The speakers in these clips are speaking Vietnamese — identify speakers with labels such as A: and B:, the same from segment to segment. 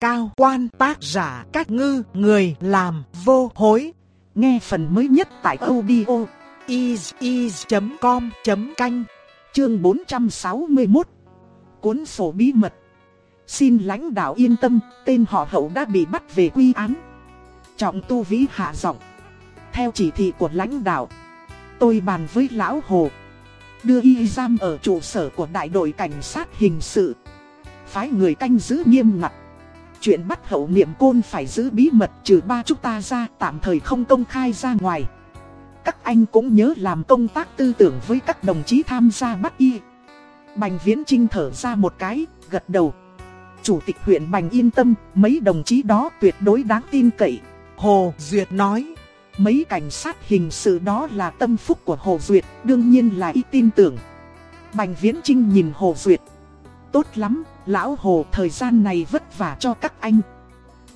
A: cao quan tác giả các ngư người làm vô hối. Nghe phần mới nhất tại audio is.com.canh chương 461 Cuốn sổ bí mật Xin lãnh đạo yên tâm, tên họ hậu đã bị bắt về quy án. Trọng tu vĩ hạ giọng. Theo chỉ thị của lãnh đạo, tôi bàn với lão Hồ. Đưa y giam ở trụ sở của đại đội cảnh sát hình sự. Phái người canh giữ nghiêm ngặt. Chuyện bắt hậu niệm côn phải giữ bí mật trừ ba chúng ta ra tạm thời không công khai ra ngoài. Các anh cũng nhớ làm công tác tư tưởng với các đồng chí tham gia bắt y. Bành Viễn Trinh thở ra một cái, gật đầu. Chủ tịch huyện Bành yên tâm, mấy đồng chí đó tuyệt đối đáng tin cậy. Hồ Duyệt nói, mấy cảnh sát hình sự đó là tâm phúc của Hồ Duyệt, đương nhiên là y tin tưởng. Bành Viễn Trinh nhìn Hồ Duyệt. Tốt lắm, lão Hồ thời gian này vất vả cho các anh.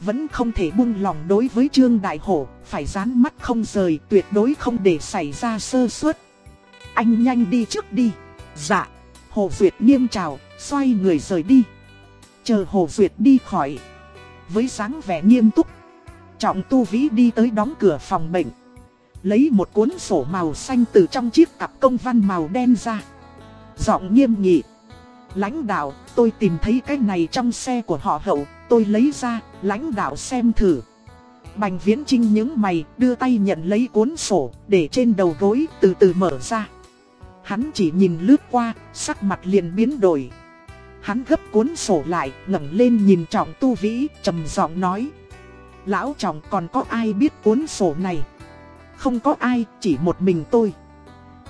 A: Vẫn không thể buông lòng đối với Trương Đại Hổ, phải dán mắt không rời, tuyệt đối không để xảy ra sơ suất. Anh nhanh đi trước đi. Dạ. Hồ Duyệt nghiêm chào, xoay người rời đi. Chờ Hồ Duyệt đi khỏi. Với dáng vẻ nghiêm túc. Trọng Tu Vĩ đi tới đóng cửa phòng bệnh. Lấy một cuốn sổ màu xanh từ trong chiếc cặp công văn màu đen ra. Giọng nghiêm nghị. Lãnh đạo, tôi tìm thấy cái này trong xe của họ hậu, tôi lấy ra, lãnh đạo xem thử. Bành viễn trinh những mày, đưa tay nhận lấy cuốn sổ, để trên đầu gối, từ từ mở ra. Hắn chỉ nhìn lướt qua, sắc mặt liền biến đổi. Hắn gấp cuốn sổ lại, ngẩng lên nhìn trọng tu vĩ, trầm giọng nói. Lão trọng còn có ai biết cuốn sổ này? Không có ai, chỉ một mình tôi.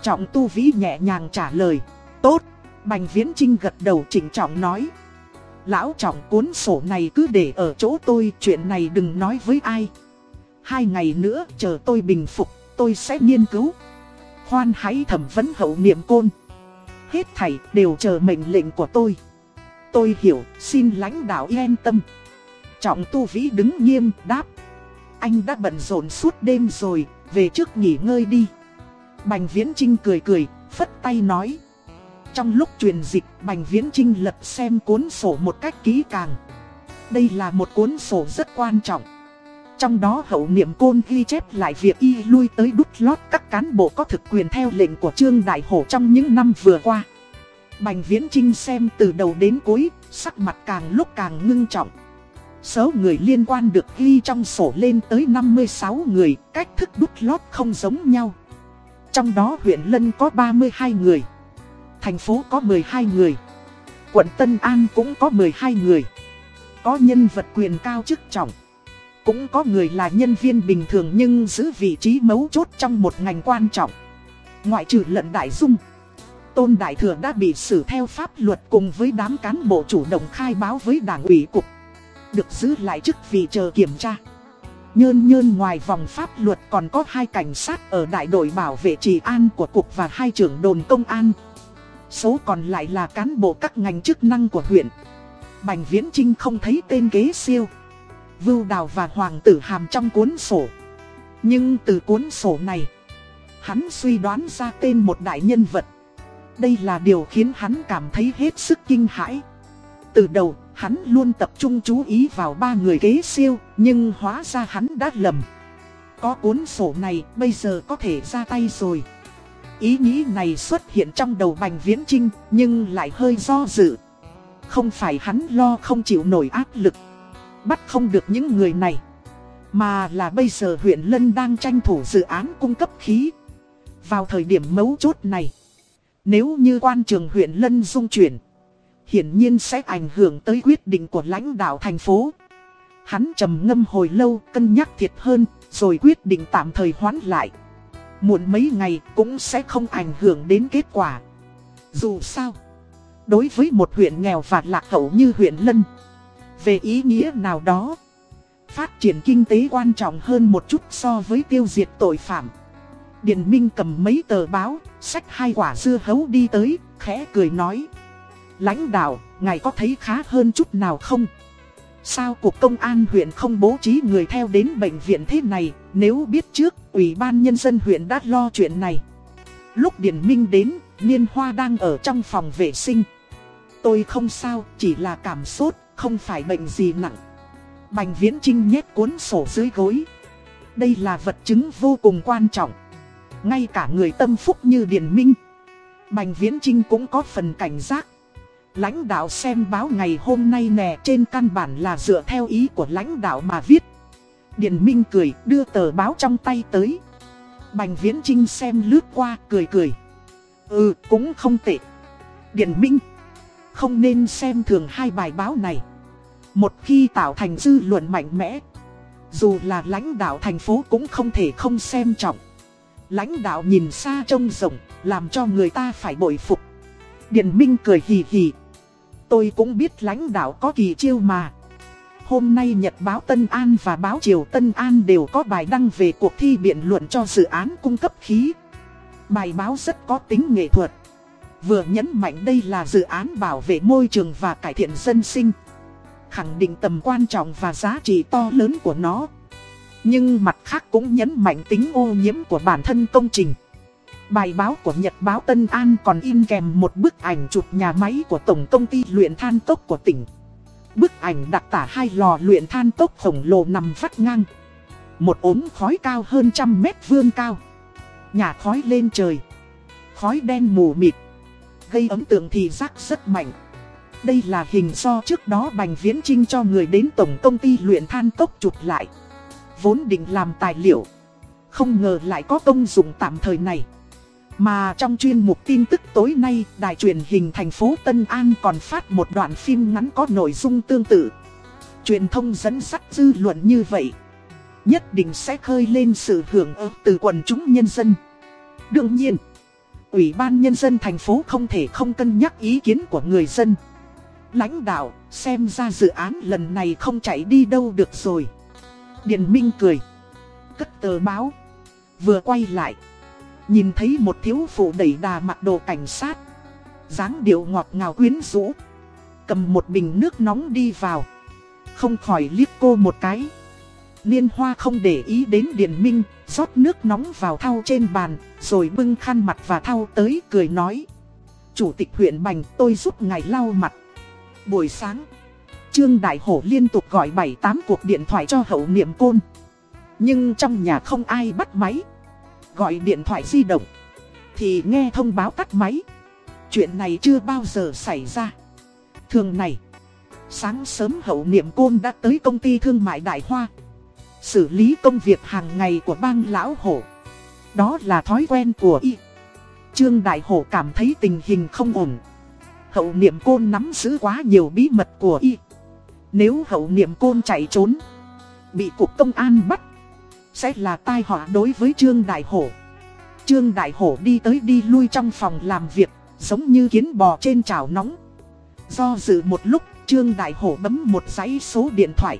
A: Trọng tu vĩ nhẹ nhàng trả lời. Tốt, Bành Viễn Trinh gật đầu chỉnh trọng nói. Lão trọng cuốn sổ này cứ để ở chỗ tôi, chuyện này đừng nói với ai. Hai ngày nữa, chờ tôi bình phục, tôi sẽ nghiên cứu. Khoan hãy thẩm vấn hậu niệm côn. Hết thảy đều chờ mệnh lệnh của tôi. Tôi hiểu, xin lãnh đạo yên tâm. Trọng tu vĩ đứng nghiêm, đáp. Anh đã bận rộn suốt đêm rồi, về trước nghỉ ngơi đi. Bành Viễn Trinh cười cười, phất tay nói. Trong lúc truyền dịch, Bành Viễn Trinh lật xem cuốn sổ một cách kỹ càng. Đây là một cuốn sổ rất quan trọng. Trong đó hậu niệm côn ghi chép lại việc y lui tới đút lót các cán bộ có thực quyền theo lệnh của Trương Đại Hổ trong những năm vừa qua. Bành Viễn Trinh xem từ đầu đến cuối, sắc mặt càng lúc càng ngưng trọng. Số người liên quan được ghi trong sổ lên tới 56 người, cách thức đút lót không giống nhau. Trong đó huyện Lân có 32 người, thành phố có 12 người, quận Tân An cũng có 12 người. Có nhân vật quyền cao chức trọng, cũng có người là nhân viên bình thường nhưng giữ vị trí mấu chốt trong một ngành quan trọng. Ngoại trừ lận đại dung. Tôn Đại Thừa đã bị xử theo pháp luật cùng với đám cán bộ chủ động khai báo với đảng ủy cục. Được giữ lại chức vị chờ kiểm tra. Nhơn nhơn ngoài vòng pháp luật còn có hai cảnh sát ở đại đội bảo vệ trị an của cục và hai trưởng đồn công an. Số còn lại là cán bộ các ngành chức năng của huyện. Bành Viễn Trinh không thấy tên kế siêu. Vưu Đào và Hoàng tử Hàm trong cuốn sổ. Nhưng từ cuốn sổ này, hắn suy đoán ra tên một đại nhân vật. Đây là điều khiến hắn cảm thấy hết sức kinh hãi. Từ đầu, hắn luôn tập trung chú ý vào ba người kế siêu, nhưng hóa ra hắn đã lầm. Có cuốn sổ này, bây giờ có thể ra tay rồi. Ý nghĩ này xuất hiện trong đầu Bành Viễn Trinh, nhưng lại hơi do dự. Không phải hắn lo không chịu nổi áp lực, bắt không được những người này. Mà là bây giờ huyện Lân đang tranh thủ dự án cung cấp khí. Vào thời điểm mấu chốt này, nếu như quan trường huyện Lân dung chuyển, hiển nhiên sẽ ảnh hưởng tới quyết định của lãnh đạo thành phố. Hắn trầm ngâm hồi lâu, cân nhắc thiệt hơn, rồi quyết định tạm thời hoãn lại. Muộn mấy ngày cũng sẽ không ảnh hưởng đến kết quả. Dù sao, đối với một huyện nghèo và lạc hậu như huyện Lân, về ý nghĩa nào đó, phát triển kinh tế quan trọng hơn một chút so với tiêu diệt tội phạm. Điền Minh cầm mấy tờ báo, xách hai quả dưa hấu đi tới, khẽ cười nói. Lãnh đạo, ngài có thấy khá hơn chút nào không? Sao Cục Công an huyện không bố trí người theo đến bệnh viện thế này, nếu biết trước, Ủy ban Nhân dân huyện đã lo chuyện này. Lúc Điền Minh đến, Niên Hoa đang ở trong phòng vệ sinh. Tôi không sao, chỉ là cảm sốt, không phải bệnh gì nặng. Bành Viễn Trinh nhét cuốn sổ dưới gối. Đây là vật chứng vô cùng quan trọng. Ngay cả người tâm phúc như Điền Minh. Bành Viễn Trinh cũng có phần cảnh giác. Lãnh đạo xem báo ngày hôm nay nè trên căn bản là dựa theo ý của lãnh đạo mà viết. Điền Minh cười đưa tờ báo trong tay tới. Bành Viễn Trinh xem lướt qua cười cười. Ừ cũng không tệ. Điền Minh. Không nên xem thường hai bài báo này. Một khi tạo thành dư luận mạnh mẽ. Dù là lãnh đạo thành phố cũng không thể không xem trọng. Lãnh đạo nhìn xa trông rộng, làm cho người ta phải bội phục. Điền Minh cười hì hì. Tôi cũng biết lãnh đạo có kỳ chiêu mà. Hôm nay Nhật báo Tân An và báo Triều Tân An đều có bài đăng về cuộc thi biện luận cho dự án cung cấp khí. Bài báo rất có tính nghệ thuật. Vừa nhấn mạnh đây là dự án bảo vệ môi trường và cải thiện dân sinh. Khẳng định tầm quan trọng và giá trị to lớn của nó. Nhưng mặt khác cũng nhấn mạnh tính ô nhiễm của bản thân công trình. Bài báo của Nhật báo Tân An còn in kèm một bức ảnh chụp nhà máy của Tổng công ty luyện than tốc của tỉnh. Bức ảnh đặc tả hai lò luyện than tốc khổng lồ nằm vắt ngang. Một ống khói cao hơn trăm mét vương cao. Nhà khói lên trời. Khói đen mù mịt. Gây ấn tượng thì giác rất mạnh. Đây là hình do trước đó Bành Viễn Trinh cho người đến Tổng công ty luyện than tốc chụp lại. Vốn định làm tài liệu. Không ngờ lại có công dụng tạm thời này. Mà trong chuyên mục tin tức tối nay, đài truyền hình thành phố Tân An còn phát một đoạn phim ngắn có nội dung tương tự. Truyền thông dẫn dắt dư luận như vậy, nhất định sẽ khơi lên sự hưởng ứng từ quần chúng nhân dân. Đương nhiên, Ủy ban Nhân dân thành phố không thể không cân nhắc ý kiến của người dân. Lãnh đạo, xem ra dự án lần này không chạy đi đâu được rồi. Điền Minh cười, cất tờ báo, vừa quay lại. Nhìn thấy một thiếu phụ đẩy đà mặc đồ cảnh sát. dáng điệu ngọt ngào quyến rũ. Cầm một bình nước nóng đi vào. Không khỏi liếc cô một cái. Liên hoa không để ý đến Điền Minh, rót nước nóng vào thau trên bàn, Rồi bưng khăn mặt và thau tới cười nói. Chủ tịch huyện Bành, tôi giúp ngài lau mặt. Buổi sáng, Trương Đại Hổ liên tục gọi 7-8 cuộc điện thoại cho hậu niệm côn. Nhưng trong nhà không ai bắt máy. Gọi điện thoại di động, Thì nghe thông báo tắt máy. Chuyện này chưa bao giờ xảy ra. Thường này, Sáng sớm hậu niệm côn đã tới công ty thương mại Đại Hoa, Xử lý công việc hàng ngày của bang lão hổ. Đó là thói quen của y. Trương Đại Hổ cảm thấy tình hình không ổn. Hậu niệm côn nắm giữ quá nhiều bí mật của y. Nếu hậu niệm côn chạy trốn, Bị cục công an bắt sẽ là tai họa đối với Trương Đại Hổ. Trương Đại Hổ đi tới đi lui trong phòng làm việc, Giống như kiến bò trên chảo nóng. Do dự một lúc, Trương Đại Hổ bấm một dãy số điện thoại.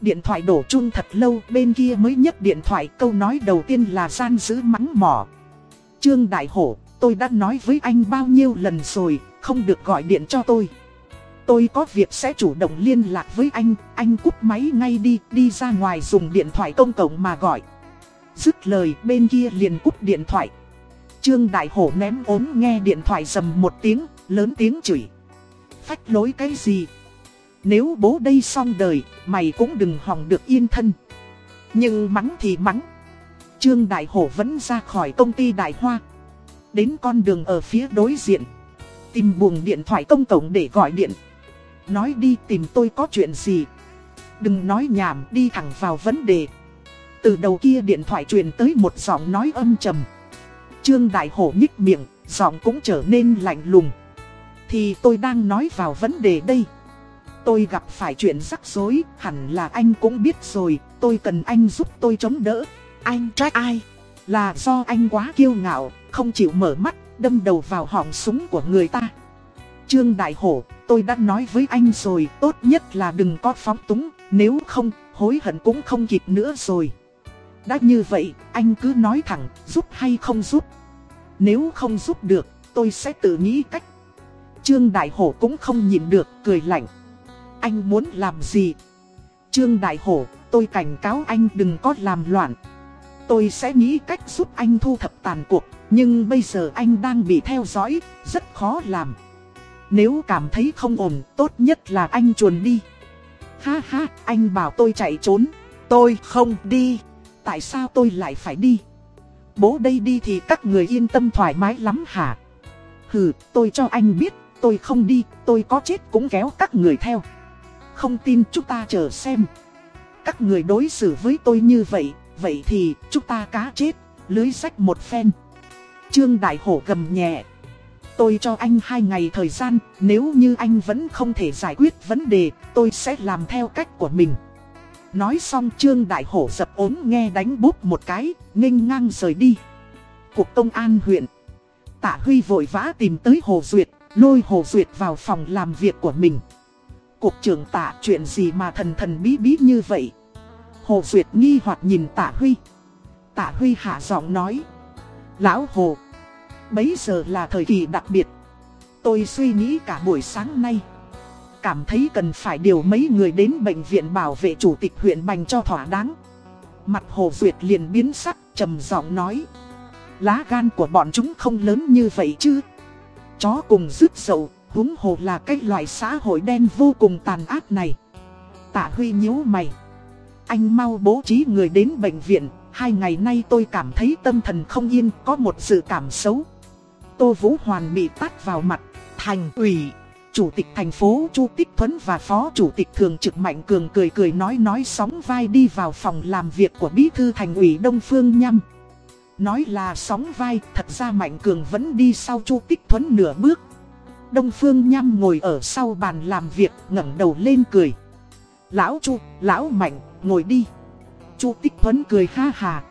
A: Điện thoại đổ chung thật lâu, Bên kia mới nhấc điện thoại, Câu nói đầu tiên là gian giữ mắng mỏ. Trương Đại Hổ, Tôi đã nói với anh bao nhiêu lần rồi, Không được gọi điện cho tôi. Tôi có việc sẽ chủ động liên lạc với anh, anh cúp máy ngay đi, đi ra ngoài dùng điện thoại công cộng mà gọi. Dứt lời bên kia liền cúp điện thoại. Trương Đại Hổ ném ốm nghe điện thoại dầm một tiếng, lớn tiếng chửi. Phách lối cái gì? Nếu bố đây xong đời, mày cũng đừng hòng được yên thân. Nhưng mắng thì mắng. Trương Đại Hổ vẫn ra khỏi công ty Đại Hoa. Đến con đường ở phía đối diện. Tìm buồng điện thoại công cộng để gọi điện. Nói đi tìm tôi có chuyện gì? Đừng nói nhảm đi thẳng vào vấn đề. Từ đầu kia điện thoại truyền tới một giọng nói âm trầm. Trương Đại Hổ nhích miệng Giọng cũng trở nên lạnh lùng. Thì tôi đang nói vào vấn đề đây. Tôi gặp phải chuyện rắc rối Hẳn là anh cũng biết rồi Tôi cần anh giúp tôi chống đỡ. Anh trách ai? Là do anh quá kiêu ngạo Không chịu mở mắt Đâm đầu vào họng súng của người ta Trương Đại Hổ, tôi đã nói với anh rồi, tốt nhất là đừng có phóng túng, nếu không, hối hận cũng không kịp nữa rồi. Đã như vậy, anh cứ nói thẳng, giúp hay không giúp. Nếu không giúp được, tôi sẽ tự nghĩ cách. Trương Đại Hổ cũng không nhìn được, cười lạnh. Anh muốn làm gì? Trương Đại Hổ, tôi cảnh cáo anh đừng có làm loạn. Tôi sẽ nghĩ cách giúp anh thu thập tàn cuộc, nhưng bây giờ anh đang bị theo dõi, rất khó làm. Nếu cảm thấy không ổn, tốt nhất là anh chuồn đi. Ha ha, anh bảo tôi chạy trốn. Tôi không đi. Tại sao tôi lại phải đi? Bố đây đi thì các người yên tâm thoải mái lắm hả? Hừ, tôi cho anh biết, tôi không đi, tôi có chết cũng kéo các người theo. Không tin chúng ta chờ xem. Các người đối xử với tôi như vậy, vậy thì chúng ta cá chết, lưới sách một phen. Trương Đại Hổ gầm nhẹ. Tôi cho anh hai ngày thời gian, nếu như anh vẫn không thể giải quyết vấn đề, tôi sẽ làm theo cách của mình. Nói xong Trương Đại Hổ dập ốm nghe đánh búp một cái, nghênh ngang rời đi. cuộc công an huyện. Tạ Huy vội vã tìm tới Hồ Duyệt, lôi Hồ Duyệt vào phòng làm việc của mình. Cục trưởng tạ chuyện gì mà thần thần bí bí như vậy? Hồ Duyệt nghi hoặc nhìn tạ Huy. Tạ Huy hạ giọng nói. Lão Hồ, bấy giờ là thời kỳ đặc biệt. Tôi suy nghĩ cả buổi sáng nay. Cảm thấy cần phải điều mấy người đến bệnh viện bảo vệ chủ tịch huyện Bành cho thỏa đáng. Mặt Hồ Duyệt liền biến sắc, trầm giọng nói. Lá gan của bọn chúng không lớn như vậy chứ. Chó cùng rứt dậu, húng hồ là cái loại xã hội đen vô cùng tàn ác này. Tạ Huy nhíu mày. Anh mau bố trí người đến bệnh viện, hai ngày nay tôi cảm thấy tâm thần không yên, có một sự cảm xấu. Tô Vũ Hoàn bị tát vào mặt, thành ủy. Chủ tịch thành phố Chu Tích Thuấn và Phó Chủ tịch Thường trực Mạnh Cường cười cười nói nói sóng vai đi vào phòng làm việc của Bí thư thành ủy Đông Phương Nhâm. Nói là sóng vai, thật ra Mạnh Cường vẫn đi sau Chu Tích Thuấn nửa bước. Đông Phương Nhâm ngồi ở sau bàn làm việc, ngẩng đầu lên cười. Lão Chu, Lão Mạnh, ngồi đi. Chu Tích Thuấn cười ha hà.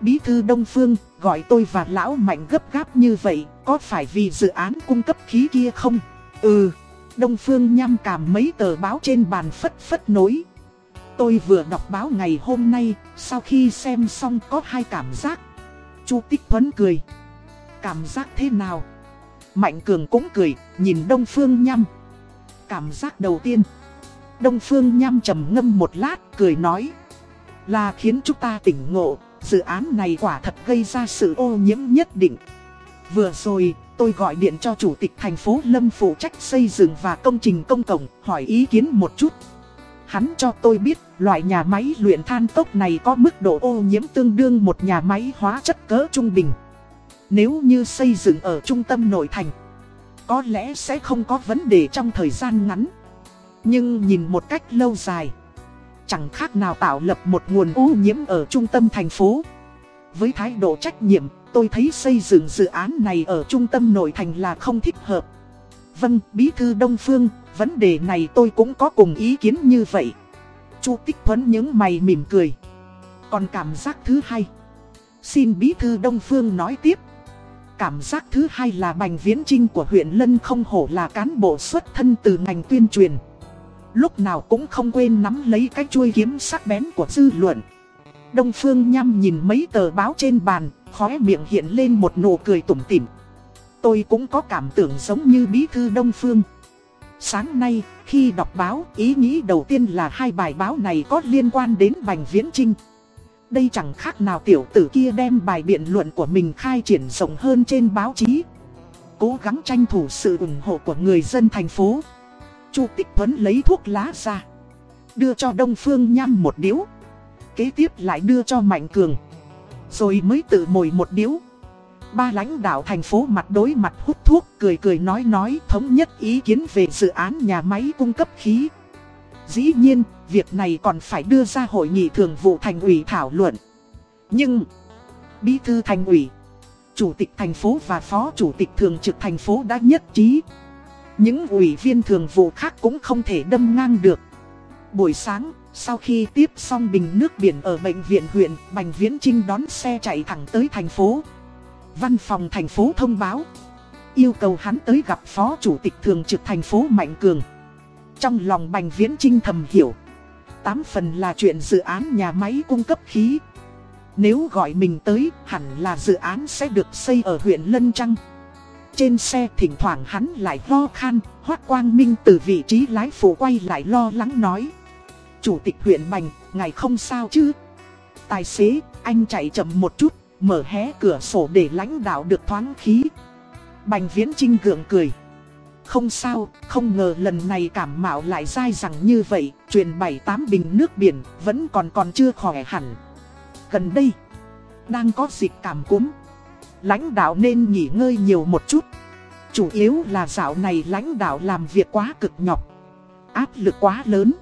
A: Bí thư Đông Phương, gọi tôi và Lão Mạnh gấp gáp như vậy, có phải vì dự án cung cấp khí kia không? Ừ, Đông Phương nhăm cảm mấy tờ báo trên bàn phất phất nối. Tôi vừa đọc báo ngày hôm nay, sau khi xem xong có hai cảm giác. Chu Tích Thuấn cười. Cảm giác thế nào? Mạnh Cường cũng cười, nhìn Đông Phương nhăm. Cảm giác đầu tiên. Đông Phương nhăm trầm ngâm một lát, cười nói. Là khiến chúng ta tỉnh ngộ, dự án này quả thật gây ra sự ô nhiễm nhất định. Vừa rồi, tôi gọi điện cho chủ tịch thành phố Lâm phụ trách xây dựng và công trình công cộng, hỏi ý kiến một chút. Hắn cho tôi biết, loại nhà máy luyện than tốc này có mức độ ô nhiễm tương đương một nhà máy hóa chất cỡ trung bình. Nếu như xây dựng ở trung tâm nội thành, có lẽ sẽ không có vấn đề trong thời gian ngắn. Nhưng nhìn một cách lâu dài, chẳng khác nào tạo lập một nguồn ô nhiễm ở trung tâm thành phố. Với thái độ trách nhiệm, tôi thấy xây dựng dự án này ở trung tâm nội thành là không thích hợp. Vâng, Bí thư Đông Phương, vấn đề này tôi cũng có cùng ý kiến như vậy. Chu Tích Thuấn những mày mỉm cười. Còn cảm giác thứ hai. Xin Bí thư Đông Phương nói tiếp. Cảm giác thứ hai là Bành Viễn Trinh của huyện Lân không hổ là cán bộ xuất thân từ ngành tuyên truyền. Lúc nào cũng không quên nắm lấy cái chuôi kiếm sắc bén của dư luận. Đông Phương nhăm nhìn mấy tờ báo trên bàn, khóe miệng hiện lên một nụ cười tủm tỉm. Tôi cũng có cảm tưởng giống như bí thư Đông Phương. Sáng nay, khi đọc báo, ý nghĩ đầu tiên là hai bài báo này có liên quan đến Bành Viễn Trinh. Đây chẳng khác nào tiểu tử kia đem bài biện luận của mình khai triển rộng hơn trên báo chí. Cố gắng tranh thủ sự ủng hộ của người dân thành phố. Chu Tích Thuấn lấy thuốc lá ra. Đưa cho Đông Phương nhăm một điếu. Kế tiếp lại đưa cho Mạnh Cường. Rồi mới tự mồi một điếu. Ba lãnh đạo thành phố mặt đối mặt hút thuốc cười cười nói nói thống nhất ý kiến về dự án nhà máy cung cấp khí. Dĩ nhiên, việc này còn phải đưa ra hội nghị thường vụ thành ủy thảo luận. Nhưng, bí thư thành ủy, chủ tịch thành phố và phó chủ tịch thường trực thành phố đã nhất trí. Những ủy viên thường vụ khác cũng không thể đâm ngang được. Buổi sáng, sau khi tiếp xong bình nước biển ở bệnh viện huyện, Bành Viễn Trinh đón xe chạy thẳng tới thành phố. Văn phòng thành phố thông báo. Yêu cầu hắn tới gặp phó chủ tịch thường trực thành phố Mạnh Cường. Trong lòng Bành Viễn Trinh thầm hiểu. Tám phần là chuyện dự án nhà máy cung cấp khí. Nếu gọi mình tới, hẳn là dự án sẽ được xây ở huyện Lân Trăng. Trên xe thỉnh thoảng hắn lại lo khan, Hoác Quang Minh từ vị trí lái phụ quay lại lo lắng nói. Chủ tịch huyện Bành, ngài không sao chứ? Tài xế, anh chạy chậm một chút, mở hé cửa sổ để lãnh đạo được thoáng khí. Bành Viễn Trinh gượng cười. Không sao, không ngờ lần này cảm mạo lại dai dẳng như vậy, truyền 7-8 bình nước biển vẫn còn còn chưa khỏe hẳn. Gần đây, đang có dịch cảm cúm. Lãnh đạo nên nghỉ ngơi nhiều một chút. Chủ yếu là dạo này lãnh đạo làm việc quá cực nhọc. Áp lực quá lớn.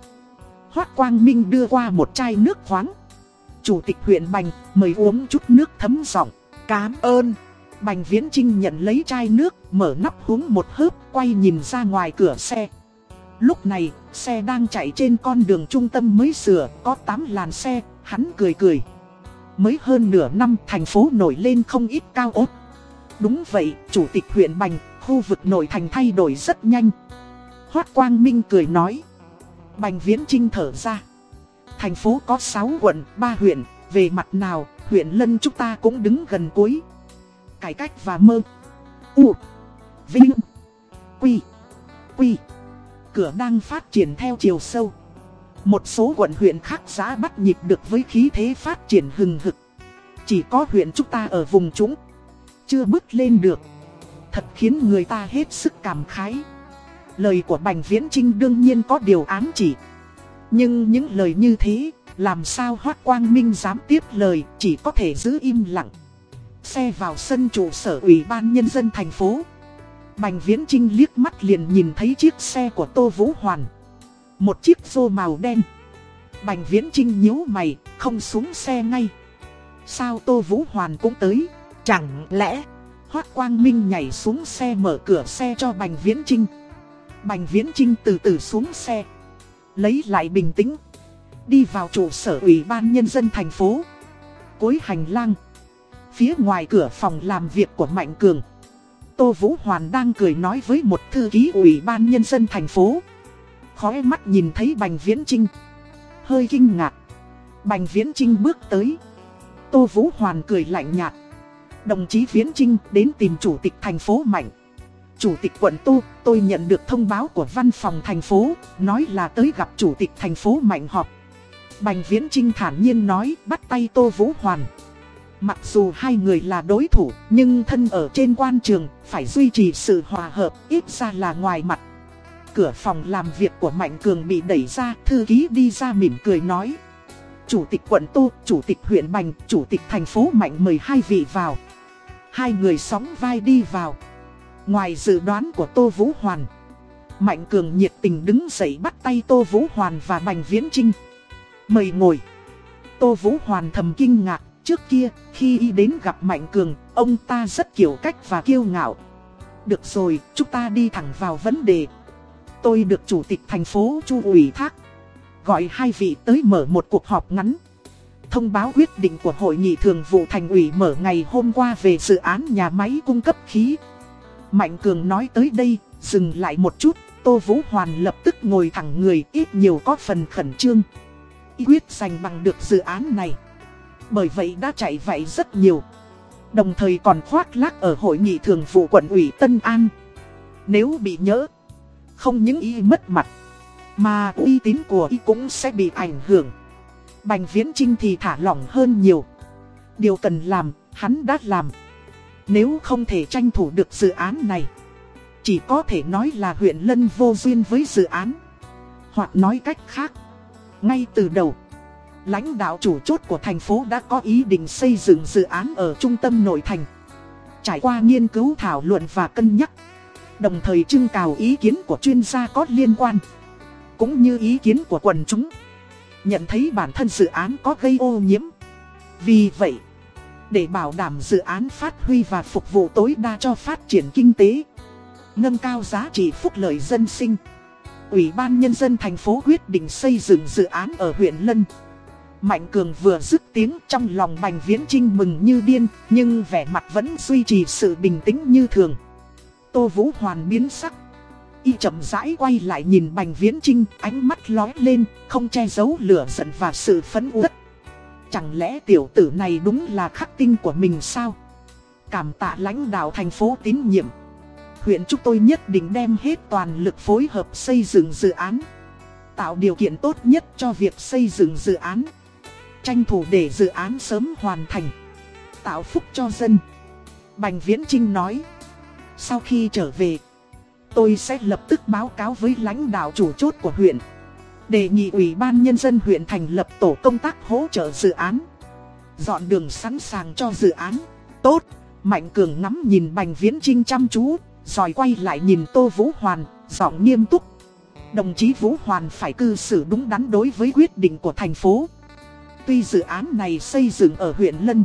A: Hoác Quang Minh đưa qua một chai nước khoáng. Chủ tịch huyện Bành mời uống chút nước thấm giọng. Cám ơn. Bành Viễn Trinh nhận lấy chai nước, mở nắp húng một hớp, quay nhìn ra ngoài cửa xe. Lúc này, xe đang chạy trên con đường trung tâm mới sửa, có 8 làn xe, hắn cười cười. Mới hơn nửa năm thành phố nổi lên không ít cao ốt. Đúng vậy, chủ tịch huyện Bành, khu vực nội thành thay đổi rất nhanh. Hoác Quang Minh cười nói. Bành Viễn Trinh thở ra. Thành phố có 6 quận, 3 huyện, về mặt nào, huyện Lân chúng ta cũng đứng gần cuối. Cải cách và mơ. U. Vinh. Quy. Quy. Cửa đang phát triển theo chiều sâu. Một số quận huyện khác giá bắt nhịp được với khí thế phát triển hừng hực. Chỉ có huyện chúng ta ở vùng trũng. Chưa bước lên được. Thật khiến người ta hết sức cảm khái. Lời của Bành Viễn Trinh đương nhiên có điều ám chỉ. Nhưng những lời như thế, làm sao Hoác Quang Minh dám tiếp lời, chỉ có thể giữ im lặng. Xe vào sân trụ sở Ủy ban Nhân dân thành phố. Bành Viễn Trinh liếc mắt liền nhìn thấy chiếc xe của Tô Vũ Hoàn. Một chiếc xô màu đen. Bành Viễn Trinh nhíu mày, không xuống xe ngay. Sao Tô Vũ Hoàn cũng tới? Chẳng lẽ... Hoác Quang Minh nhảy xuống xe mở cửa xe cho Bành Viễn Trinh. Bành Viễn Trinh từ từ xuống xe. Lấy lại bình tĩnh. Đi vào trụ sở Ủy ban Nhân dân thành phố. Cuối hành lang. Phía ngoài cửa phòng làm việc của Mạnh Cường. Tô Vũ Hoàn đang cười nói với một thư ký Ủy ban Nhân dân thành phố. Khói mắt nhìn thấy Bành Viễn Trinh. Hơi kinh ngạc. Bành Viễn Trinh bước tới. Tô Vũ Hoàn cười lạnh nhạt. Đồng chí Viễn Trinh đến tìm chủ tịch thành phố Mạnh. Chủ tịch quận Tu, tôi nhận được thông báo của văn phòng thành phố, nói là tới gặp chủ tịch thành phố Mạnh họp. Bành Viễn Trinh thản nhiên nói, bắt tay Tô Vũ Hoàn. Mặc dù hai người là đối thủ, nhưng thân ở trên quan trường, phải duy trì sự hòa hợp, ít ra là ngoài mặt. Cửa phòng làm việc của Mạnh Cường bị đẩy ra, thư ký đi ra mỉm cười nói. Chủ tịch quận Tu, chủ tịch huyện Bành, chủ tịch thành phố Mạnh mời hai vị vào. Hai người sóng vai đi vào. Ngoài dự đoán của Tô Vũ Hoàn, Mạnh Cường nhiệt tình đứng dậy bắt tay Tô Vũ Hoàn và Bành Viễn Trinh. Mời ngồi. Tô Vũ Hoàn thầm kinh ngạc, trước kia, khi y đến gặp Mạnh Cường, ông ta rất kiểu cách và kiêu ngạo. Được rồi, chúng ta đi thẳng vào vấn đề. Tôi được Chủ tịch thành phố Chu ủy thác. Gọi hai vị tới mở một cuộc họp ngắn. Thông báo quyết định của Hội nghị Thường vụ Thành ủy mở ngày hôm qua về dự án nhà máy cung cấp khí. Mạnh Cường nói tới đây, dừng lại một chút, Tô Vũ Hoàn lập tức ngồi thẳng người ít nhiều có phần khẩn trương. Ý quyết giành bằng được dự án này. Bởi vậy đã chạy vậy rất nhiều. Đồng thời còn khoác lác ở hội nghị thường vụ quận ủy Tân An. Nếu bị nhớ, không những y mất mặt, mà uy tín của y cũng sẽ bị ảnh hưởng. Bành Viễn Trinh thì thả lỏng hơn nhiều. Điều cần làm, hắn đã làm. Nếu không thể tranh thủ được dự án này, chỉ có thể nói là huyện Lân vô duyên với dự án. Hoặc nói cách khác, ngay từ đầu, lãnh đạo chủ chốt của thành phố đã có ý định xây dựng dự án ở trung tâm nội thành. Trải qua nghiên cứu thảo luận và cân nhắc, đồng thời trưng cào ý kiến của chuyên gia có liên quan, cũng như ý kiến của quần chúng. Nhận thấy bản thân dự án có gây ô nhiễm. Vì vậy, để bảo đảm dự án phát huy và phục vụ tối đa cho phát triển kinh tế, nâng cao giá trị phúc lợi dân sinh. Ủy ban Nhân dân thành phố quyết định xây dựng dự án ở huyện Lân. Mạnh Cường vừa dứt tiếng trong lòng Bành Viễn Trinh mừng như điên, nhưng vẻ mặt vẫn duy trì sự bình tĩnh như thường. Tô Vũ Hoàn biến sắc. Y chậm rãi quay lại nhìn Bành Viễn Trinh, ánh mắt lói lên, không che giấu lửa giận và sự phấn uất. Chẳng lẽ tiểu tử này đúng là khắc tinh của mình sao? Cảm tạ lãnh đạo thành phố tín nhiệm. Huyện chúng tôi nhất định đem hết toàn lực phối hợp xây dựng dự án. Tạo điều kiện tốt nhất cho việc xây dựng dự án. Tranh thủ để dự án sớm hoàn thành. Tạo phúc cho dân. Bành Viễn Trinh nói. Sau khi trở về, tôi sẽ lập tức báo cáo với lãnh đạo chủ chốt của huyện. Đề nghị Ủy ban Nhân dân huyện thành lập tổ công tác hỗ trợ dự án. Dọn đường sẵn sàng cho dự án. Tốt, Mạnh Cường ngắm nhìn Bành Viễn Trinh chăm chú, rồi quay lại nhìn Tô Vũ Hoàn, giọng nghiêm túc. Đồng chí Vũ Hoàn phải cư xử đúng đắn đối với quyết định của thành phố. Tuy dự án này xây dựng ở huyện Lân,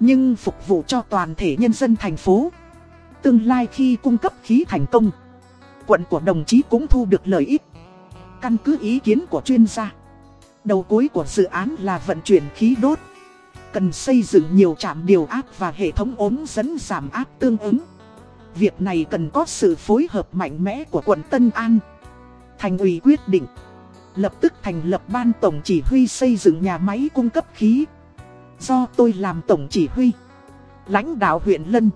A: nhưng phục vụ cho toàn thể nhân dân thành phố. Tương lai khi cung cấp khí thành công, quận của đồng chí cũng thu được lợi ích. Căn cứ ý kiến của chuyên gia, đầu cuối của dự án là vận chuyển khí đốt. Cần xây dựng nhiều trạm điều áp và hệ thống ống dẫn giảm áp tương ứng. Việc này cần có sự phối hợp mạnh mẽ của quận Tân An. Thành ủy quyết định lập tức thành lập ban tổng chỉ huy xây dựng nhà máy cung cấp khí. Do tôi làm tổng chỉ huy. Lãnh đạo huyện Lân.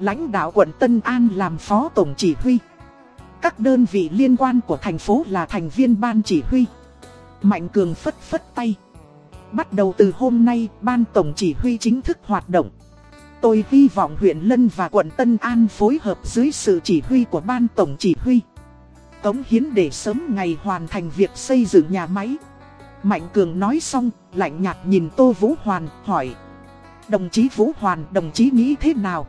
A: Lãnh đạo quận Tân An làm phó tổng chỉ huy. Các đơn vị liên quan của thành phố là thành viên ban chỉ huy. Mạnh Cường phất phất tay. Bắt đầu từ hôm nay, ban tổng chỉ huy chính thức hoạt động. Tôi hy vọng huyện Lân và quận Tân An phối hợp dưới sự chỉ huy của ban tổng chỉ huy. Cống hiến để sớm ngày hoàn thành việc xây dựng nhà máy. Mạnh Cường nói xong, lạnh nhạt nhìn Tô Vũ Hoàn, hỏi. Đồng chí Vũ Hoàn, đồng chí nghĩ thế nào?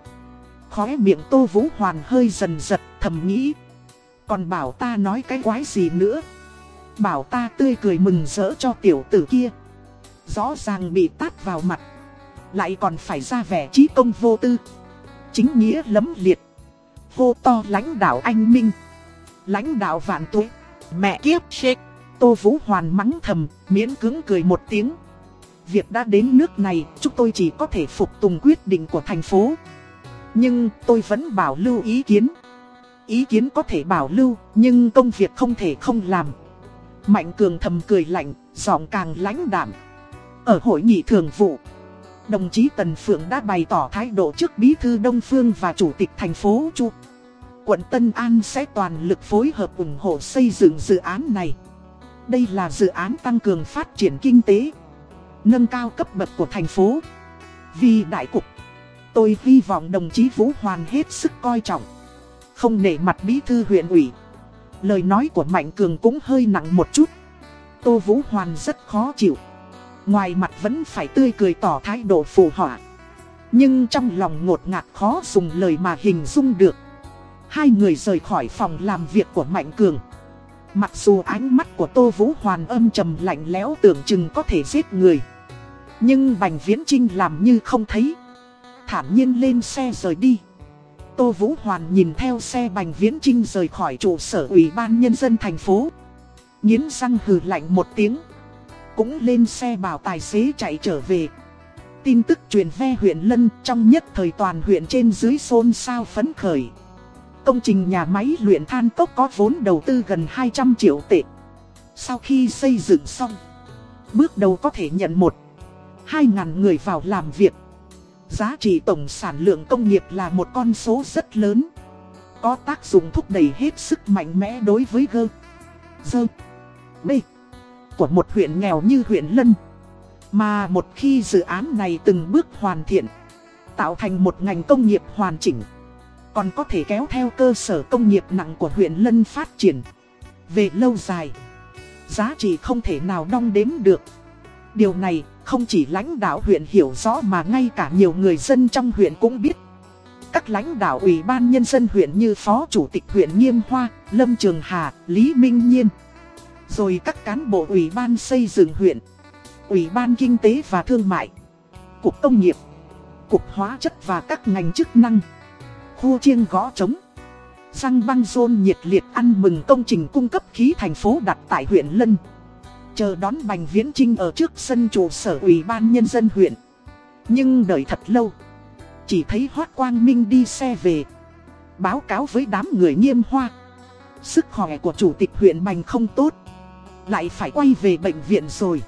A: Khóe miệng Tô Vũ Hoàn hơi dần giật, thầm nghĩ. Còn bảo ta nói cái quái gì nữa? Bảo ta tươi cười mừng rỡ cho tiểu tử kia. Rõ ràng bị tát vào mặt. Lại còn phải ra vẻ trí công vô tư. Chính nghĩa lấm liệt. Vô to lãnh đạo anh Minh. Lãnh đạo vạn tuế. Mẹ kiếp shake. Tô Vũ Hoàn mắng thầm, miễn cứng cười một tiếng. Việc đã đến nước này, chúng tôi chỉ có thể phục tùng quyết định của thành phố. Nhưng tôi vẫn bảo lưu ý kiến. Ý kiến có thể bảo lưu, nhưng công việc không thể không làm. Mạnh Cường thầm cười lạnh, giọng càng lãnh đạm. Ở hội nghị thường vụ, đồng chí Tần Phượng đã bày tỏ thái độ trước bí thư Đông Phương và chủ tịch thành phố Chu. Quận Tân An sẽ toàn lực phối hợp ủng hộ xây dựng dự án này. Đây là dự án tăng cường phát triển kinh tế, nâng cao cấp bậc của thành phố. Vì đại cục, tôi hy vọng đồng chí Vũ Hoàn hết sức coi trọng, không nể mặt bí thư huyện ủy. Lời nói của Mạnh Cường cũng hơi nặng một chút. Tô Vũ Hoàn rất khó chịu. Ngoài mặt vẫn phải tươi cười tỏ thái độ phù họa. Nhưng trong lòng ngột ngạt khó dùng lời mà hình dung được. Hai người rời khỏi phòng làm việc của Mạnh Cường. Mặc dù ánh mắt của Tô Vũ Hoàn âm trầm lạnh lẽo tưởng chừng có thể giết người. Nhưng Bành Viễn Trinh làm như không thấy. Thản nhiên lên xe rời đi. Tô Vũ Hoàn nhìn theo xe Bành Viễn Trinh rời khỏi trụ sở Ủy ban Nhân dân thành phố. Nhiến răng hừ lạnh một tiếng. Cũng lên xe bảo tài xế chạy trở về. Tin tức truyền ve huyện Lân trong nhất thời toàn huyện trên dưới xôn xao phấn khởi. Công trình nhà máy luyện than tốc có vốn đầu tư gần 200 triệu tệ. Sau khi xây dựng xong, bước đầu có thể nhận một, hai ngàn người vào làm việc. Giá trị tổng sản lượng công nghiệp là một con số rất lớn. Có tác dụng thúc đẩy hết sức mạnh mẽ đối với gơ, dơ, bê của một huyện nghèo như huyện Lân. Mà một khi dự án này từng bước hoàn thiện, tạo thành một ngành công nghiệp hoàn chỉnh còn có thể kéo theo cơ sở công nghiệp nặng của huyện Lân phát triển. Về lâu dài, giá trị không thể nào đong đếm được. Điều này không chỉ lãnh đạo huyện hiểu rõ mà ngay cả nhiều người dân trong huyện cũng biết. Các lãnh đạo ủy ban nhân dân huyện như Phó Chủ tịch huyện Nghiêm Hoa, Lâm Trường Hà, Lý Minh Nhiên. Rồi các cán bộ ủy ban xây dựng huyện, ủy ban kinh tế và thương mại, cục công nghiệp, cục hóa chất và các ngành chức năng khu chiêng gõ trống. Răng băng rôn nhiệt liệt ăn mừng công trình cung cấp khí thành phố đặt tại huyện Lân. Chờ đón Bành Viễn Trinh ở trước sân trụ sở ủy ban nhân dân huyện. Nhưng đợi thật lâu. Chỉ thấy Hoác Quang Minh đi xe về. Báo cáo với đám người nghiêm hoa. Sức khỏe của chủ tịch huyện Bành không tốt. Lại phải quay về bệnh viện rồi.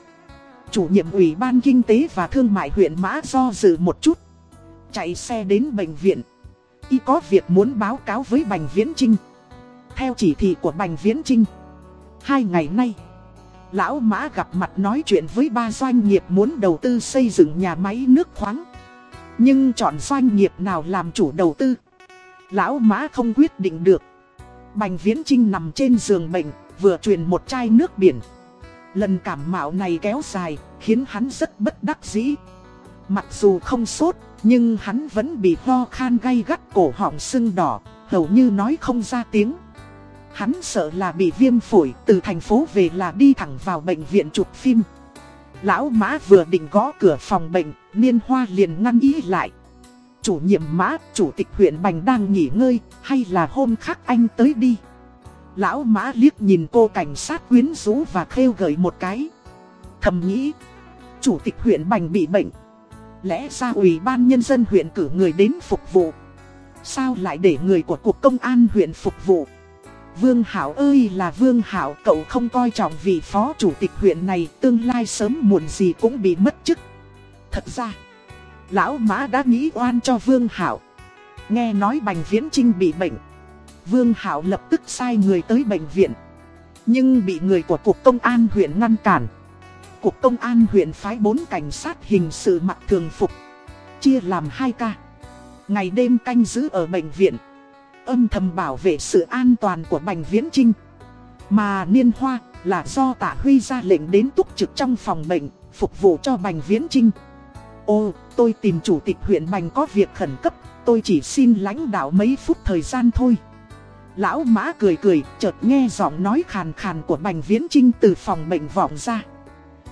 A: Chủ nhiệm ủy ban kinh tế và thương mại huyện Mã do dự một chút. Chạy xe đến bệnh viện y có việc muốn báo cáo với Bành Viễn Trinh. Theo chỉ thị của Bành Viễn Trinh, hai ngày nay, Lão Mã gặp mặt nói chuyện với ba doanh nghiệp muốn đầu tư xây dựng nhà máy nước khoáng. Nhưng chọn doanh nghiệp nào làm chủ đầu tư? Lão Mã không quyết định được. Bành Viễn Trinh nằm trên giường bệnh, vừa truyền một chai nước biển. Lần cảm mạo này kéo dài, khiến hắn rất bất đắc dĩ. Mặc dù không sốt, nhưng hắn vẫn bị ho khan gay gắt cổ họng sưng đỏ, hầu như nói không ra tiếng. Hắn sợ là bị viêm phổi, từ thành phố về là đi thẳng vào bệnh viện chụp phim. Lão Mã vừa định gõ cửa phòng bệnh, Niên Hoa liền ngăn ý lại. Chủ nhiệm Mã, chủ tịch huyện Bành đang nghỉ ngơi, hay là hôm khác anh tới đi. Lão Mã liếc nhìn cô cảnh sát quyến rũ và khêu gợi một cái. Thầm nghĩ, chủ tịch huyện Bành bị bệnh. Lẽ ra ủy ban nhân dân huyện cử người đến phục vụ. Sao lại để người của cục công an huyện phục vụ? Vương Hảo ơi là Vương Hảo, cậu không coi trọng vị phó chủ tịch huyện này, tương lai sớm muộn gì cũng bị mất chức. Thật ra, Lão Mã đã nghĩ oan cho Vương Hảo. Nghe nói Bành Viễn Trinh bị bệnh. Vương Hảo lập tức sai người tới bệnh viện. Nhưng bị người của Cục Công an huyện ngăn cản. Cục Công an huyện phái 4 cảnh sát hình sự mặc thường phục. Chia làm 2 ca. Ngày đêm canh giữ ở bệnh viện. Âm thầm bảo vệ sự an toàn của Bành Viễn Trinh. Mà Niên Hoa là do Tạ Huy ra lệnh đến túc trực trong phòng bệnh, phục vụ cho Bành Viễn Trinh. Ô, tôi tìm chủ tịch huyện Bành có việc khẩn cấp, tôi chỉ xin lãnh đạo mấy phút thời gian thôi. Lão Mã cười cười, chợt nghe giọng nói khàn khàn của Bành Viễn Trinh từ phòng bệnh vọng ra.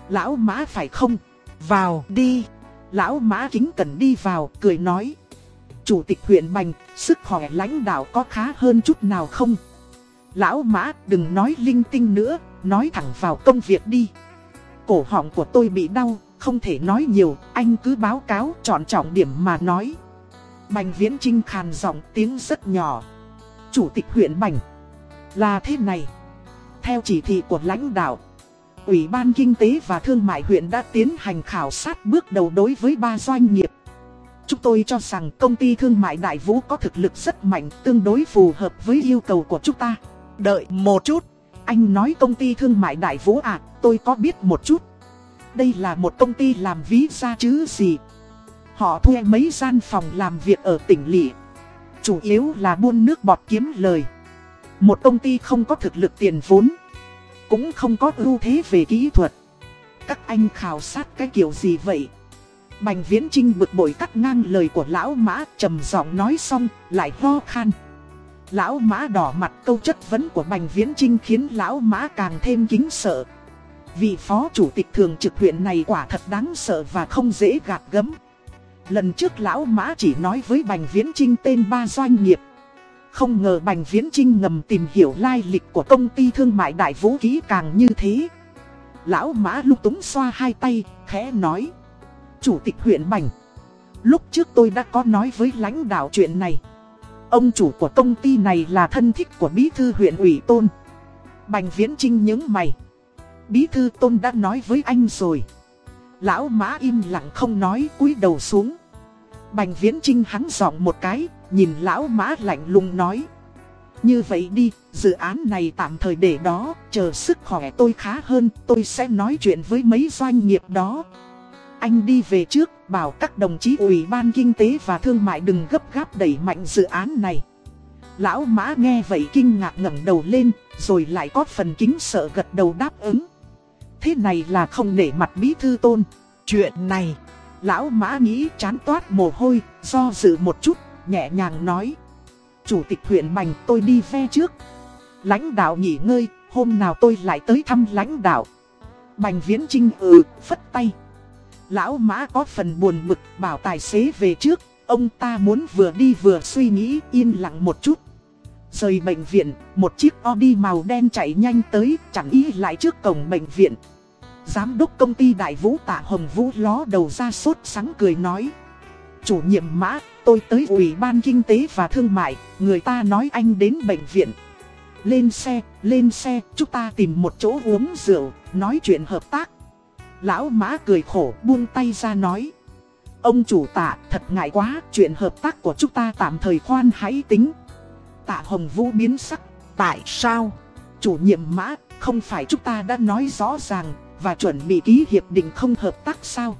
A: Lão Mã phải không? Vào đi. Lão Mã kính cần đi vào, cười nói. Chủ tịch huyện Bành, sức khỏe lãnh đạo có khá hơn chút nào không? Lão Mã đừng nói linh tinh nữa, nói thẳng vào công việc đi. Cổ họng của tôi bị đau, không thể nói nhiều, anh cứ báo cáo chọn trọng điểm mà nói. Bành Viễn Trinh khàn giọng tiếng rất nhỏ. Chủ tịch huyện Bành. Là thế này. Theo chỉ thị của lãnh đạo, Ủy ban Kinh tế và Thương mại huyện đã tiến hành khảo sát bước đầu đối với ba doanh nghiệp. Chúng tôi cho rằng công ty thương mại Đại Vũ có thực lực rất mạnh, tương đối phù hợp với yêu cầu của chúng ta. Đợi một chút, anh nói công ty thương mại Đại Vũ à, tôi có biết một chút. Đây là một công ty làm ví ra chứ gì. Họ thuê mấy gian phòng làm việc ở tỉnh lỵ. Chủ yếu là buôn nước bọt kiếm lời. Một công ty không có thực lực tiền vốn. Cũng không có ưu thế về kỹ thuật. Các anh khảo sát cái kiểu gì vậy? Bành Viễn Trinh bực bội cắt ngang lời của lão mã trầm giọng nói xong, lại ho khan. Lão mã đỏ mặt câu chất vấn của Bành Viễn Trinh khiến lão mã càng thêm kính sợ. Vị phó chủ tịch thường trực huyện này quả thật đáng sợ và không dễ gạt gấm. Lần trước lão mã chỉ nói với Bành Viễn Trinh tên ba doanh nghiệp. Không ngờ Bành Viễn Trinh ngầm tìm hiểu lai lịch của công ty thương mại đại vũ ký càng như thế. Lão mã lúc túng xoa hai tay, khẽ nói. Chủ tịch huyện Bành. Lúc trước tôi đã có nói với lãnh đạo chuyện này. Ông chủ của công ty này là thân thích của bí thư huyện ủy tôn. Bành Viễn Trinh những mày. Bí thư tôn đã nói với anh rồi. Lão mã im lặng không nói cúi đầu xuống. Bành viễn trinh hắn giọng một cái, nhìn lão mã lạnh lùng nói. Như vậy đi, dự án này tạm thời để đó, chờ sức khỏe tôi khá hơn, tôi sẽ nói chuyện với mấy doanh nghiệp đó. Anh đi về trước, bảo các đồng chí ủy ban kinh tế và thương mại đừng gấp gáp đẩy mạnh dự án này. Lão mã nghe vậy kinh ngạc ngẩng đầu lên, rồi lại có phần kính sợ gật đầu đáp ứng. Thế này là không nể mặt bí thư tôn. Chuyện này, lão mã nghĩ chán toát mồ hôi, do dự một chút, nhẹ nhàng nói. Chủ tịch huyện Bành tôi đi ve trước. Lãnh đạo nghỉ ngơi, hôm nào tôi lại tới thăm lãnh đạo. Bành viễn trinh ừ, phất tay. Lão mã có phần buồn bực bảo tài xế về trước, ông ta muốn vừa đi vừa suy nghĩ yên lặng một chút. Rời bệnh viện, một chiếc Audi màu đen chạy nhanh tới, chẳng ý lại trước cổng bệnh viện. Giám đốc công ty Đại Vũ Tạ Hồng Vũ ló đầu ra sốt sáng cười nói. Chủ nhiệm mã, tôi tới Ủy ban Kinh tế và Thương mại, người ta nói anh đến bệnh viện. Lên xe, lên xe, chúng ta tìm một chỗ uống rượu, nói chuyện hợp tác. Lão mã cười khổ buông tay ra nói. Ông chủ tạ, thật ngại quá, chuyện hợp tác của chúng ta tạm thời khoan hãy tính. Tạ Hồng Vũ biến sắc. Tại sao? Chủ nhiệm mã, không phải chúng ta đã nói rõ ràng và chuẩn bị ký hiệp định không hợp tác sao?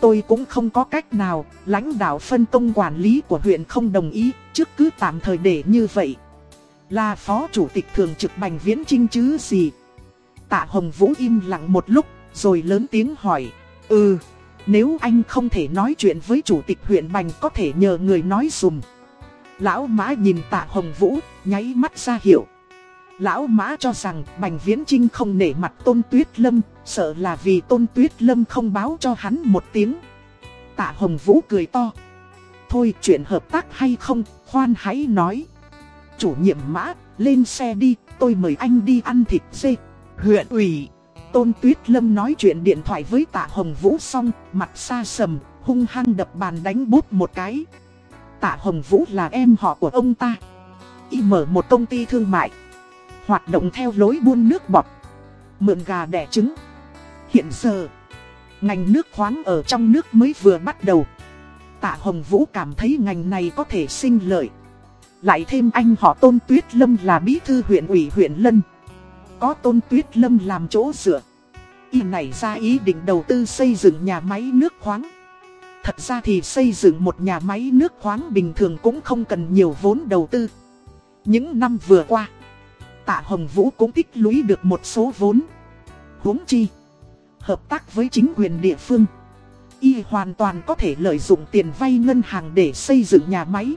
A: Tôi cũng không có cách nào, lãnh đạo phân công quản lý của huyện không đồng ý, trước cứ tạm thời để như vậy. Là phó chủ tịch thường trực Bành Viễn Trinh chứ gì Tạ Hồng Vũ im lặng một lúc rồi lớn tiếng hỏi Ừ nếu anh không thể nói chuyện với chủ tịch huyện Bành có thể nhờ người nói dùm. Lão Mã nhìn tạ Hồng Vũ nháy mắt ra hiệu. Lão Mã cho rằng Bành Viễn Trinh không nể mặt Tôn Tuyết Lâm Sợ là vì Tôn Tuyết Lâm không báo cho hắn một tiếng. Tạ Hồng Vũ cười to. Thôi chuyện hợp tác hay không, khoan hãy nói. Chủ nhiệm Mã, lên xe đi, tôi mời anh đi ăn thịt dê. Huyện ủy. Tôn Tuyết Lâm nói chuyện điện thoại với tạ Hồng Vũ xong, mặt xa sầm, hung hăng đập bàn đánh bút một cái. Tạ Hồng Vũ là em họ của ông ta. Y mở một công ty thương mại. Hoạt động theo lối buôn nước bọt. Mượn gà đẻ trứng. Hiện giờ Ngành nước khoáng ở trong nước mới vừa bắt đầu. Tạ Hồng Vũ cảm thấy ngành này có thể sinh lợi. Lại thêm anh họ Tôn Tuyết Lâm là bí thư huyện ủy huyện Lân. Có Tôn Tuyết Lâm làm chỗ dựa. Y này ra ý định đầu tư xây dựng nhà máy nước khoáng. Thật ra thì xây dựng một nhà máy nước khoáng bình thường cũng không cần nhiều vốn đầu tư. Những năm vừa qua, Tạ Hồng Vũ cũng tích lũy được một số vốn. Huống chi, Hợp tác với chính quyền địa phương, Y hoàn toàn có thể lợi dụng tiền vay ngân hàng để xây dựng nhà máy.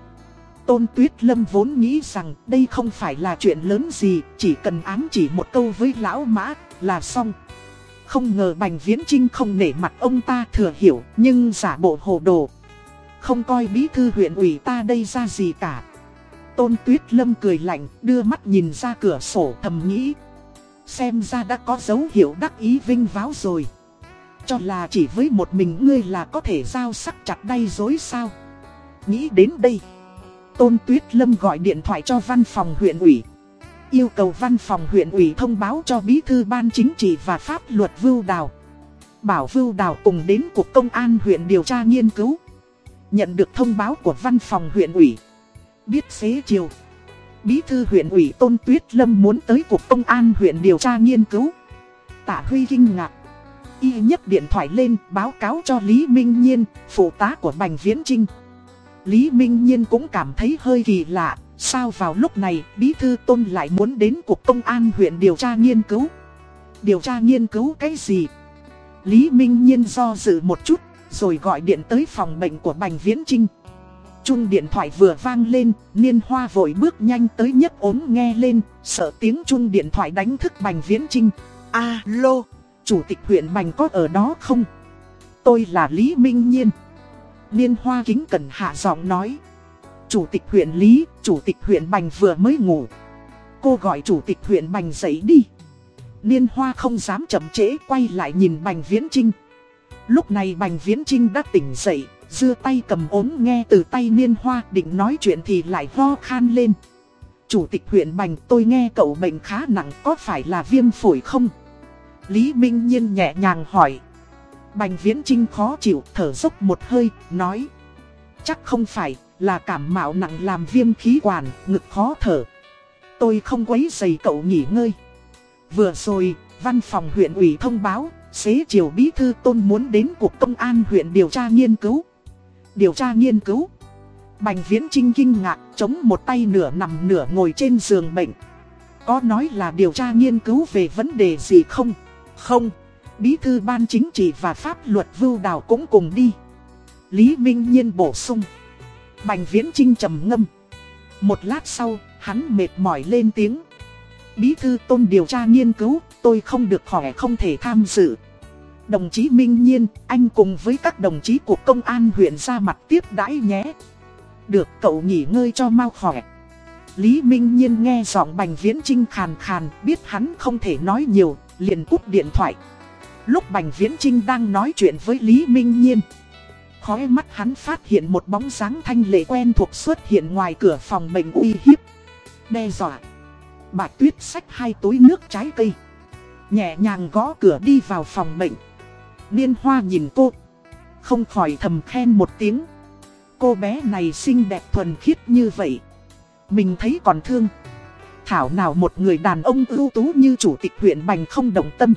A: Tôn Tuyết Lâm vốn nghĩ rằng đây không phải là chuyện lớn gì, Chỉ cần ám chỉ một câu với lão mã là xong. Không ngờ Bành Viễn Trinh không nể mặt ông ta thừa hiểu, Nhưng giả bộ hồ đồ. Không coi bí thư huyện ủy ta đây ra gì cả. Tôn Tuyết Lâm cười lạnh, đưa mắt nhìn ra cửa sổ thầm nghĩ. Xem ra đã có dấu hiệu đắc ý vinh váo rồi. Cho là chỉ với một mình ngươi là có thể giao sắc chặt đay dối sao? Nghĩ đến đây. Tôn Tuyết Lâm gọi điện thoại cho văn phòng huyện ủy. Yêu cầu văn phòng huyện ủy thông báo cho bí thư ban chính trị và pháp luật Vưu Đào. Bảo Vưu Đào cùng đến Cục Công an huyện điều tra nghiên cứu. Nhận được thông báo của văn phòng huyện ủy. Biết xế chiều Bí thư huyện ủy Tôn Tuyết Lâm muốn tới Cục Công an huyện điều tra nghiên cứu. Tạ Huy kinh ngạc. Y nhấc điện thoại lên báo cáo cho Lý Minh Nhiên, phụ tá của Bành Viễn Trinh Lý Minh Nhiên cũng cảm thấy hơi kỳ lạ Sao vào lúc này Bí thư Tôn lại muốn đến Cục Công an huyện điều tra nghiên cứu Điều tra nghiên cứu cái gì Lý Minh Nhiên do dự một chút Rồi gọi điện tới phòng bệnh của Bành Viễn Trinh Trung điện thoại vừa vang lên, Niên Hoa vội bước nhanh tới nhất ốm nghe lên, sợ tiếng trung điện thoại đánh thức Bành Viễn Trinh. Alo, chủ tịch huyện Bành có ở đó không? Tôi là Lý Minh Nhiên. Niên Hoa kính cẩn hạ giọng nói. Chủ tịch huyện Lý, chủ tịch huyện Bành vừa mới ngủ. Cô gọi chủ tịch huyện Bành dậy đi. Niên Hoa không dám chậm trễ quay lại nhìn Bành Viễn Trinh. Lúc này Bành Viễn Trinh đã tỉnh dậy, Dưa tay cầm ốm nghe từ tay niên hoa định nói chuyện thì lại ho khan lên Chủ tịch huyện Bành tôi nghe cậu bệnh khá nặng có phải là viêm phổi không? Lý Minh Nhiên nhẹ nhàng hỏi Bành Viễn Trinh khó chịu, thở dốc một hơi, nói. Chắc không phải là cảm mạo nặng làm viêm khí quản, ngực khó thở. Tôi không quấy giày cậu nghỉ ngơi. Vừa rồi, văn phòng huyện ủy thông báo, Xế chiều bí thư tôn muốn đến cục công an huyện điều tra nghiên cứu. Điều tra nghiên cứu. Bành viễn trinh kinh ngạc, chống một tay nửa nằm nửa ngồi trên giường bệnh. Có nói là điều tra nghiên cứu về vấn đề gì không? Không. Bí thư ban chính trị và pháp luật vưu đào cũng cùng đi Lý Minh Nhiên bổ sung Bành viễn trinh trầm ngâm Một lát sau hắn mệt mỏi lên tiếng Bí thư tôn điều tra nghiên cứu Tôi không được khỏe không thể tham dự Đồng chí Minh Nhiên, anh cùng với các đồng chí của công an huyện ra mặt tiếp đãi nhé. Được cậu nghỉ ngơi cho mau khỏe. Lý Minh Nhiên nghe giọng Bành Viễn Trinh khàn khàn, biết hắn không thể nói nhiều, liền cúp điện thoại. Lúc Bành Viễn Trinh đang nói chuyện với Lý Minh Nhiên, khói mắt hắn phát hiện một bóng dáng thanh lệ quen thuộc xuất hiện ngoài cửa phòng bệnh uy hiếp. Đe dọa. Bạch Tuyết xách hai túi nước trái cây. Nhẹ nhàng gõ cửa đi vào phòng bệnh. Liên hoa nhìn cô Không khỏi thầm khen một tiếng Cô bé này xinh đẹp thuần khiết như vậy Mình thấy còn thương Thảo nào một người đàn ông ưu tú như chủ tịch huyện Bành không đồng tâm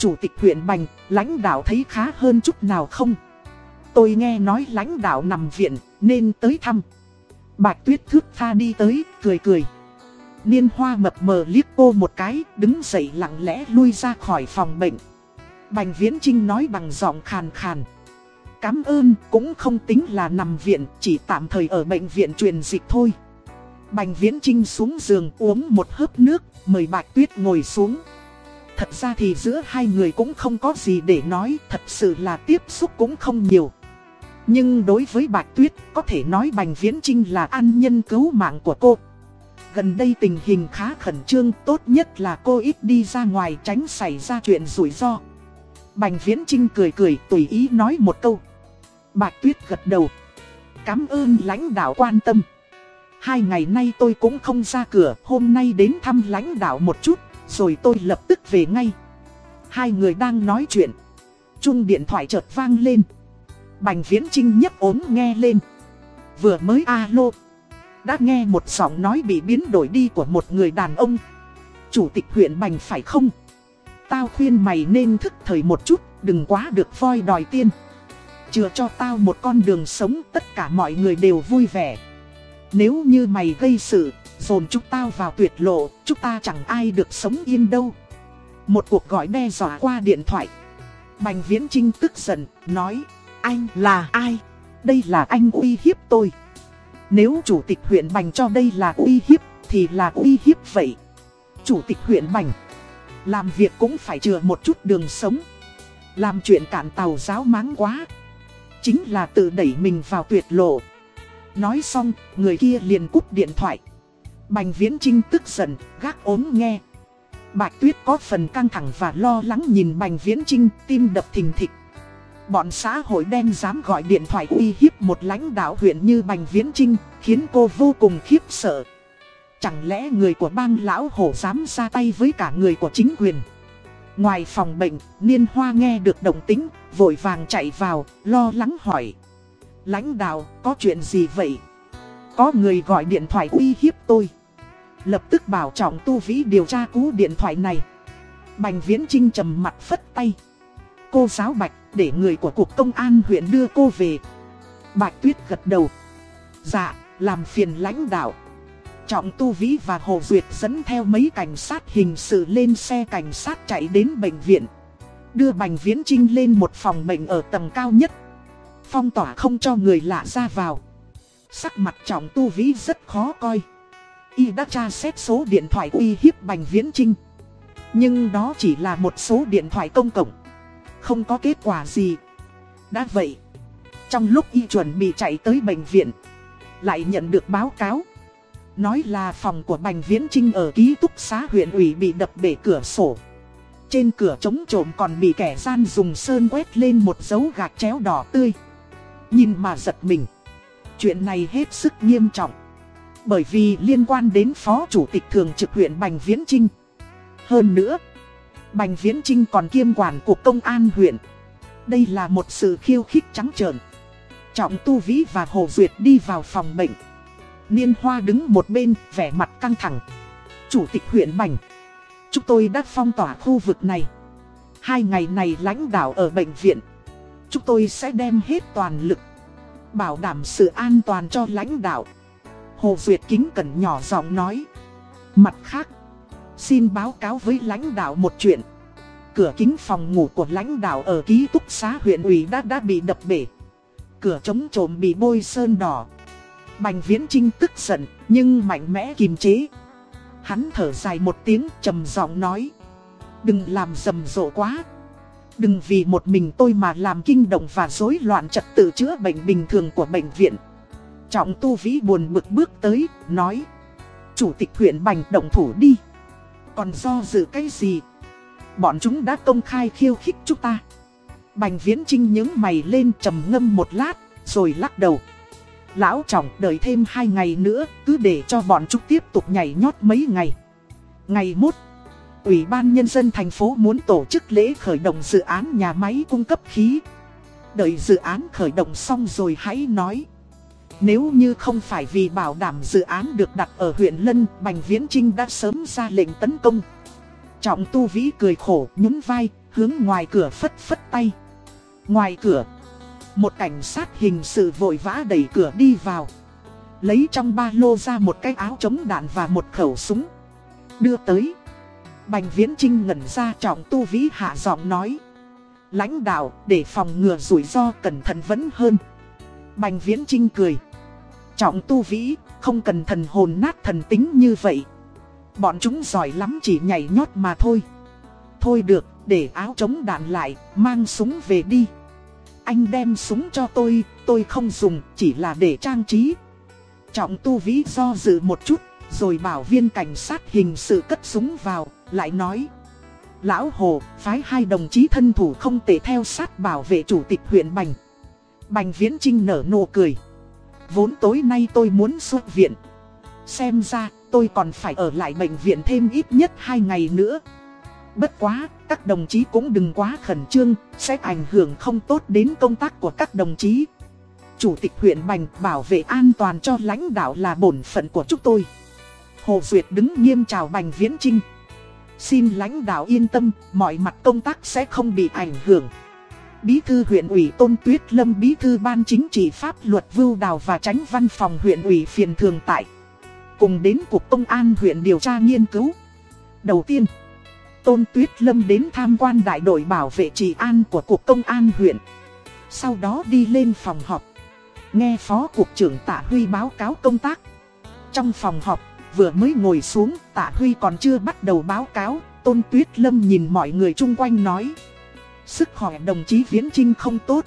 A: Chủ tịch huyện Bành, lãnh đạo thấy khá hơn chút nào không? Tôi nghe nói lãnh đạo nằm viện, nên tới thăm Bạch Tuyết thước tha đi tới, cười cười Niên hoa mập mờ liếc cô một cái, đứng dậy lặng lẽ lui ra khỏi phòng bệnh. Bành Viễn Trinh nói bằng giọng khàn khàn. Cảm ơn, cũng không tính là nằm viện, chỉ tạm thời ở bệnh viện truyền dịch thôi. Bành Viễn Trinh xuống giường uống một hớp nước, mời Bạch Tuyết ngồi xuống. Thật ra thì giữa hai người cũng không có gì để nói, thật sự là tiếp xúc cũng không nhiều. Nhưng đối với Bạch Tuyết, có thể nói Bành Viễn Trinh là an nhân cứu mạng của cô. Gần đây tình hình khá khẩn trương, tốt nhất là cô ít đi ra ngoài tránh xảy ra chuyện rủi ro. Bành Viễn Trinh cười cười tùy ý nói một câu. Bạch Tuyết gật đầu. Cảm ơn lãnh đạo quan tâm. Hai ngày nay tôi cũng không ra cửa, hôm nay đến thăm lãnh đạo một chút, rồi tôi lập tức về ngay. Hai người đang nói chuyện. Chung điện thoại chợt vang lên. Bành Viễn Trinh nhấp ốm nghe lên. Vừa mới alo. Đã nghe một giọng nói bị biến đổi đi của một người đàn ông. Chủ tịch huyện Bành phải không? Tao khuyên mày nên thức thời một chút, đừng quá được voi đòi tiên. Chừa cho tao một con đường sống tất cả mọi người đều vui vẻ. Nếu như mày gây sự, dồn chúng ta vào tuyệt lộ, chúng ta chẳng ai được sống yên đâu. Một cuộc gọi đe dọa qua điện thoại. Bành Viễn Trinh tức giận, nói, anh là ai? Đây là anh uy hiếp tôi. Nếu chủ tịch huyện Bành cho đây là uy hiếp, thì là uy hiếp vậy. Chủ tịch huyện Bành, làm việc cũng phải chừa một chút đường sống. Làm chuyện cản tàu giáo máng quá. Chính là tự đẩy mình vào tuyệt lộ. Nói xong, người kia liền cúp điện thoại. Bành Viễn Trinh tức giận, gác ốm nghe. Bạch Tuyết có phần căng thẳng và lo lắng nhìn Bành Viễn Trinh, tim đập thình thịch. Bọn xã hội đen dám gọi điện thoại uy hiếp một lãnh đạo huyện như Bành Viễn Trinh, khiến cô vô cùng khiếp sợ. Chẳng lẽ người của bang lão hổ dám ra tay với cả người của chính quyền? Ngoài phòng bệnh, Niên Hoa nghe được động tính, vội vàng chạy vào, lo lắng hỏi. Lãnh đạo, có chuyện gì vậy? Có người gọi điện thoại uy hiếp tôi. Lập tức bảo trọng tu vĩ điều tra cú điện thoại này. Bành Viễn Trinh trầm mặt phất tay. Cô giáo Bạch, để người của Cục Công an huyện đưa cô về. Bạch Tuyết gật đầu. Dạ, làm phiền lãnh đạo. Trọng Tu Vĩ và Hồ Duyệt dẫn theo mấy cảnh sát hình sự lên xe cảnh sát chạy đến bệnh viện. Đưa Bành Viễn Trinh lên một phòng bệnh ở tầng cao nhất. Phong tỏa không cho người lạ ra vào. Sắc mặt Trọng Tu Vĩ rất khó coi. Y đã tra xét số điện thoại uy hiếp Bành Viễn Trinh. Nhưng đó chỉ là một số điện thoại công cộng. Không có kết quả gì. Đã vậy, trong lúc y chuẩn bị chạy tới bệnh viện, lại nhận được báo cáo. Nói là phòng của Bành Viễn Trinh ở ký túc xá huyện ủy bị đập bể cửa sổ. Trên cửa chống trộm còn bị kẻ gian dùng sơn quét lên một dấu gạch chéo đỏ tươi. Nhìn mà giật mình. Chuyện này hết sức nghiêm trọng. Bởi vì liên quan đến Phó Chủ tịch Thường trực huyện Bành Viễn Trinh. Hơn nữa, Bành Viễn Trinh còn kiêm quản của công an huyện. Đây là một sự khiêu khích trắng trợn. Trọng Tu Vĩ và Hồ Duyệt đi vào phòng bệnh. Niên Hoa đứng một bên, vẻ mặt căng thẳng. Chủ tịch huyện Bành. Chúng tôi đã phong tỏa khu vực này. Hai ngày này lãnh đạo ở bệnh viện. Chúng tôi sẽ đem hết toàn lực. Bảo đảm sự an toàn cho lãnh đạo. Hồ Duyệt kính cẩn nhỏ giọng nói. Mặt khác, xin báo cáo với lãnh đạo một chuyện. Cửa kính phòng ngủ của lãnh đạo ở ký túc xá huyện ủy đã đã bị đập bể. Cửa chống trộm bị bôi sơn đỏ. Bành Viễn Trinh tức giận, nhưng mạnh mẽ kiềm chế. Hắn thở dài một tiếng trầm giọng nói. Đừng làm rầm rộ quá. Đừng vì một mình tôi mà làm kinh động và rối loạn trật tự chữa bệnh bình thường của bệnh viện. Trọng Tu Vĩ buồn bực bước tới, nói. Chủ tịch huyện Bành động thủ đi. Còn do dự cái gì? Bọn chúng đã công khai khiêu khích chúng ta. Bành Viễn Trinh nhớ mày lên trầm ngâm một lát, rồi lắc đầu. Lão trọng đợi thêm hai ngày nữa, cứ để cho bọn chúng tiếp tục nhảy nhót mấy ngày. Ngày mốt, Ủy ban Nhân dân thành phố muốn tổ chức lễ khởi động dự án nhà máy cung cấp khí. Đợi dự án khởi động xong rồi hãy nói. Nếu như không phải vì bảo đảm dự án được đặt ở huyện Lân, Bành Viễn Trinh đã sớm ra lệnh tấn công. Trọng Tu Vĩ cười khổ, nhún vai, hướng ngoài cửa phất phất tay. Ngoài cửa, một cảnh sát hình sự vội vã đẩy cửa đi vào. lấy trong ba lô ra một cái áo chống đạn và một khẩu súng. Đưa tới. Bành Viễn Trinh ngẩn ra trọng tu vĩ hạ giọng nói. Lãnh đạo để phòng ngừa rủi ro cẩn thận vẫn hơn. Bành Viễn Trinh cười. Trọng tu vĩ, không cần thần hồn nát thần tính như vậy. Bọn chúng giỏi lắm chỉ nhảy nhót mà thôi. Thôi được, để áo chống đạn lại, mang súng về đi. Anh đem súng cho tôi, tôi không dùng, chỉ là để trang trí. Trọng tu vĩ do dự một chút, rồi bảo viên cảnh sát hình sự cất súng vào, lại nói. Lão Hồ, phái hai đồng chí thân thủ không tệ theo sát bảo vệ chủ tịch huyện Bành. Bành Viễn Trinh nở nụ cười. Vốn tối nay tôi muốn xuất viện. Xem ra, tôi còn phải ở lại bệnh viện thêm ít nhất 2 ngày nữa. Bất quá, các đồng chí cũng đừng quá khẩn trương, sẽ ảnh hưởng không tốt đến công tác của các đồng chí. Chủ tịch huyện Bành bảo vệ an toàn cho lãnh đạo là bổn phận của chúng tôi. Hồ Duyệt đứng nghiêm chào Bành Viễn Trinh. Xin lãnh đạo yên tâm, mọi mặt công tác sẽ không bị ảnh hưởng. Bí thư huyện ủy Tôn Tuyết Lâm Bí thư Ban Chính trị Pháp luật Vưu Đào và tránh văn phòng huyện ủy phiền thường tại. Cùng đến Cục Công an huyện điều tra nghiên cứu. Đầu tiên, Tôn Tuyết Lâm đến tham quan đại đội bảo vệ trị an của Cục Công an huyện. Sau đó đi lên phòng họp. Nghe Phó Cục trưởng Tạ Huy báo cáo công tác. Trong phòng họp, vừa mới ngồi xuống, Tạ Huy còn chưa bắt đầu báo cáo. Tôn Tuyết Lâm nhìn mọi người chung quanh nói. Sức khỏe đồng chí Viễn Trinh không tốt.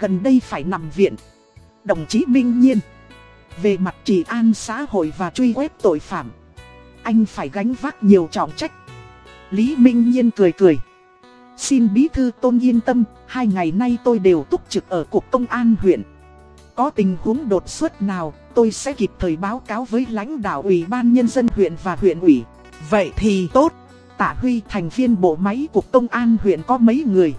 A: Gần đây phải nằm viện. Đồng chí Minh Nhiên. Về mặt trị an xã hội và truy quét tội phạm. Anh phải gánh vác nhiều trọng trách. Lý Minh Nhiên cười cười. Xin bí thư tôn yên tâm, hai ngày nay tôi đều túc trực ở cục công an huyện. Có tình huống đột xuất nào, tôi sẽ kịp thời báo cáo với lãnh đạo ủy ban nhân dân huyện và huyện ủy. Vậy thì tốt. Tạ Huy thành viên bộ máy cục công an huyện có mấy người.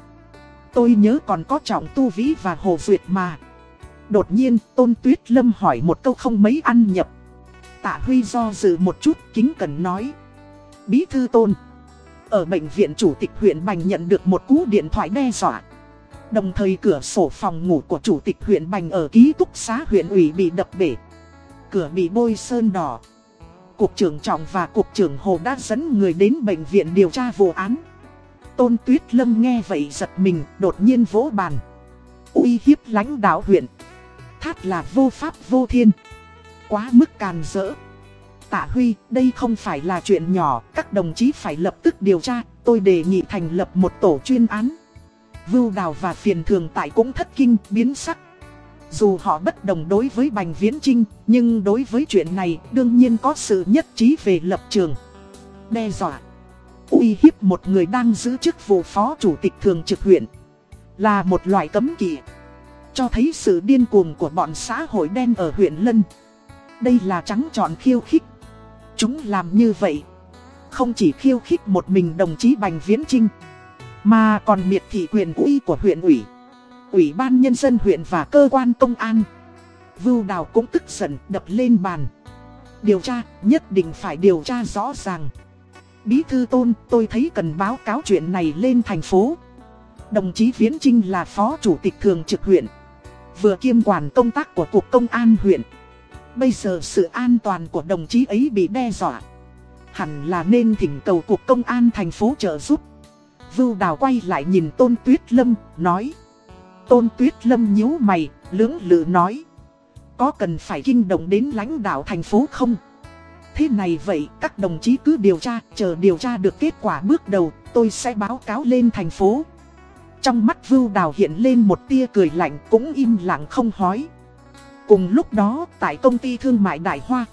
A: Tôi nhớ còn có Trọng Tu Vĩ và Hồ Duyệt mà. Đột nhiên, Tôn Tuyết Lâm hỏi một câu không mấy ăn nhập. Tạ Huy do dự một chút, kính cần nói. Bí thư Tôn. Ở bệnh viện chủ tịch huyện Bành nhận được một cú điện thoại đe dọa. Đồng thời cửa sổ phòng ngủ của chủ tịch huyện Bành ở ký túc xá huyện ủy bị đập bể. Cửa bị bôi sơn đỏ. Cục trưởng Trọng và Cục trưởng Hồ đã dẫn người đến bệnh viện điều tra vụ án. Tôn Tuyết Lâm nghe vậy giật mình, đột nhiên vỗ bàn. uy hiếp lãnh đạo huyện. Thát là vô pháp vô thiên. Quá mức càn rỡ. Tạ Huy, đây không phải là chuyện nhỏ, các đồng chí phải lập tức điều tra, tôi đề nghị thành lập một tổ chuyên án. Vưu Đào và Phiền Thường Tại cũng thất kinh, biến sắc. Dù họ bất đồng đối với Bành Viễn Trinh, nhưng đối với chuyện này đương nhiên có sự nhất trí về lập trường. Đe dọa, uy hiếp một người đang giữ chức vụ phó chủ tịch thường trực huyện, là một loại cấm kỵ. Cho thấy sự điên cuồng của bọn xã hội đen ở huyện Lân. Đây là trắng trọn khiêu khích. Chúng làm như vậy, không chỉ khiêu khích một mình đồng chí Bành Viễn Trinh, mà còn miệt thị quyền uy của huyện ủy. Ủy ban Nhân dân huyện và cơ quan công an. Vưu Đào cũng tức giận đập lên bàn. Điều tra, nhất định phải điều tra rõ ràng. Bí thư tôn, tôi thấy cần báo cáo chuyện này lên thành phố. Đồng chí Viễn Trinh là phó chủ tịch thường trực huyện. Vừa kiêm quản công tác của Cục Công an huyện. Bây giờ sự an toàn của đồng chí ấy bị đe dọa. Hẳn là nên thỉnh cầu Cục Công an thành phố trợ giúp. Vưu Đào quay lại nhìn Tôn Tuyết Lâm, nói. Tôn Tuyết Lâm nhíu mày, lưỡng lự nói. Có cần phải kinh động đến lãnh đạo thành phố không? Thế này vậy, các đồng chí cứ điều tra, chờ điều tra được kết quả bước đầu, tôi sẽ báo cáo lên thành phố. Trong mắt Vưu Đào hiện lên một tia cười lạnh cũng im lặng không hói. Cùng lúc đó, tại công ty thương mại Đại Hoa,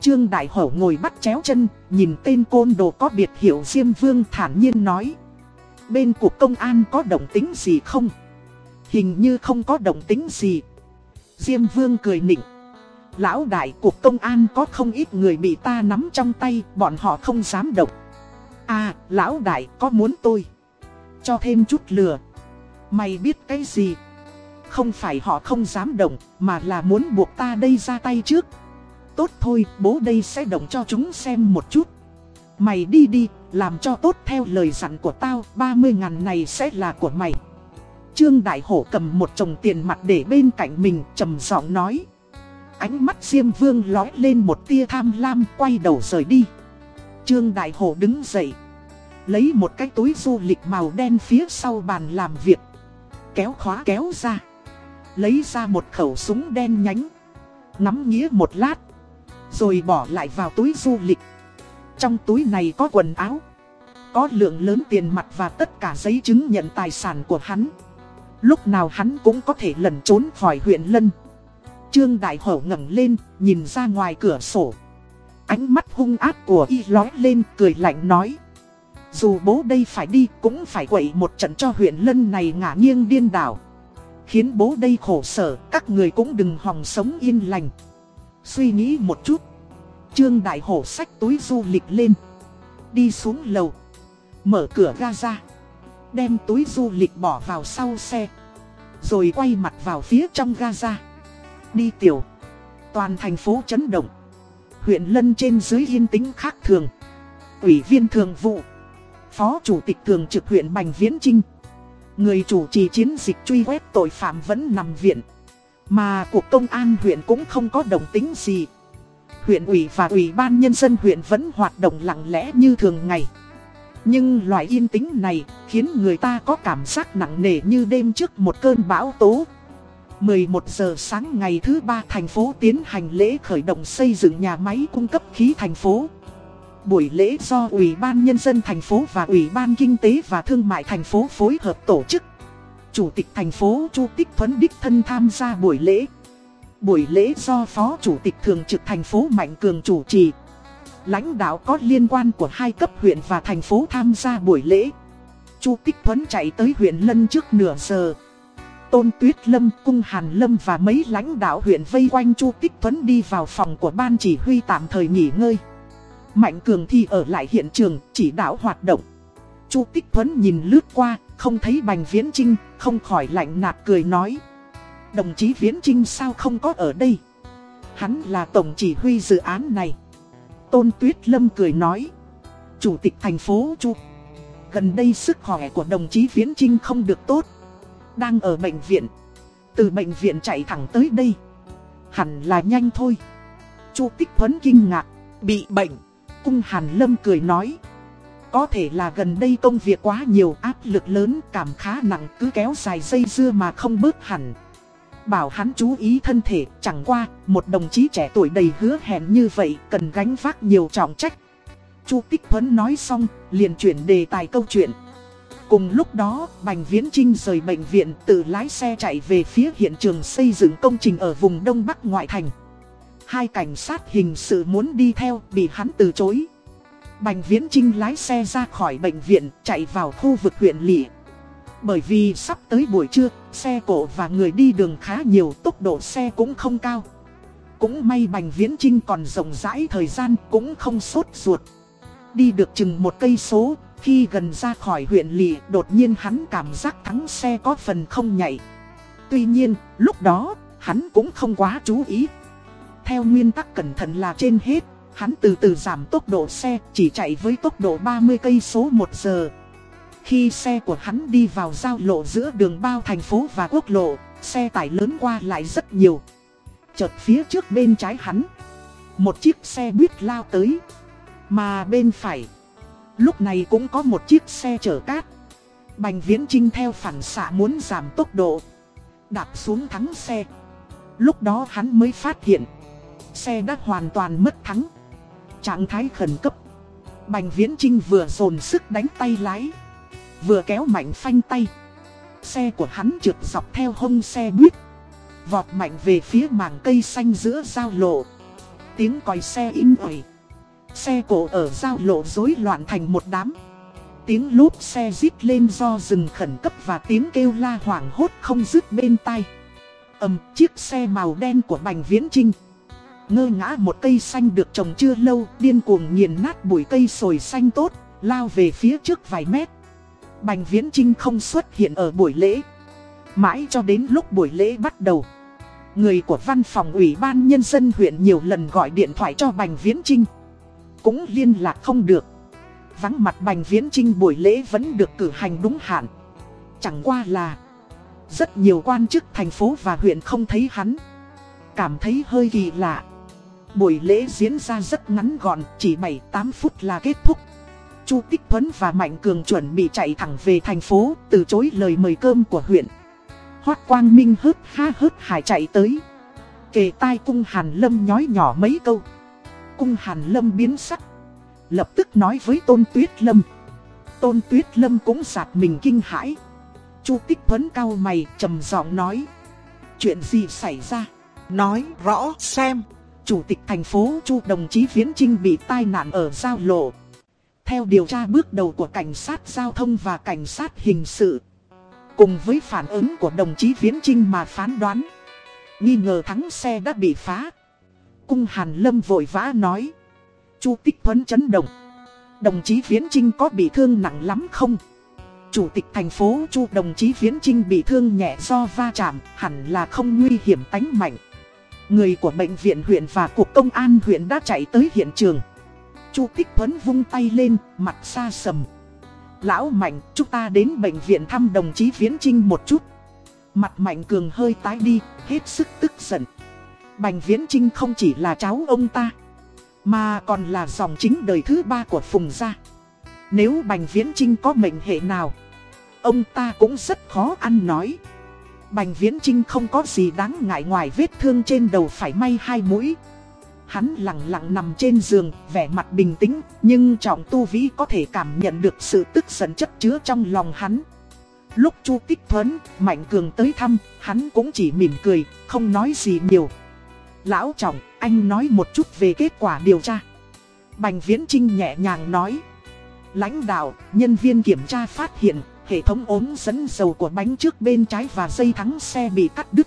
A: Trương Đại Hổ ngồi bắt chéo chân, nhìn tên côn đồ có biệt hiệu Diêm Vương thản nhiên nói. Bên cục công an có động tính gì không? Hình như không có động tính gì. Diêm Vương cười nịnh. Lão đại cục công an có không ít người bị ta nắm trong tay, bọn họ không dám động. À, lão đại có muốn tôi? Cho thêm chút lừa. Mày biết cái gì? Không phải họ không dám động, mà là muốn buộc ta đây ra tay trước. Tốt thôi, bố đây sẽ động cho chúng xem một chút. Mày đi đi, làm cho tốt theo lời dặn của tao, 30 ngàn này sẽ là của mày. Trương Đại Hổ cầm một chồng tiền mặt để bên cạnh mình, trầm giọng nói. Ánh mắt Diêm Vương lói lên một tia tham lam quay đầu rời đi. Trương Đại Hổ đứng dậy. Lấy một cái túi du lịch màu đen phía sau bàn làm việc. Kéo khóa kéo ra. Lấy ra một khẩu súng đen nhánh. nắm nghĩa một lát. Rồi bỏ lại vào túi du lịch. Trong túi này có quần áo. Có lượng lớn tiền mặt và tất cả giấy chứng nhận tài sản của hắn. Lúc nào hắn cũng có thể lẩn trốn khỏi huyện Lân. Trương Đại Hổ ngẩng lên, nhìn ra ngoài cửa sổ. Ánh mắt hung ác của y lói lên, cười lạnh nói. Dù bố đây phải đi, cũng phải quậy một trận cho huyện Lân này ngả nghiêng điên đảo. Khiến bố đây khổ sở, các người cũng đừng hòng sống yên lành. Suy nghĩ một chút. Trương Đại Hổ xách túi du lịch lên. Đi xuống lầu. Mở cửa ga ra. Đem túi du lịch bỏ vào sau xe. Rồi quay mặt vào phía trong Gaza. Đi tiểu. Toàn thành phố chấn động. Huyện Lân trên dưới yên tĩnh khác thường. Ủy viên thường vụ. Phó chủ tịch thường trực huyện Bành Viễn Trinh. Người chủ trì chiến dịch truy quét tội phạm vẫn nằm viện. Mà cuộc công an huyện cũng không có đồng tính gì. Huyện ủy và ủy ban nhân dân huyện vẫn hoạt động lặng lẽ như thường ngày. Nhưng loại yên tĩnh này khiến người ta có cảm giác nặng nề như đêm trước một cơn bão tố. 11 giờ sáng ngày thứ ba, thành phố tiến hành lễ khởi động xây dựng nhà máy cung cấp khí thành phố. Buổi lễ do Ủy ban Nhân dân thành phố và Ủy ban Kinh tế và Thương mại thành phố phối hợp tổ chức. Chủ tịch thành phố Chu Tích Thuấn Đích Thân tham gia buổi lễ. Buổi lễ do Phó Chủ tịch Thường trực thành phố Mạnh Cường chủ trì. Lãnh đạo có liên quan của hai cấp huyện và thành phố tham gia buổi lễ. Chu Tích Thuấn chạy tới huyện Lân trước nửa giờ. Tôn Tuyết Lâm, Cung Hàn Lâm và mấy lãnh đạo huyện vây quanh Chu Tích Thuấn đi vào phòng của ban chỉ huy tạm thời nghỉ ngơi. Mạnh Cường thì ở lại hiện trường, chỉ đạo hoạt động. Chu Tích Thuấn nhìn lướt qua, không thấy Bành Viễn Trinh, không khỏi lạnh nạt cười nói. Đồng chí Viễn Trinh sao không có ở đây? Hắn là tổng chỉ huy dự án này. Tôn Tuyết Lâm cười nói. Chủ tịch thành phố Chu. Gần đây sức khỏe của đồng chí Viễn Trinh không được tốt. Đang ở bệnh viện. Từ bệnh viện chạy thẳng tới đây. Hẳn là nhanh thôi. Chu Tích Thuấn kinh ngạc. Bị bệnh. Cung Hàn Lâm cười nói. Có thể là gần đây công việc quá nhiều, áp lực lớn, cảm khá nặng, cứ kéo dài dây dưa mà không bớt hẳn. Bảo hắn chú ý thân thể chẳng qua một đồng chí trẻ tuổi đầy hứa hẹn như vậy cần gánh vác nhiều trọng trách. Chu Tích Thuấn nói xong liền chuyển đề tài câu chuyện. Cùng lúc đó, Bành Viễn Trinh rời bệnh viện tự lái xe chạy về phía hiện trường xây dựng công trình ở vùng Đông Bắc ngoại thành. Hai cảnh sát hình sự muốn đi theo bị hắn từ chối. Bành Viễn Trinh lái xe ra khỏi bệnh viện chạy vào khu vực huyện Lị. Bởi vì sắp tới buổi trưa, xe cộ và người đi đường khá nhiều tốc độ xe cũng không cao. Cũng may Bành Viễn Trinh còn rộng rãi thời gian cũng không sốt ruột. Đi được chừng một cây số, khi gần ra khỏi huyện lì đột nhiên hắn cảm giác thắng xe có phần không nhảy Tuy nhiên, lúc đó, hắn cũng không quá chú ý. Theo nguyên tắc cẩn thận là trên hết, hắn từ từ giảm tốc độ xe, chỉ chạy với tốc độ 30 cây số một giờ. Khi xe của hắn đi vào giao lộ giữa đường bao thành phố và quốc lộ, xe tải lớn qua lại rất nhiều. Chợt phía trước bên trái hắn, một chiếc xe buýt lao tới. Mà bên phải, lúc này cũng có một chiếc xe chở cát. Bành Viễn Trinh theo phản xạ muốn giảm tốc độ, đạp xuống thắng xe. Lúc đó hắn mới phát hiện, xe đã hoàn toàn mất thắng. Trạng thái khẩn cấp. Bành Viễn Trinh vừa dồn sức đánh tay lái. Vừa kéo mạnh phanh tay. Xe của hắn trượt dọc theo hông xe buýt. Vọt mạnh về phía mảng cây xanh giữa giao lộ. Tiếng còi xe im ỏi. Xe cổ ở giao lộ rối loạn thành một đám. Tiếng lốp xe rít lên do dừng khẩn cấp và tiếng kêu la hoảng hốt không dứt bên tai. ầm chiếc xe màu đen của Bành Viễn Trinh. Ngơ ngã một cây xanh được trồng chưa lâu, điên cuồng nghiền nát bụi cây sồi xanh tốt, lao về phía trước vài mét. Bành Viễn Trinh không xuất hiện ở buổi lễ. Mãi cho đến lúc buổi lễ bắt đầu. Người của văn phòng ủy ban nhân dân huyện nhiều lần gọi điện thoại cho Bành Viễn Trinh. Cũng liên lạc không được. Vắng mặt Bành Viễn Trinh buổi lễ vẫn được cử hành đúng hạn. Chẳng qua là rất nhiều quan chức thành phố và huyện không thấy hắn. cảm thấy hơi kỳ lạ. Buổi lễ diễn ra rất ngắn gọn, chỉ 7-8 phút là kết thúc. Chu Tích Thuấn và Mạnh Cường chuẩn bị chạy thẳng về thành phố, từ chối lời mời cơm của huyện. Hoác Quang Minh hớt ha hớt hải chạy tới. Kề tai cung Hàn Lâm nhói nhỏ mấy câu. Cung Hàn Lâm biến sắc. Lập tức nói với Tôn Tuyết Lâm. Tôn Tuyết Lâm cũng giạt mình kinh hãi. Chu Tích Thuấn cao mày trầm giọng nói. Chuyện gì xảy ra? Nói rõ xem. Chủ tịch thành phố Chu đồng chí Viễn Trinh bị tai nạn ở giao lộ. Theo điều tra bước đầu của cảnh sát giao thông và cảnh sát hình sự. Cùng với phản ứng của đồng chí Viễn Trinh mà phán đoán. Nghi ngờ thắng xe đã bị phá. Cung Hàn Lâm vội vã nói. Chu Tích Thuấn chấn động. Đồng chí Viễn Trinh có bị thương nặng lắm không? Chủ tịch thành phố Chu đồng chí Viễn Trinh bị thương nhẹ do va chạm, hẳn là không nguy hiểm tánh mạnh. Người của bệnh viện huyện và cục công an huyện đã chạy tới hiện trường. Chu Tích Thuấn vung tay lên, mặt xa sầm. Lão Mạnh, chúng ta đến bệnh viện thăm đồng chí Viễn Trinh một chút. Mặt Mạnh Cường hơi tái đi, hết sức tức giận. Bành Viễn Trinh không chỉ là cháu ông ta, mà còn là dòng chính đời thứ ba của Phùng Gia. Nếu Bành Viễn Trinh có mệnh hệ nào, ông ta cũng rất khó ăn nói. Bành Viễn Trinh không có gì đáng ngại ngoài vết thương trên đầu phải may hai mũi. Hắn lặng lặng nằm trên giường, vẻ mặt bình tĩnh, nhưng trọng tu vĩ có thể cảm nhận được sự tức giận chất chứa trong lòng hắn. Lúc Chu Tích Thuấn, Mạnh Cường tới thăm, hắn cũng chỉ mỉm cười, không nói gì nhiều. Lão trọng, anh nói một chút về kết quả điều tra. Bành Viễn Trinh nhẹ nhàng nói. Lãnh đạo, nhân viên kiểm tra phát hiện, hệ thống ốm dẫn dầu của bánh trước bên trái và dây thắng xe bị cắt đứt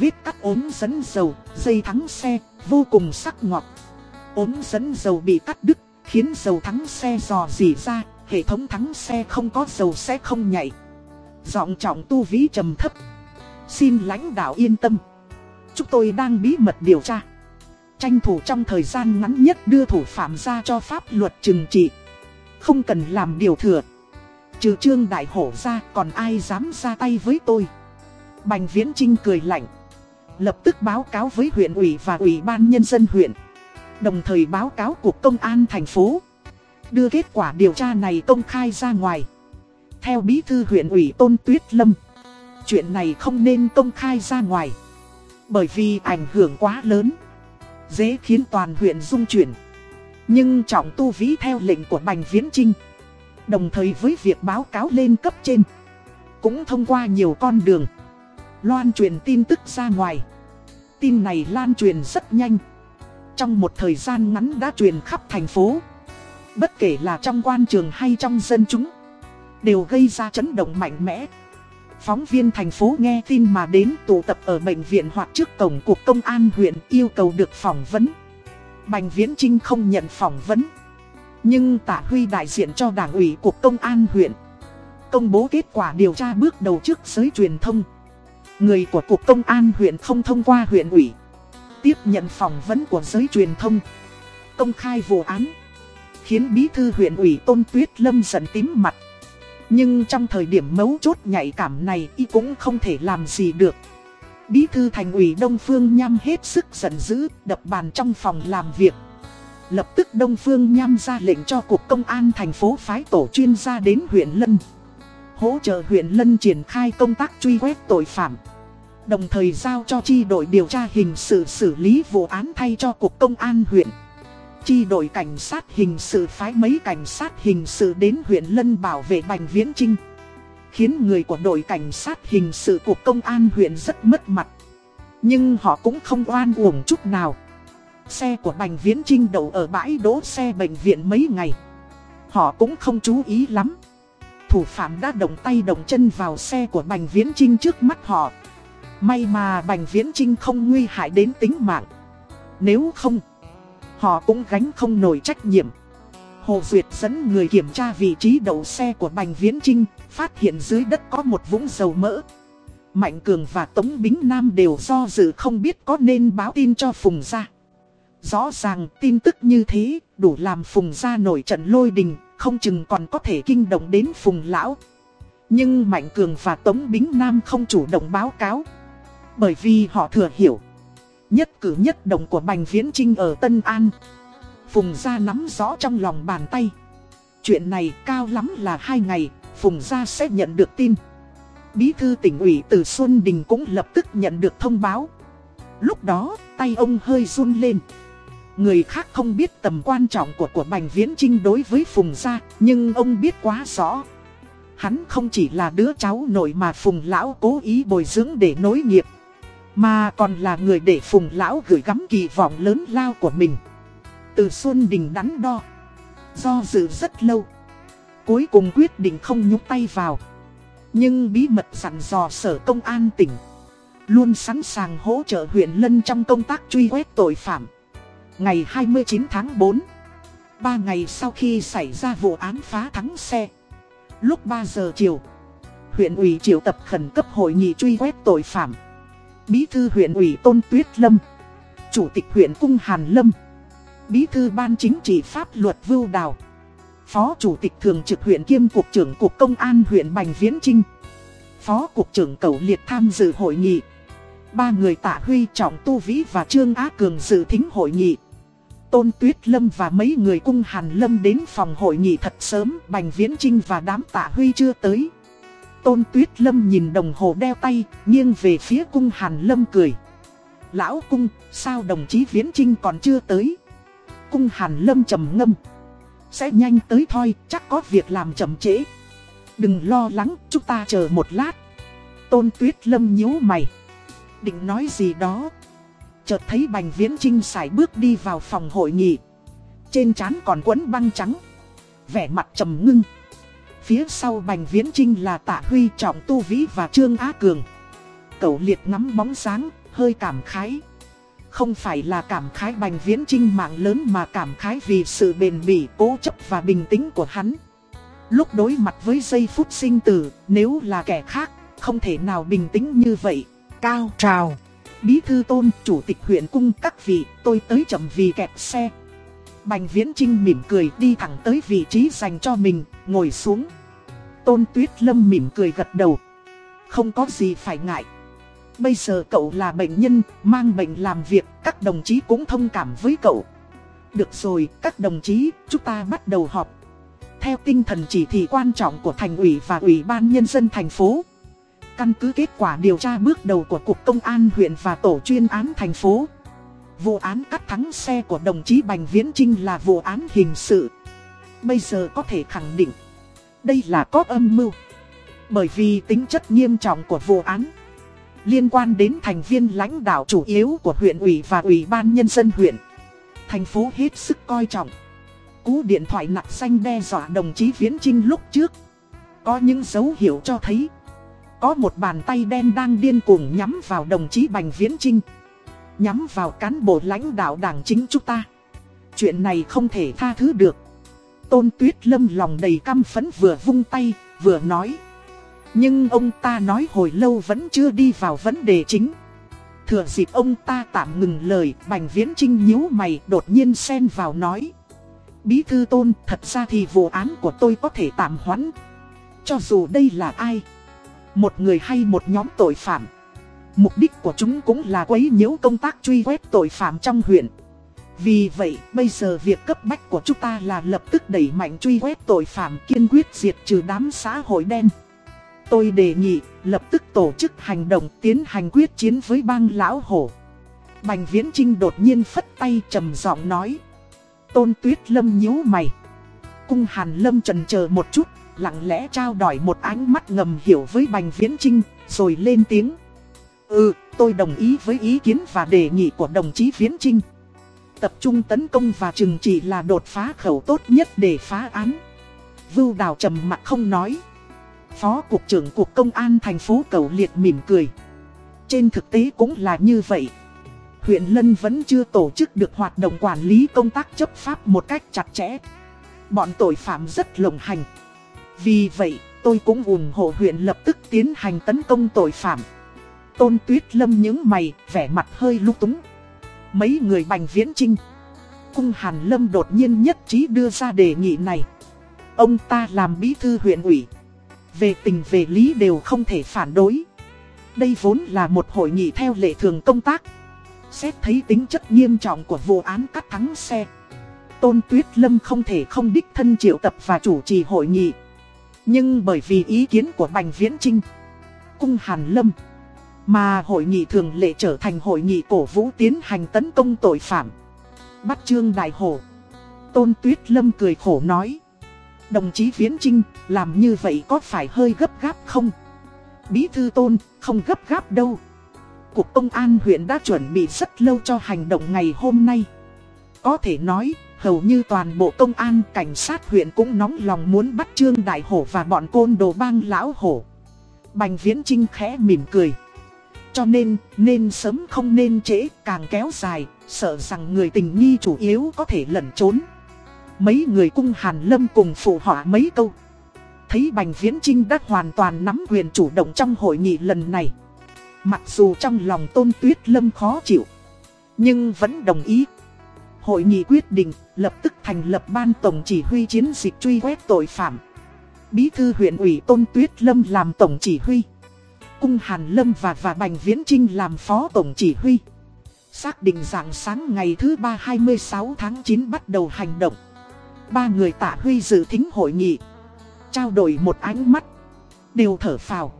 A: viết cắt ốm dẫn dầu, dây thắng xe, vô cùng sắc ngọt. Ốm dẫn dầu bị cắt đứt, khiến dầu thắng xe dò dỉ ra, hệ thống thắng xe không có dầu sẽ không nhảy. Giọng trọng tu vĩ trầm thấp. Xin lãnh đạo yên tâm. Chúng tôi đang bí mật điều tra. Tranh thủ trong thời gian ngắn nhất đưa thủ phạm ra cho pháp luật trừng trị. Không cần làm điều thừa. Trừ trương đại hổ ra còn ai dám ra tay với tôi. Bành Viễn Trinh cười lạnh. Lập tức báo cáo với huyện ủy và ủy ban nhân dân huyện. Đồng thời báo cáo cục công an thành phố. Đưa kết quả điều tra này công khai ra ngoài. Theo bí thư huyện ủy Tôn Tuyết Lâm. Chuyện này không nên công khai ra ngoài. Bởi vì ảnh hưởng quá lớn. Dễ khiến toàn huyện rung chuyển. Nhưng trọng tu vĩ theo lệnh của Bành Viễn Trinh. Đồng thời với việc báo cáo lên cấp trên. Cũng thông qua nhiều con đường. Loan truyền tin tức ra ngoài. Tin này lan truyền rất nhanh. Trong một thời gian ngắn đã truyền khắp thành phố. Bất kể là trong quan trường hay trong dân chúng. Đều gây ra chấn động mạnh mẽ. Phóng viên thành phố nghe tin mà đến tụ tập ở bệnh viện hoặc trước cổng cục công an huyện yêu cầu được phỏng vấn. Bành Viễn Trinh không nhận phỏng vấn. Nhưng Tạ Huy đại diện cho đảng ủy cục công an huyện. Công bố kết quả điều tra bước đầu trước giới truyền thông. Người của cục công an huyện không thông qua huyện ủy. Tiếp nhận phỏng vấn của giới truyền thông. Công khai vụ án. Khiến bí thư huyện ủy Tôn Tuyết Lâm giận tím mặt. Nhưng trong thời điểm mấu chốt nhạy cảm này y cũng không thể làm gì được. Bí thư thành ủy Đông Phương Nham hết sức giận dữ, đập bàn trong phòng làm việc. Lập tức Đông Phương Nham ra lệnh cho Cục Công an thành phố phái tổ chuyên gia đến huyện Lân. Hỗ trợ huyện Lân triển khai công tác truy quét tội phạm. Đồng thời giao cho chi đội điều tra hình sự xử lý vụ án thay cho Cục Công an huyện. Chi đội cảnh sát hình sự phái mấy cảnh sát hình sự đến huyện Lân bảo vệ Bành Viễn Trinh. Khiến người của đội cảnh sát hình sự của công an huyện rất mất mặt. Nhưng họ cũng không oan uổng chút nào. Xe của Bành Viễn Trinh đậu ở bãi đỗ xe bệnh viện mấy ngày. Họ cũng không chú ý lắm. Thủ phạm đã động tay động chân vào xe của Bành Viễn Trinh trước mắt họ. May mà Bành Viễn Trinh không nguy hại đến tính mạng. Nếu không... Họ cũng gánh không nổi trách nhiệm. Hồ Duyệt dẫn người kiểm tra vị trí đậu xe của Bành Viễn Trinh, phát hiện dưới đất có một vũng dầu mỡ. Mạnh Cường và Tống Bính Nam đều do dự không biết có nên báo tin cho Phùng Gia. Rõ ràng tin tức như thế đủ làm Phùng Gia nổi trận lôi đình, không chừng còn có thể kinh động đến Phùng Lão. Nhưng Mạnh Cường và Tống Bính Nam không chủ động báo cáo. Bởi vì họ thừa hiểu. Nhất cử nhất động của Bành Viễn Trinh ở Tân An. Phùng Gia nắm rõ trong lòng bàn tay. Chuyện này cao lắm là hai ngày, Phùng Gia sẽ nhận được tin. Bí thư tỉnh ủy từ Xuân Đình cũng lập tức nhận được thông báo. Lúc đó, tay ông hơi run lên. Người khác không biết tầm quan trọng của của Bành Viễn Trinh đối với Phùng Gia, nhưng ông biết quá rõ. Hắn không chỉ là đứa cháu nội mà Phùng Lão cố ý bồi dưỡng để nối nghiệp, mà còn là người để Phùng Lão gửi gắm kỳ vọng lớn lao của mình. Từ Xuân Đình đắn đo, do dự rất lâu. Cuối cùng quyết định không nhúc tay vào. Nhưng bí mật dặn dò sở công an tỉnh Luôn sẵn sàng hỗ trợ huyện Lân trong công tác truy quét tội phạm Ngày 29 tháng 4 Ba ngày sau khi xảy ra vụ án phá thắng xe. Lúc 3 giờ chiều, Huyện ủy triệu tập khẩn cấp hội nghị truy quét tội phạm. Bí thư huyện ủy Tôn Tuyết Lâm, Chủ tịch huyện Cung Hàn Lâm, Bí thư ban chính trị pháp luật Vưu Đào, Phó Chủ tịch Thường trực huyện kiêm Cục trưởng Cục Công an huyện Bành Viễn Trinh, Phó Cục trưởng Cầu Liệt tham dự hội nghị. Ba người tạ Huy Trọng Tu Vĩ và Trương Á Cường dự thính hội nghị. Tôn Tuyết Lâm và mấy người cung Hàn Lâm đến phòng hội nghị thật sớm Bành Viễn Trinh và đám tạ Huy chưa tới Tôn Tuyết Lâm nhìn đồng hồ đeo tay Nghiêng về phía cung Hàn Lâm cười Lão cung sao đồng chí Viễn Trinh còn chưa tới Cung Hàn Lâm trầm ngâm sẽ nhanh tới thôi, chắc có việc làm chậm trễ. Đừng lo lắng, chúng ta chờ một lát. Tôn Tuyết Lâm nhíu mày. Định nói gì đó. Chợt thấy Bành Viễn Trinh xài bước đi vào phòng hội nghị. Trên trán còn quấn băng trắng. Vẻ mặt trầm ngưng. Phía sau Bành Viễn Trinh là Tạ Huy Trọng Tu Vĩ và Trương Á Cường. Cậu liệt ngắm bóng sáng, hơi cảm khái. Không phải là cảm khái bành viễn trinh mạng lớn mà cảm khái vì sự bền bỉ, cố chấp và bình tĩnh của hắn. Lúc đối mặt với giây phút sinh tử, nếu là kẻ khác, không thể nào bình tĩnh như vậy. Cao trào. Bí thư tôn, chủ tịch huyện cung các vị, tôi tới chậm vì kẹt xe. Bành viễn trinh mỉm cười đi thẳng tới vị trí dành cho mình, ngồi xuống. Tôn tuyết lâm mỉm cười gật đầu. Không có gì phải ngại. Bây giờ cậu là bệnh nhân, mang bệnh làm việc, các đồng chí cũng thông cảm với cậu. Được rồi, các đồng chí, chúng ta bắt đầu họp. Theo tinh thần chỉ thị quan trọng của thành ủy và ủy ban nhân dân thành phố. Căn cứ kết quả điều tra bước đầu của Cục Công an huyện và Tổ chuyên án thành phố. Vụ án cắt thắng xe của đồng chí Bành Viễn Trinh là vụ án hình sự. Bây giờ có thể khẳng định, đây là có âm mưu. Bởi vì tính chất nghiêm trọng của vụ án liên quan đến thành viên lãnh đạo chủ yếu của huyện ủy và ủy ban nhân dân huyện. Thành phố hết sức coi trọng. Cú điện thoại nặng xanh đe dọa đồng chí Viễn Trinh lúc trước. Có những dấu hiệu cho thấy. Có một bàn tay đen đang điên cuồng nhắm vào đồng chí Bành Viễn Trinh. Nhắm vào cán bộ lãnh đạo đảng chính chúng ta. Chuyện này không thể tha thứ được. Tôn Tuyết Lâm lòng đầy căm phấn vừa vung tay, vừa nói. Nhưng ông ta nói hồi lâu vẫn chưa đi vào vấn đề chính. Thừa dịp ông ta tạm ngừng lời, Bành Viễn Trinh nhíu mày đột nhiên xen vào nói. Bí thư tôn, thật ra thì vụ án của tôi có thể tạm hoãn. Cho dù đây là ai, một người hay một nhóm tội phạm. Mục đích của chúng cũng là quấy nhiễu công tác truy quét tội phạm trong huyện. Vì vậy, bây giờ việc cấp bách của chúng ta là lập tức đẩy mạnh truy quét tội phạm kiên quyết diệt trừ đám xã hội đen. Tôi đề nghị lập tức tổ chức hành động tiến hành quyết chiến với bang lão hổ. Bành Viễn Trinh đột nhiên phất tay trầm giọng nói. Tôn Tuyết Lâm nhíu mày. Cung Hàn Lâm trần chờ một chút, lặng lẽ trao đổi một ánh mắt ngầm hiểu với Bành Viễn Trinh, rồi lên tiếng. Ừ, tôi đồng ý với ý kiến và đề nghị của đồng chí Viễn Trinh. Tập trung tấn công và trừng trị là đột phá khẩu tốt nhất để phá án. Vưu Đào trầm mặt không nói. Phó Cục trưởng Cục Công an thành phố Cầu Liệt mỉm cười. Trên thực tế cũng là như vậy. Huyện Lân vẫn chưa tổ chức được hoạt động quản lý công tác chấp pháp một cách chặt chẽ. Bọn tội phạm rất lồng hành. Vì vậy, tôi cũng ủng hộ huyện lập tức tiến hành tấn công tội phạm. Tôn Tuyết Lâm những mày, vẻ mặt hơi lúc túng. Mấy người bành viễn trinh. Cung Hàn Lâm đột nhiên nhất trí đưa ra đề nghị này. Ông ta làm bí thư huyện ủy. Về tình về lý đều không thể phản đối. Đây vốn là một hội nghị theo lệ thường công tác. Xét thấy tính chất nghiêm trọng của vụ án cắt thắng xe Tôn Tuyết Lâm không thể không đích thân triệu tập và chủ trì hội nghị nhưng bởi vì ý kiến của Bành Viễn Trinh Cung Hàn Lâm, Mà hội nghị thường lệ trở thành hội nghị cổ vũ tiến hành tấn công tội phạm, Bắt Trương Đại Hổ Tôn Tuyết Lâm cười khổ nói, Đồng chí Viễn Trinh làm như vậy có phải hơi gấp gáp không? Bí thư Tôn, không gấp gáp đâu. Cục công an huyện đã chuẩn bị rất lâu cho hành động ngày hôm nay. Có thể nói hầu như toàn bộ công an cảnh sát huyện cũng nóng lòng muốn bắt Trương Đại Hổ và bọn côn đồ bang lão hổ. Bành Viễn Trinh khẽ mỉm cười. Cho nên, nên sớm không nên trễ, càng kéo dài, sợ rằng người tình nghi chủ yếu có thể lẩn trốn. Mấy người cung Hàn Lâm cùng phụ họa mấy câu. Thấy Bành Viễn Trinh đã hoàn toàn nắm quyền chủ động trong hội nghị lần này. Mặc dù trong lòng Tôn Tuyết Lâm khó chịu, nhưng vẫn đồng ý. Hội nghị quyết định lập tức thành lập ban tổng chỉ huy chiến dịch truy quét tội phạm. Bí thư huyện ủy Tôn Tuyết Lâm làm tổng chỉ huy. Cung Hàn Lâm và và Bành Viễn Trinh làm phó tổng chỉ huy. Xác định dạng sáng ngày thứ ba 26 tháng 9 bắt đầu hành động. Ba người tạ huy dự thính hội nghị. Trao đổi một ánh mắt. Đều thở phào.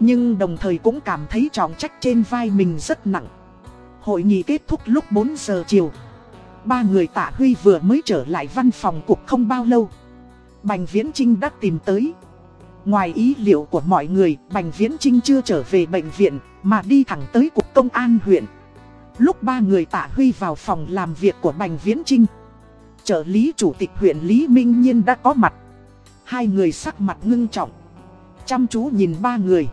A: Nhưng đồng thời cũng cảm thấy trọng trách trên vai mình rất nặng. Hội nghị kết thúc lúc 4 giờ chiều. Ba người tạ Huy vừa mới trở lại văn phòng cục không bao lâu. Bành Viễn Trinh đã tìm tới. Ngoài ý liệu của mọi người, Bành Viễn Trinh chưa trở về bệnh viện Mà đi thẳng tới cục công an huyện. Lúc ba người tạ Huy vào phòng làm việc của Bành Viễn Trinh Trợ lý chủ tịch huyện Lý Minh Nhiên đã có mặt. Hai người sắc mặt ngưng trọng Chăm chú nhìn ba người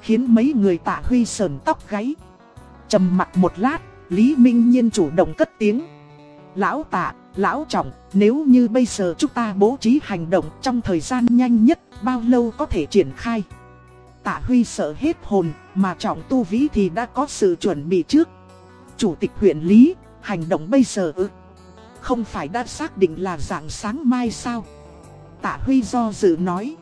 A: Khiến mấy người tạ Huy sờn tóc gáy. Trầm mặt một lát, Lý Minh Nhiên chủ động cất tiếng. Lão tạ, lão trọng, nếu như bây giờ chúng ta bố trí hành động trong thời gian nhanh nhất, bao lâu có thể triển khai? Tạ Huy sợ hết hồn, mà trọng tu vĩ thì đã có sự chuẩn bị trước. Chủ tịch huyện Lý, hành động bây giờ ư? Không phải đã xác định là dạng sáng mai sao? Tạ Huy do dự nói.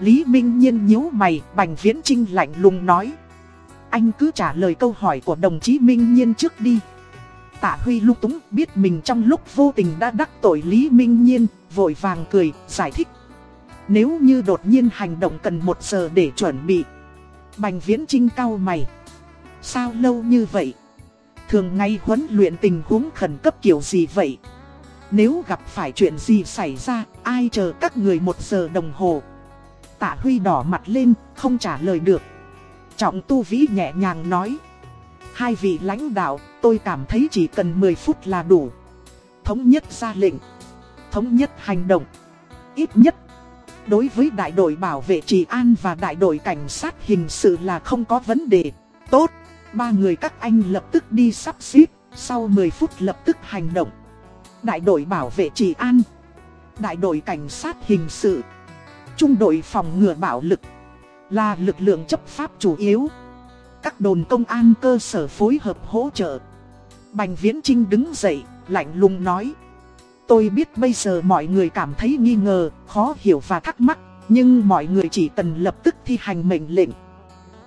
A: Lý Minh Nhiên nhíu mày, Bành Viễn Trinh lạnh lùng nói. Anh cứ trả lời câu hỏi của đồng chí Minh Nhiên trước đi. Tạ Huy lúc túng biết mình trong lúc vô tình đã đắc tội Lý Minh Nhiên, vội vàng cười, giải thích. Nếu như đột nhiên hành động cần một giờ để chuẩn bị. Bành Viễn Trinh cao mày. Sao lâu như vậy? Thường ngày huấn luyện tình huống khẩn cấp kiểu gì vậy? Nếu gặp phải chuyện gì xảy ra, ai chờ các người một giờ đồng hồ? Tạ Huy đỏ mặt lên, không trả lời được. Trọng Tu Vĩ nhẹ nhàng nói. Hai vị lãnh đạo, tôi cảm thấy chỉ cần 10 phút là đủ. Thống nhất ra lệnh. Thống nhất hành động. Ít nhất, đối với đại đội bảo vệ trị an và đại đội cảnh sát hình sự là không có vấn đề. Tốt, ba người các anh lập tức đi sắp xếp, sau 10 phút lập tức hành động. Đại đội bảo vệ trị an, đại đội cảnh sát hình sự, trung đội phòng ngừa bạo lực, là lực lượng chấp pháp chủ yếu. Các đồn công an cơ sở phối hợp hỗ trợ. Bành Viễn Trinh đứng dậy, lạnh lùng nói. Tôi biết bây giờ mọi người cảm thấy nghi ngờ, khó hiểu và thắc mắc, nhưng mọi người chỉ cần lập tức thi hành mệnh lệnh.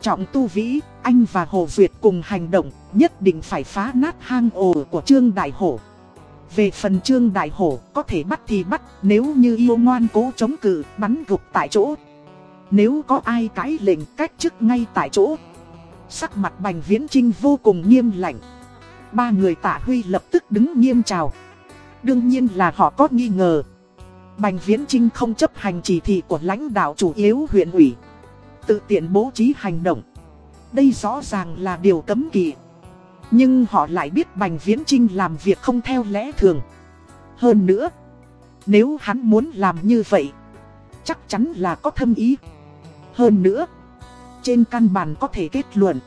A: Trọng Tu Vĩ, anh và Hồ Duyệt cùng hành động, nhất định phải phá nát hang ổ của Trương Đại Hổ. Về phần Trương Đại Hổ, có thể bắt thì bắt, nếu như yêu ngoan cố chống cự, bắn gục tại chỗ. Nếu có ai cãi lệnh cách chức ngay tại chỗ, Sắc mặt Bành Viễn Trinh vô cùng nghiêm lạnh. Ba người tạ huy lập tức đứng nghiêm chào. Đương nhiên là họ có nghi ngờ. Bành Viễn Trinh không chấp hành chỉ thị của lãnh đạo chủ yếu huyện ủy. Tự tiện bố trí hành động. Đây rõ ràng là điều cấm kỵ. Nhưng họ lại biết Bành Viễn Trinh làm việc không theo lẽ thường. Hơn nữa, nếu hắn muốn làm như vậy, chắc chắn là có thâm ý. Hơn nữa, trên căn bản có thể kết luận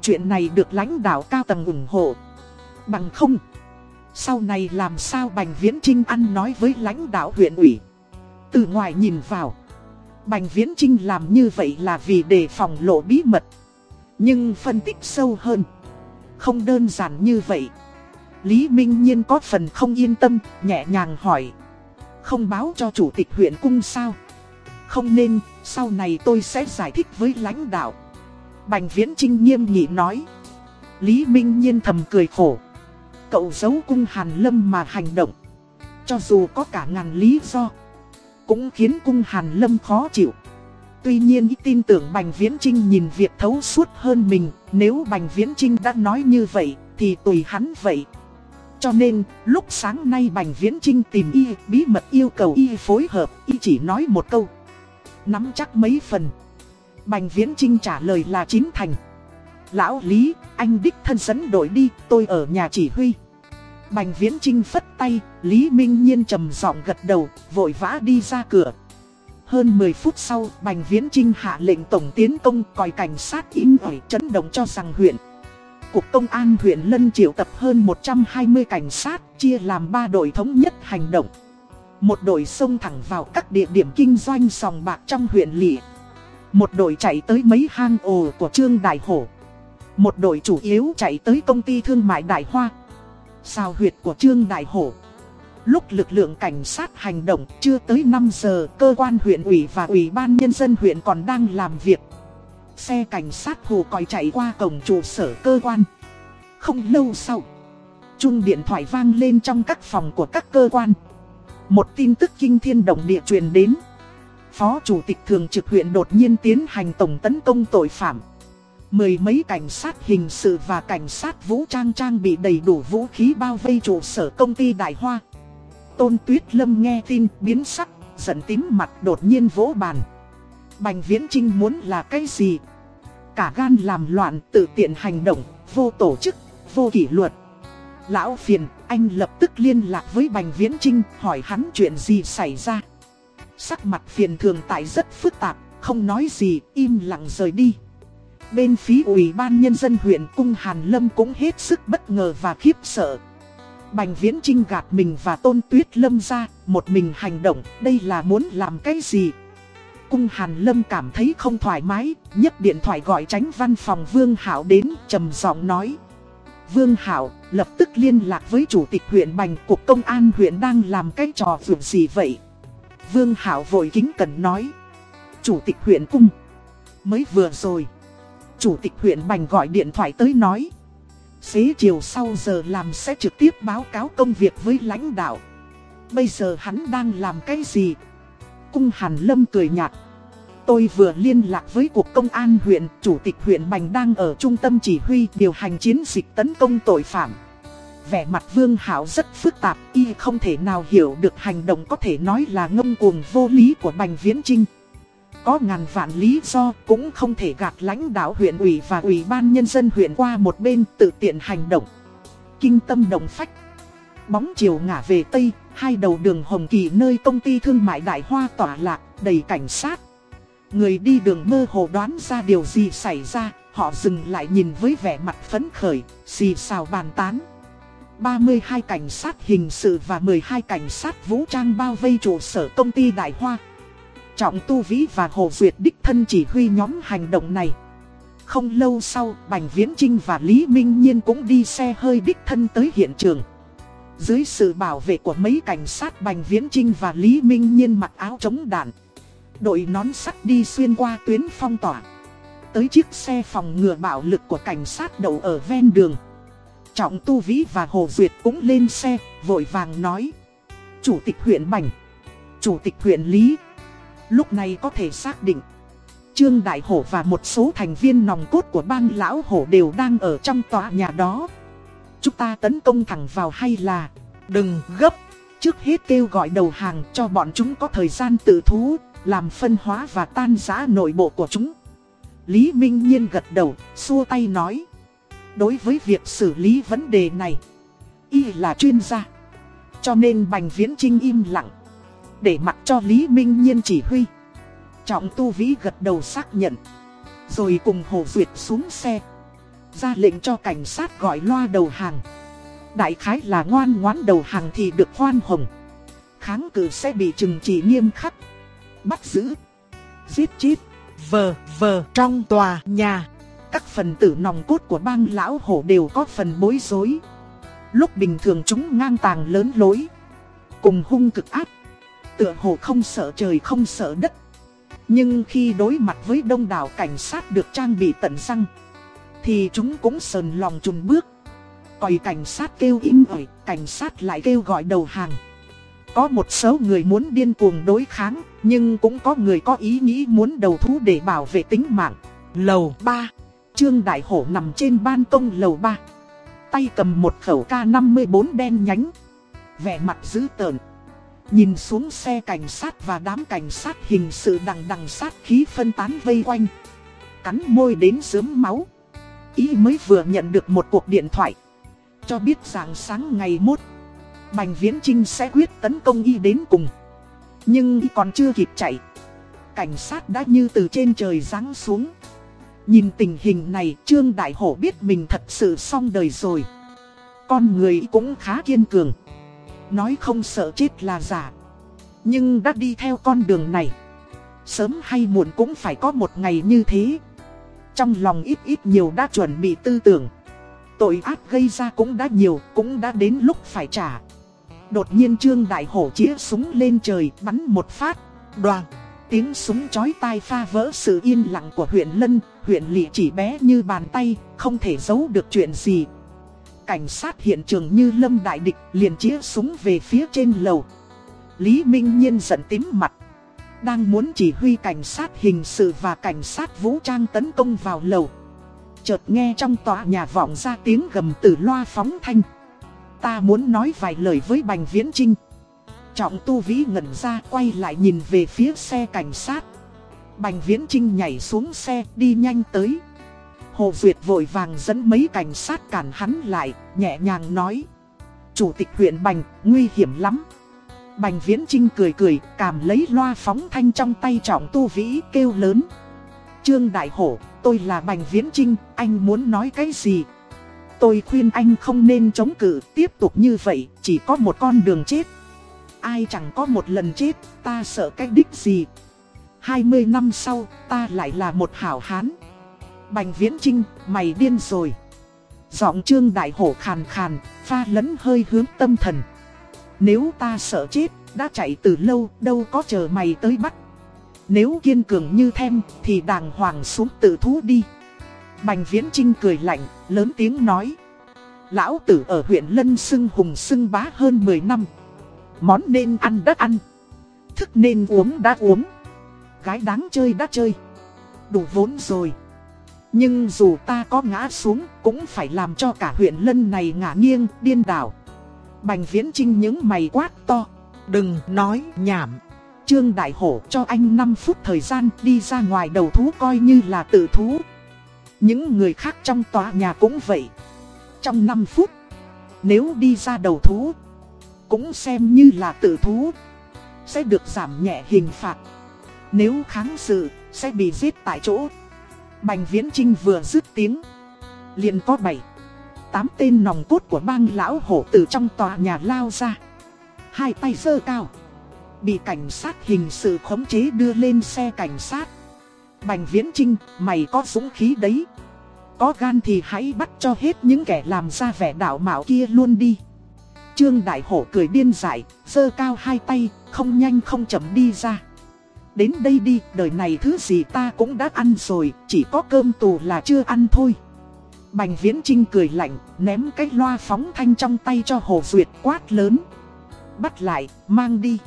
A: Chuyện này được lãnh đạo cao tầng ủng hộ Bằng không Sau này làm sao Bành Viễn Trinh ăn nói với lãnh đạo huyện ủy Từ ngoài nhìn vào Bành Viễn Trinh làm như vậy là vì đề phòng lộ bí mật Nhưng phân tích sâu hơn Không đơn giản như vậy Lý Minh Nhiên có phần không yên tâm Nhẹ nhàng hỏi Không báo cho chủ tịch huyện cung sao không nên, sau này tôi sẽ giải thích với lãnh đạo. Bành Viễn Trinh nghiêm nghị nói. Lý Minh Nhiên thầm cười khổ. Cậu giấu cung Hàn Lâm mà hành động. Cho dù có cả ngàn lý do, cũng khiến cung Hàn Lâm khó chịu. Tuy nhiên tin tưởng Bành Viễn Trinh nhìn việc thấu suốt hơn mình, nếu Bành Viễn Trinh đã nói như vậy, thì tùy hắn vậy. Cho nên, lúc sáng nay Bành Viễn Trinh tìm y, bí mật yêu cầu y phối hợp, y chỉ nói một câu. Nắm chắc mấy phần. Bành Viễn Trinh trả lời là chín thành. Lão Lý, anh đích thân dẫn đội đi, tôi ở nhà chỉ huy. Bành Viễn Trinh phất tay, Lý Minh Nhiên trầm giọng gật đầu, vội vã đi ra cửa. Hơn 10 phút sau, Bành Viễn Trinh hạ lệnh tổng tiến công còi cảnh sát im ỏi chấn động cho rằng huyện. Cục công an huyện Lân triệu tập hơn 120 cảnh sát, chia làm 3 đội thống nhất hành động. Một đội xông thẳng vào các địa điểm kinh doanh sòng bạc trong huyện lỵ. Một đội chạy tới mấy hang ồ của Trương Đại Hổ. Một đội chủ yếu chạy tới công ty thương mại Đại Hoa. Sao huyệt của Trương Đại Hổ. Lúc lực lượng cảnh sát hành động chưa tới 5 giờ, cơ quan huyện ủy và ủy ban nhân dân huyện còn đang làm việc. Xe cảnh sát hồ còi chạy qua cổng trụ sở cơ quan. Không lâu sau, chung điện thoại vang lên trong các phòng của các cơ quan. Một tin tức kinh thiên động địa truyền đến. Phó Chủ tịch Thường trực huyện đột nhiên tiến hành tổng tấn công tội phạm. Mười mấy cảnh sát hình sự và cảnh sát vũ trang trang bị đầy đủ vũ khí bao vây trụ sở công ty Đại Hoa. Tôn Tuyết Lâm nghe tin biến sắc, giận tím mặt đột nhiên vỗ bàn. Bành Viễn Trinh muốn là cái gì? Cả gan làm loạn, tự tiện hành động, vô tổ chức, vô kỷ luật. Lão phiền, anh lập tức liên lạc với Bành Viễn Trinh, hỏi hắn chuyện gì xảy ra. Sắc mặt phiền thường tại rất phức tạp, không nói gì, im lặng rời đi. Bên phía ủy ban nhân dân huyện Cung Hàn Lâm cũng hết sức bất ngờ và khiếp sợ. Bành Viễn Trinh gạt mình và Tôn Tuyết Lâm ra, một mình hành động, đây là muốn làm cái gì? Cung Hàn Lâm cảm thấy không thoải mái, nhấc điện thoại gọi tránh văn phòng Vương Hảo đến, trầm giọng nói. Vương Hảo, lập tức liên lạc với Chủ tịch huyện Bành, Cục Công an huyện đang làm cái trò vượt gì vậy? Vương Hảo vội kính cẩn nói. Chủ tịch huyện Cung. Mới vừa rồi. Chủ tịch huyện Bành gọi điện thoại tới nói. Xế chiều sau giờ làm sẽ trực tiếp báo cáo công việc với lãnh đạo. Bây giờ hắn đang làm cái gì? Cung Hàn Lâm cười nhạt. Tôi vừa liên lạc với cuộc công an huyện, chủ tịch huyện Bành đang ở trung tâm chỉ huy điều hành chiến dịch tấn công tội phạm. Vẻ mặt Vương Hảo rất phức tạp, y không thể nào hiểu được hành động có thể nói là ngông cuồng vô lý của Bành Viễn Trinh. Có ngàn vạn lý do cũng không thể gạt lãnh đạo huyện ủy và ủy ban nhân dân huyện qua một bên tự tiện hành động. Kinh tâm động phách. Bóng chiều ngả về Tây, hai đầu đường Hồng Kỳ nơi công ty thương mại Đại Hoa tỏa lạc, đầy cảnh sát. Người đi đường mơ hồ đoán ra điều gì xảy ra, họ dừng lại nhìn với vẻ mặt phấn khởi, xì xào bàn tán. 32 cảnh sát hình sự và 12 cảnh sát vũ trang bao vây trụ sở công ty Đại Hoa. Trọng Tu Vĩ và Hồ Duyệt đích thân chỉ huy nhóm hành động này. Không lâu sau, Bành Viễn Trinh và Lý Minh Nhiên cũng đi xe hơi đích thân tới hiện trường. Dưới sự bảo vệ của mấy cảnh sát Bành Viễn Trinh và Lý Minh Nhiên mặc áo chống đạn. Đội nón sắt đi xuyên qua tuyến phong tỏa. Tới chiếc xe phòng ngừa bạo lực của cảnh sát đậu ở ven đường. Trọng Tu Vĩ và Hồ Duyệt cũng lên xe, vội vàng nói. Chủ tịch huyện Bành. Chủ tịch huyện Lý Lúc này có thể xác định Trương Đại Hổ và một số thành viên nòng cốt của bang Lão Hổ đều đang ở trong tòa nhà đó. Chúng ta tấn công thẳng vào hay là Đừng gấp. Trước hết kêu gọi đầu hàng cho bọn chúng có thời gian tự thú Làm phân hóa và tan rã nội bộ của chúng. Lý Minh Nhiên gật đầu, xua tay nói. Đối với việc xử lý vấn đề này Y là chuyên gia. Cho nên Bành Viễn Trinh im lặng để mặc cho Lý Minh Nhiên chỉ huy. Trọng Tu Vĩ gật đầu xác nhận, Rồi cùng Hồ Duyệt xuống xe, Ra lệnh cho cảnh sát gọi loa đầu hàng. Đại khái là ngoan ngoãn đầu hàng thì được khoan hồng. Kháng cự sẽ bị trừng trị nghiêm khắc. Bắt giữ, Giết chết Vờ vờ trong tòa nhà. Các phần tử nòng cốt của bang lão hổ đều có phần bối rối. Lúc bình thường chúng ngang tàng lớn lối, Cùng hung cực áp tựa hồ không sợ trời không sợ đất. Nhưng khi đối mặt với đông đảo cảnh sát được trang bị tận răng, Thì chúng cũng sờn lòng chùn bước. Còi cảnh sát kêu im ỏi Cảnh sát lại kêu gọi đầu hàng. Có một số người muốn điên cuồng đối kháng Nhưng cũng có người có ý nghĩ muốn đầu thú để bảo vệ tính mạng. Lầu 3 Trương Đại Hổ nằm trên ban công lầu 3 Tay cầm một khẩu K54 đen nhánh. Vẻ mặt dữ tợn. Nhìn xuống xe cảnh sát và đám cảnh sát hình sự đằng đằng sát khí phân tán vây quanh. Cắn môi đến sớm máu. Ý mới vừa nhận được một cuộc điện thoại. Cho biết rằng sáng ngày mốt, Bành Viễn Trinh sẽ quyết tấn công y đến cùng. Nhưng y còn chưa kịp chạy. Cảnh sát đã như từ trên trời giáng xuống. Nhìn tình hình này, Trương Đại Hổ biết mình thật sự xong đời rồi. Con người cũng khá kiên cường. Nói không sợ chết là giả. Nhưng đã đi theo con đường này, Sớm hay muộn cũng phải có một ngày như thế. Trong lòng ít ít nhiều đã chuẩn bị tư tưởng. Tội ác gây ra cũng đã nhiều, Cũng đã đến lúc phải trả. Đột nhiên Trương Đại Hổ chĩa súng lên trời, bắn một phát. Đoàn, Tiếng súng chói tai pha vỡ sự yên lặng của huyện Lân. Huyện Lị chỉ bé như bàn tay, Không thể giấu được chuyện gì cảnh sát hiện trường như lâm đại địch liền chĩa súng về phía trên lầu. Lý Minh Nhiên giận tím mặt. Đang muốn chỉ huy cảnh sát hình sự và cảnh sát vũ trang tấn công vào lầu. Chợt nghe trong tòa nhà vọng ra tiếng gầm từ loa phóng thanh. Ta muốn nói vài lời với Bành Viễn Trinh. Trọng tu vĩ ngẩn ra quay lại nhìn về phía xe cảnh sát. Bành Viễn Trinh nhảy xuống xe đi nhanh tới. Hồ Duyệt vội vàng dẫn mấy cảnh sát cản hắn lại, nhẹ nhàng nói. Chủ tịch huyện Bành, nguy hiểm lắm. Bành Viễn Trinh cười cười, cảm lấy loa phóng thanh trong tay trọng tu vĩ kêu lớn. Trương Đại Hổ, tôi là Bành Viễn Trinh, anh muốn nói cái gì? Tôi khuyên anh không nên chống cự, tiếp tục như vậy, chỉ có một con đường chết. Ai chẳng có một lần chết, ta sợ cái đích gì. 20 năm sau, ta lại là một hảo hán. Bành Viễn Trinh, mày điên rồi. Giọng trương đại hổ khàn khàn, pha lẫn hơi hướng tâm thần. Nếu ta sợ chết, đã chạy từ lâu, đâu có chờ mày tới bắt. Nếu kiên cường như thêm, thì đàng hoàng xuống tự thú đi. Bành Viễn Trinh cười lạnh, lớn tiếng nói. Lão tử ở huyện Lân Sưng Hùng Sưng Bá hơn 10 năm. Món nên ăn đã ăn. Thức nên uống đã uống. Gái đáng chơi đã chơi. Đủ vốn rồi. Nhưng dù ta có ngã xuống cũng phải làm cho cả huyện lân này ngả nghiêng, điên đảo. Bành viễn trinh những mày quát to. Đừng nói nhảm. Trương Đại Hổ cho anh 5 phút thời gian đi ra ngoài đầu thú coi như là tự thú. Những người khác trong tòa nhà cũng vậy. Trong 5 phút, nếu đi ra đầu thú, cũng xem như là tự thú. Sẽ được giảm nhẹ hình phạt. Nếu kháng sự, sẽ bị giết tại chỗ. Bành Viễn Trinh vừa dứt tiếng. Liền có bảy Tám tên nòng cốt của bang lão hổ từ trong tòa nhà lao ra. Hai tay sơ cao. Bị cảnh sát hình sự khống chế đưa lên xe cảnh sát. Bành Viễn Trinh, mày có dũng khí đấy. Có gan thì hãy bắt cho hết những kẻ làm ra vẻ đạo mạo kia luôn đi. Trương Đại Hổ cười điên dại, sơ cao hai tay, không nhanh không chậm đi ra. Đến đây đi, đời này thứ gì ta cũng đã ăn rồi, chỉ có cơm tù là chưa ăn thôi. Bành Viễn Trinh cười lạnh, ném cái loa phóng thanh trong tay cho Hồ Duyệt quát lớn. Bắt lại, mang đi.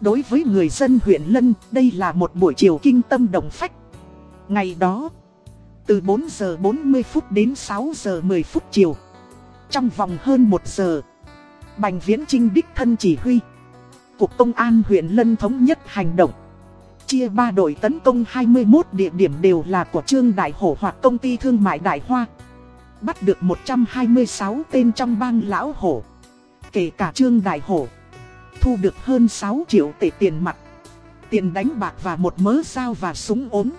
A: Đối với người dân huyện Lân, đây là một buổi chiều kinh tâm đồng phách. Ngày đó, từ 4 giờ 40 phút đến 6 giờ 10 phút chiều. Trong vòng hơn 1 giờ, Bành Viễn Trinh đích thân chỉ huy. Cục Công an huyện Lân thống nhất hành động. Chia ba đội tấn công 21 địa điểm đều là của Trương Đại Hổ hoặc công ty thương mại Đại Hoa. Bắt được 126 tên trong bang lão hổ. Kể cả Trương Đại Hổ. Thu được hơn 6 triệu tệ tiền mặt. Tiền đánh bạc và một mớ dao và súng ốm.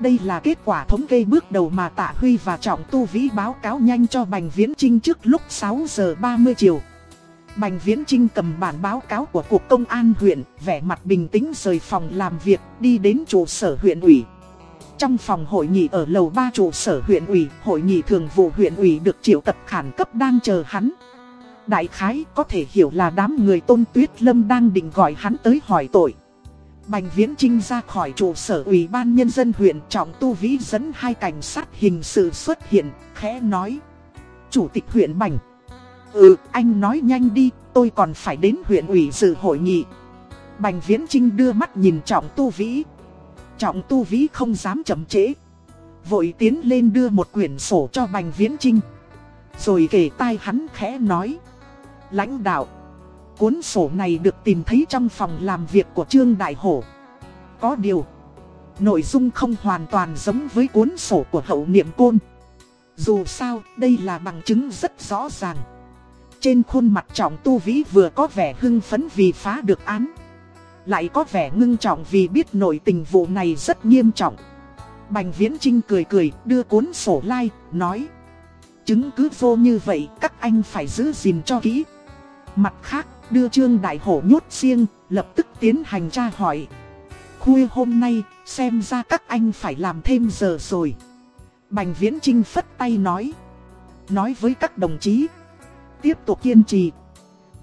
A: Đây là kết quả thống kê bước đầu mà Tạ Huy và Trọng Tu Vĩ báo cáo nhanh cho Bành Viễn Trinh trước lúc 6 giờ 30 chiều. Bành Viễn Trinh cầm bản báo cáo của Cục Công an huyện, vẻ mặt bình tĩnh rời phòng làm việc, đi đến trụ sở huyện ủy. Trong phòng hội nghị ở lầu 3 trụ sở huyện ủy, hội nghị thường vụ huyện ủy được triệu tập khẩn cấp đang chờ hắn. Đại khái có thể hiểu là đám người tôn tuyết lâm đang định gọi hắn tới hỏi tội. Bành Viễn Trinh ra khỏi trụ sở ủy ban nhân dân huyện Trọng Tu Vĩ dẫn hai cảnh sát hình sự xuất hiện, khẽ nói. Chủ tịch huyện Bành. Ừ, anh nói nhanh đi, tôi còn phải đến huyện ủy dự hội nghị. Bành Viễn Trinh đưa mắt nhìn Trọng Tu Vĩ. Trọng Tu Vĩ không dám chậm trễ. Vội tiến lên đưa một quyển sổ cho Bành Viễn Trinh. Rồi kể tai hắn khẽ nói. Lãnh đạo. Cuốn sổ này được tìm thấy trong phòng làm việc của Trương Đại Hổ. Có điều, nội dung không hoàn toàn giống với cuốn sổ của hậu niệm côn. Dù sao, đây là bằng chứng rất rõ ràng. Trên khuôn mặt trọng tu vĩ vừa có vẻ hưng phấn vì phá được án. Lại có vẻ ngưng trọng vì biết nội tình vụ này rất nghiêm trọng. Bành Viễn Trinh cười cười đưa cuốn sổ lai, nói. Chứng cứ vô như vậy các anh phải giữ gìn cho kỹ. Mặt khác, đưa Trương Đại Hổ nhốt riêng, lập tức tiến hành tra hỏi. Khuya hôm nay, xem ra các anh phải làm thêm giờ rồi. Bành Viễn Trinh phất tay nói. Nói với các đồng chí. Tiếp tục kiên trì.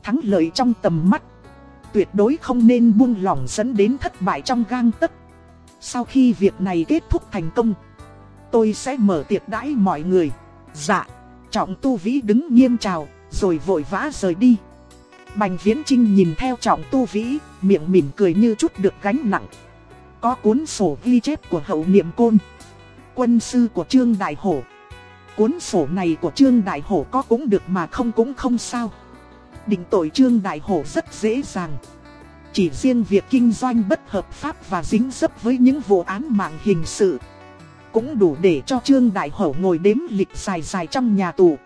A: Thắng lợi trong tầm mắt. Tuyệt đối không nên buông lỏng dẫn đến thất bại trong gang tấc. Sau khi việc này kết thúc thành công, tôi sẽ mở tiệc đãi mọi người. Dạ, Trọng Tu Vĩ đứng nghiêm chào, rồi vội vã rời đi. Bành Viễn Trinh nhìn theo trọng tu vĩ, miệng mỉm cười như chút được gánh nặng. Có cuốn sổ ghi chép của hậu niệm côn. Quân sư của Trương Đại Hổ. Cuốn sổ này của Trương Đại Hổ có cũng được mà không cũng không sao. Định tội Trương Đại Hổ rất dễ dàng. Chỉ riêng việc kinh doanh bất hợp pháp và dính dấp với những vụ án mạng hình sự. Cũng đủ để cho Trương Đại Hổ ngồi đếm lịch dài dài trong nhà tù.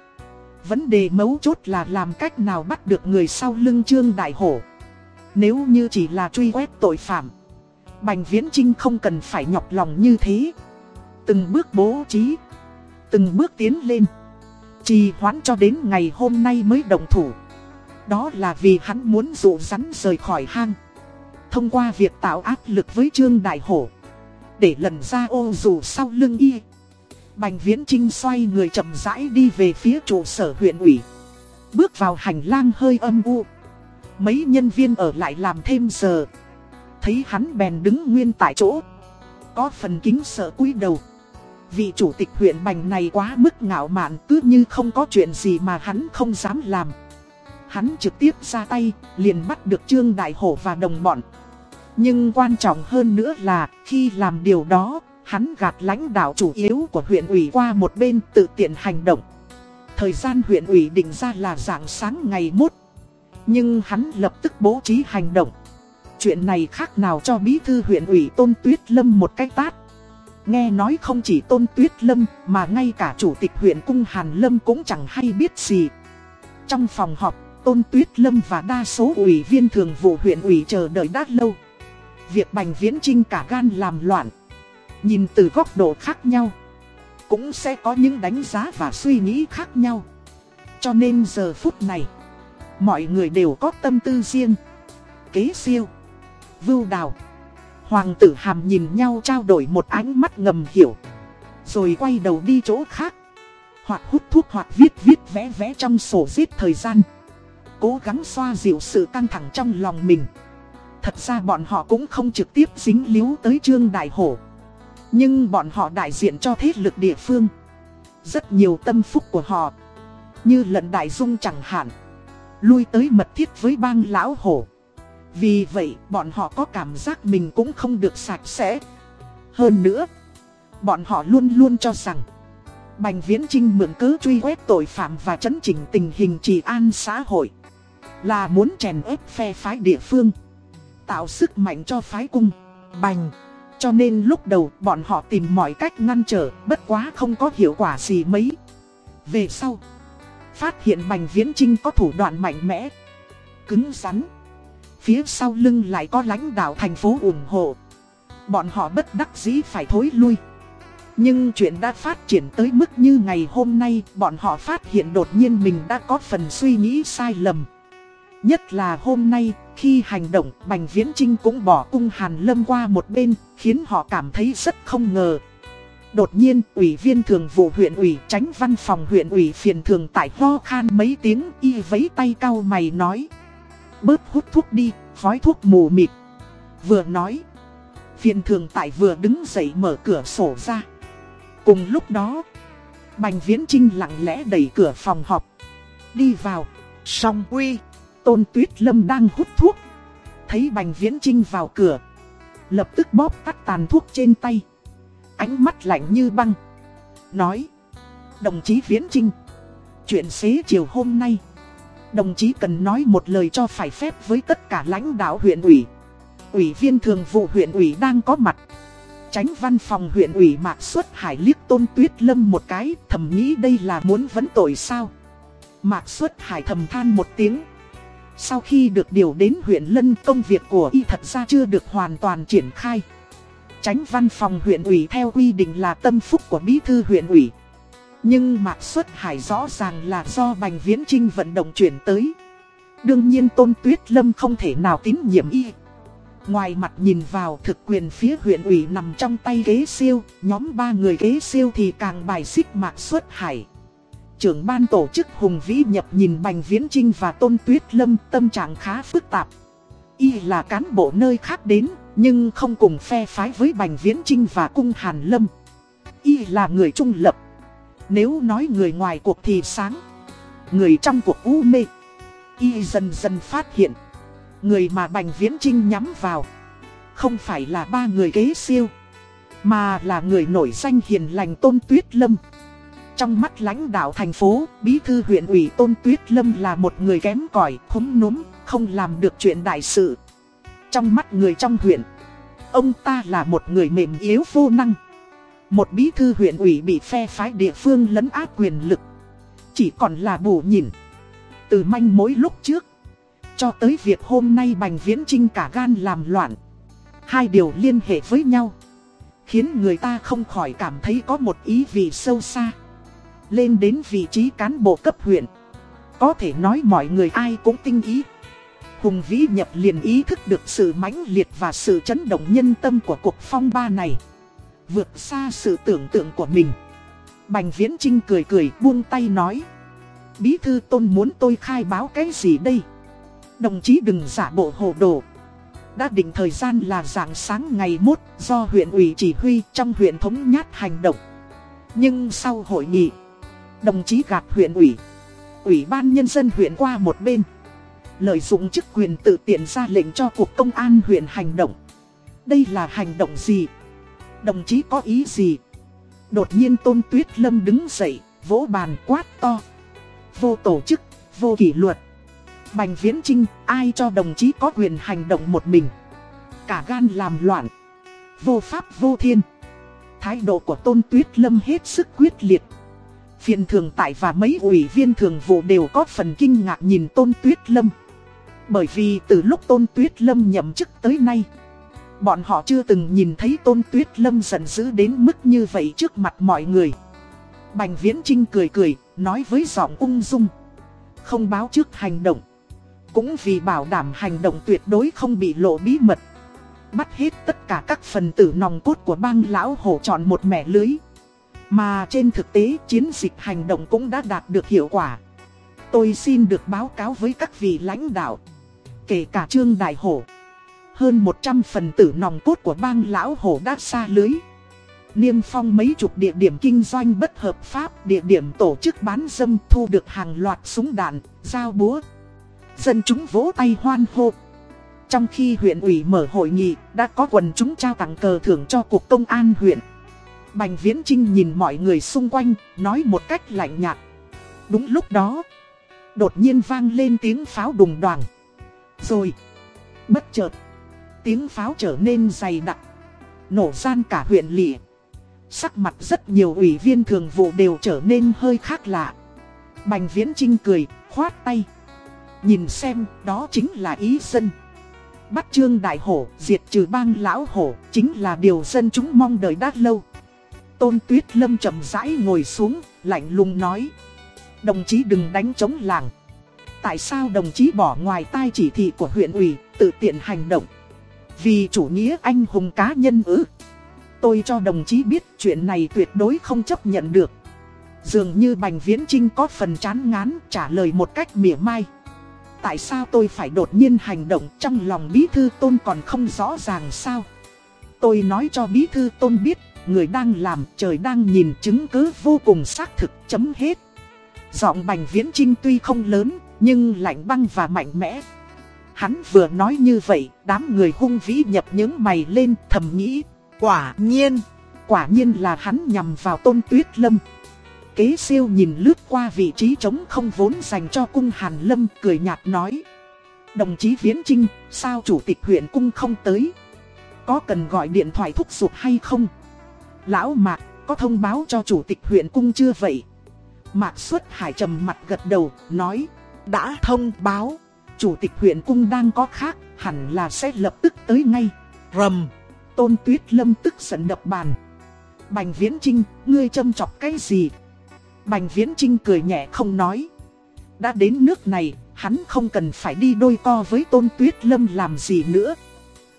A: Vấn đề mấu chốt là làm cách nào bắt được người sau lưng Trương Đại Hổ. Nếu như chỉ là truy quét tội phạm, Bành Viễn Trinh không cần phải nhọc lòng như thế. Từng bước bố trí, từng bước tiến lên, trì hoãn cho đến ngày hôm nay mới đồng thủ. Đó là vì hắn muốn dụ rắn rời khỏi hang. Thông qua việc tạo áp lực với Trương Đại Hổ, để lần ra ô dù sau lưng y. Bành Viễn Trinh xoay người chậm rãi đi về phía trụ sở huyện ủy. Bước vào hành lang hơi âm u. Mấy nhân viên ở lại làm thêm giờ. Thấy hắn bèn đứng nguyên tại chỗ. Có phần kính sợ cúi đầu. Vị chủ tịch huyện Bành này quá mức ngạo mạn cứ như không có chuyện gì mà hắn không dám làm. Hắn trực tiếp ra tay, liền bắt được Trương Đại Hổ và đồng bọn. Nhưng quan trọng hơn nữa là khi làm điều đó, hắn gạt lãnh đạo chủ yếu của huyện ủy qua một bên tự tiện hành động. Thời gian huyện ủy định ra là dạng sáng ngày mốt. Nhưng hắn lập tức bố trí hành động. Chuyện này khác nào cho bí thư huyện ủy Tôn Tuyết Lâm một cách tát. Nghe nói không chỉ Tôn Tuyết Lâm mà ngay cả chủ tịch huyện Cung Hàn Lâm cũng chẳng hay biết gì. Trong phòng họp, Tôn Tuyết Lâm và đa số ủy viên thường vụ huyện ủy chờ đợi đã lâu. Việc Bành Viễn Trinh cả gan làm loạn Nhìn từ góc độ khác nhau Cũng sẽ có những đánh giá và suy nghĩ khác nhau Cho nên giờ phút này Mọi người đều có tâm tư riêng Kế siêu Vưu đào Hoàng tử hàm nhìn nhau trao đổi một ánh mắt ngầm hiểu. Rồi quay đầu đi chỗ khác. Hoặc hút thuốc hoặc viết viết vẽ vẽ trong sổ giết thời gian. Cố gắng xoa dịu sự căng thẳng trong lòng mình. Thật ra bọn họ cũng không trực tiếp dính líu tới Trương Đại Hổ. Nhưng bọn họ đại diện cho thế lực địa phương. Rất nhiều tâm phúc của họ. Như lận đại dung chẳng hạn. Lui tới mật thiết với bang lão hổ. Vì vậy bọn họ có cảm giác mình cũng không được sạch sẽ Hơn nữa Bọn họ luôn luôn cho rằng Bành Viễn Trinh mượn cớ truy quét tội phạm và chấn chỉnh tình hình trị an xã hội Là muốn chèn ép phe phái địa phương Tạo sức mạnh cho phái cung Bành cho nên lúc đầu bọn họ tìm mọi cách ngăn trở, bất quá không có hiệu quả gì mấy. Về sau, phát hiện Bành Viễn Trinh có thủ đoạn mạnh mẽ, cứng rắn. Phía sau lưng lại có lãnh đạo thành phố ủng hộ. Bọn họ bất đắc dĩ phải thối lui. Nhưng chuyện đã phát triển tới mức như ngày hôm nay, bọn họ phát hiện đột nhiên mình đã có phần suy nghĩ sai lầm. Nhất là hôm nay, khi hành động, Bành Viễn Trinh cũng bỏ cung Hàn Lâm qua một bên, khiến họ cảm thấy rất không ngờ. Đột nhiên, ủy viên thường vụ huyện ủy tránh văn phòng huyện ủy phiền thường tại ho khan mấy tiếng y vấy tay cao mày nói. Bớt hút thuốc đi, khói thuốc mù mịt. Vừa nói Phiền thường tại vừa đứng dậy mở cửa sổ ra. Cùng lúc đó Bành Viễn Trinh lặng lẽ đẩy cửa phòng họp. Đi vào song quy Tôn Tuyết Lâm đang hút thuốc. Thấy Bành Viễn Trinh vào cửa Lập tức bóp tắt tàn thuốc trên tay. Ánh mắt lạnh như băng. Nói Đồng chí Viễn Trinh Chuyện xế chiều hôm nay Đồng chí cần nói một lời cho phải phép với tất cả lãnh đạo huyện ủy. Ủy viên thường vụ huyện ủy đang có mặt. Tránh văn phòng huyện ủy Mạc Xuất Hải liếc Tôn Tuyết Lâm một cái, Thầm nghĩ đây là muốn vấn tội sao? Mạc Xuất Hải thầm than một tiếng. Sau khi được điều đến huyện Lân, công việc của y thật ra chưa được hoàn toàn triển khai. Tránh văn phòng huyện ủy theo quy định là tâm phúc của bí thư huyện ủy. Nhưng Mạc Xuất Hải rõ ràng là do Bành Viễn Trinh vận động chuyển tới Đương nhiên Tôn Tuyết Lâm không thể nào tín nhiệm y Ngoài mặt nhìn vào thực quyền phía huyện ủy nằm trong tay ghế siêu, nhóm ba người ghế siêu thì càng bài xích mạc xuất hải. Trưởng ban tổ chức Hùng Vĩ Nhập nhìn Bành Viễn Trinh và Tôn Tuyết Lâm tâm trạng khá phức tạp. Y là cán bộ nơi khác đến, nhưng không cùng phe phái với Bành Viễn Trinh và Cung Hàn Lâm. Y là người trung lập. Nếu nói người ngoài cuộc thì sáng, người trong cuộc u mê. Y dần dần phát hiện. Người mà Bành Viễn Trinh nhắm vào. Không phải là ba người kế siêu. Mà là người nổi danh hiền lành Tôn Tuyết Lâm. Trong mắt lãnh đạo thành phố Bí thư huyện ủy Tôn Tuyết Lâm là một người kém cỏi khống núm Không làm được chuyện đại sự. Trong mắt người trong huyện Ông ta là một người mềm yếu vô năng. Một bí thư huyện ủy bị phe phái địa phương lấn áp quyền lực. Chỉ còn là bù nhìn. Từ manh mối lúc trước, cho tới việc hôm nay Bành Viễn Trinh cả gan làm loạn. Hai điều liên hệ với nhau, Khiến người ta không khỏi cảm thấy có một ý vị sâu xa. Lên đến vị trí cán bộ cấp huyện, Có thể nói mọi người ai cũng tinh ý. Hùng Vĩ Nhập liền ý thức được sự mãnh liệt và sự chấn động nhân tâm của cuộc phong ba này. Vượt xa sự tưởng tượng của mình Bành Viễn Trinh cười cười buông tay nói Bí thư tôn muốn tôi khai báo cái gì đây Đồng chí đừng giả bộ hồ đồ. Đã định thời gian là dạng sáng ngày mốt do huyện ủy chỉ huy trong huyện thống nhát hành động. Nhưng sau hội nghị, đồng chí gạt huyện ủy, ủy ban nhân dân huyện qua một bên. Lợi dụng chức quyền tự tiện ra lệnh cho cuộc công an huyện hành động. Đây là hành động gì? Đồng chí có ý gì? Đột nhiên Tôn Tuyết Lâm đứng dậy, vỗ bàn quát to. Vô tổ chức, vô kỷ luật. Bành Viễn Trinh, ai cho đồng chí có quyền hành động một mình. Cả gan làm loạn. Vô pháp vô thiên. Thái độ của Tôn Tuyết Lâm hết sức quyết liệt. Phiền thường tại và mấy ủy viên thường vụ đều có phần kinh ngạc nhìn Tôn Tuyết Lâm. Bởi vì từ lúc Tôn Tuyết Lâm nhậm chức tới nay, bọn họ chưa từng nhìn thấy Tôn Tuyết Lâm giận dữ đến mức như vậy trước mặt mọi người. Bành Viễn Trinh cười cười, nói với giọng ung dung. Không báo trước hành động. Cũng vì bảo đảm hành động tuyệt đối không bị lộ bí mật Bắt hết tất cả các phần tử nòng cốt của bang lão hổ chọn một mẻ lưới Mà trên thực tế chiến dịch hành động cũng đã đạt được hiệu quả Tôi xin được báo cáo với các vị lãnh đạo Kể cả trương đại hổ hơn 100 phần tử nòng cốt của bang lão hổ đã xa lưới Niêm phong mấy chục địa điểm kinh doanh bất hợp pháp Địa điểm tổ chức bán dâm thu được hàng loạt súng đạn, dao búa Dân chúng vỗ tay hoan hô. Trong khi huyện ủy mở hội nghị, đã có quần chúng trao tặng cờ thưởng cho Cục Công an huyện. Bành Viễn Trinh nhìn mọi người xung quanh, nói một cách lạnh nhạt. Đúng lúc đó, đột nhiên vang lên tiếng pháo đùng đoàn. Rồi, bất chợt, tiếng pháo trở nên dày đặc, nổ gian cả huyện lỵ. Sắc mặt rất nhiều ủy viên thường vụ đều trở nên hơi khác lạ. Bành Viễn Trinh cười, khoát tay. Nhìn xem, đó chính là ý dân. Bắt trương đại hổ, diệt trừ bang lão hổ, chính là điều dân chúng mong đợi đã lâu. Tôn Tuyết Lâm chậm rãi ngồi xuống, lạnh lùng nói. Đồng chí đừng đánh chống làng. Tại sao đồng chí bỏ ngoài tai chỉ thị của huyện ủy, tự tiện hành động? Vì chủ nghĩa anh hùng cá nhân ư. Tôi cho đồng chí biết chuyện này tuyệt đối không chấp nhận được. Dường như Bành Viễn Trinh có phần chán ngán trả lời một cách mỉa mai Tại sao tôi phải đột nhiên hành động trong lòng bí thư tôn còn không rõ ràng sao? Tôi nói cho bí thư tôn biết, người đang làm, trời đang nhìn chứng cứ vô cùng xác thực, chấm hết. Giọng bành viễn trinh tuy không lớn, nhưng lạnh băng và mạnh mẽ. Hắn vừa nói như vậy, đám người hung vĩ nhập những mày lên thầm nghĩ. Quả nhiên, quả nhiên là hắn nhằm vào tôn tuyết lâm. Kế siêu nhìn lướt qua vị trí trống không vốn dành cho cung Hàn Lâm cười nhạt nói. Đồng chí Viễn Trinh, sao chủ tịch huyện cung không tới? Có cần gọi điện thoại thúc giục hay không? Lão Mạc, có thông báo cho chủ tịch huyện cung chưa vậy? Mạc xuất hải trầm mặt gật đầu, nói. Đã thông báo, chủ tịch huyện cung đang có khác, hẳn là sẽ lập tức tới ngay. Rầm, tôn tuyết lâm tức giận đập bàn. Bành Viễn Trinh, ngươi châm chọc cái gì? Bành Viễn Trinh cười nhẹ không nói. Đã đến nước này, hắn không cần phải đi đôi co với Tôn Tuyết Lâm làm gì nữa.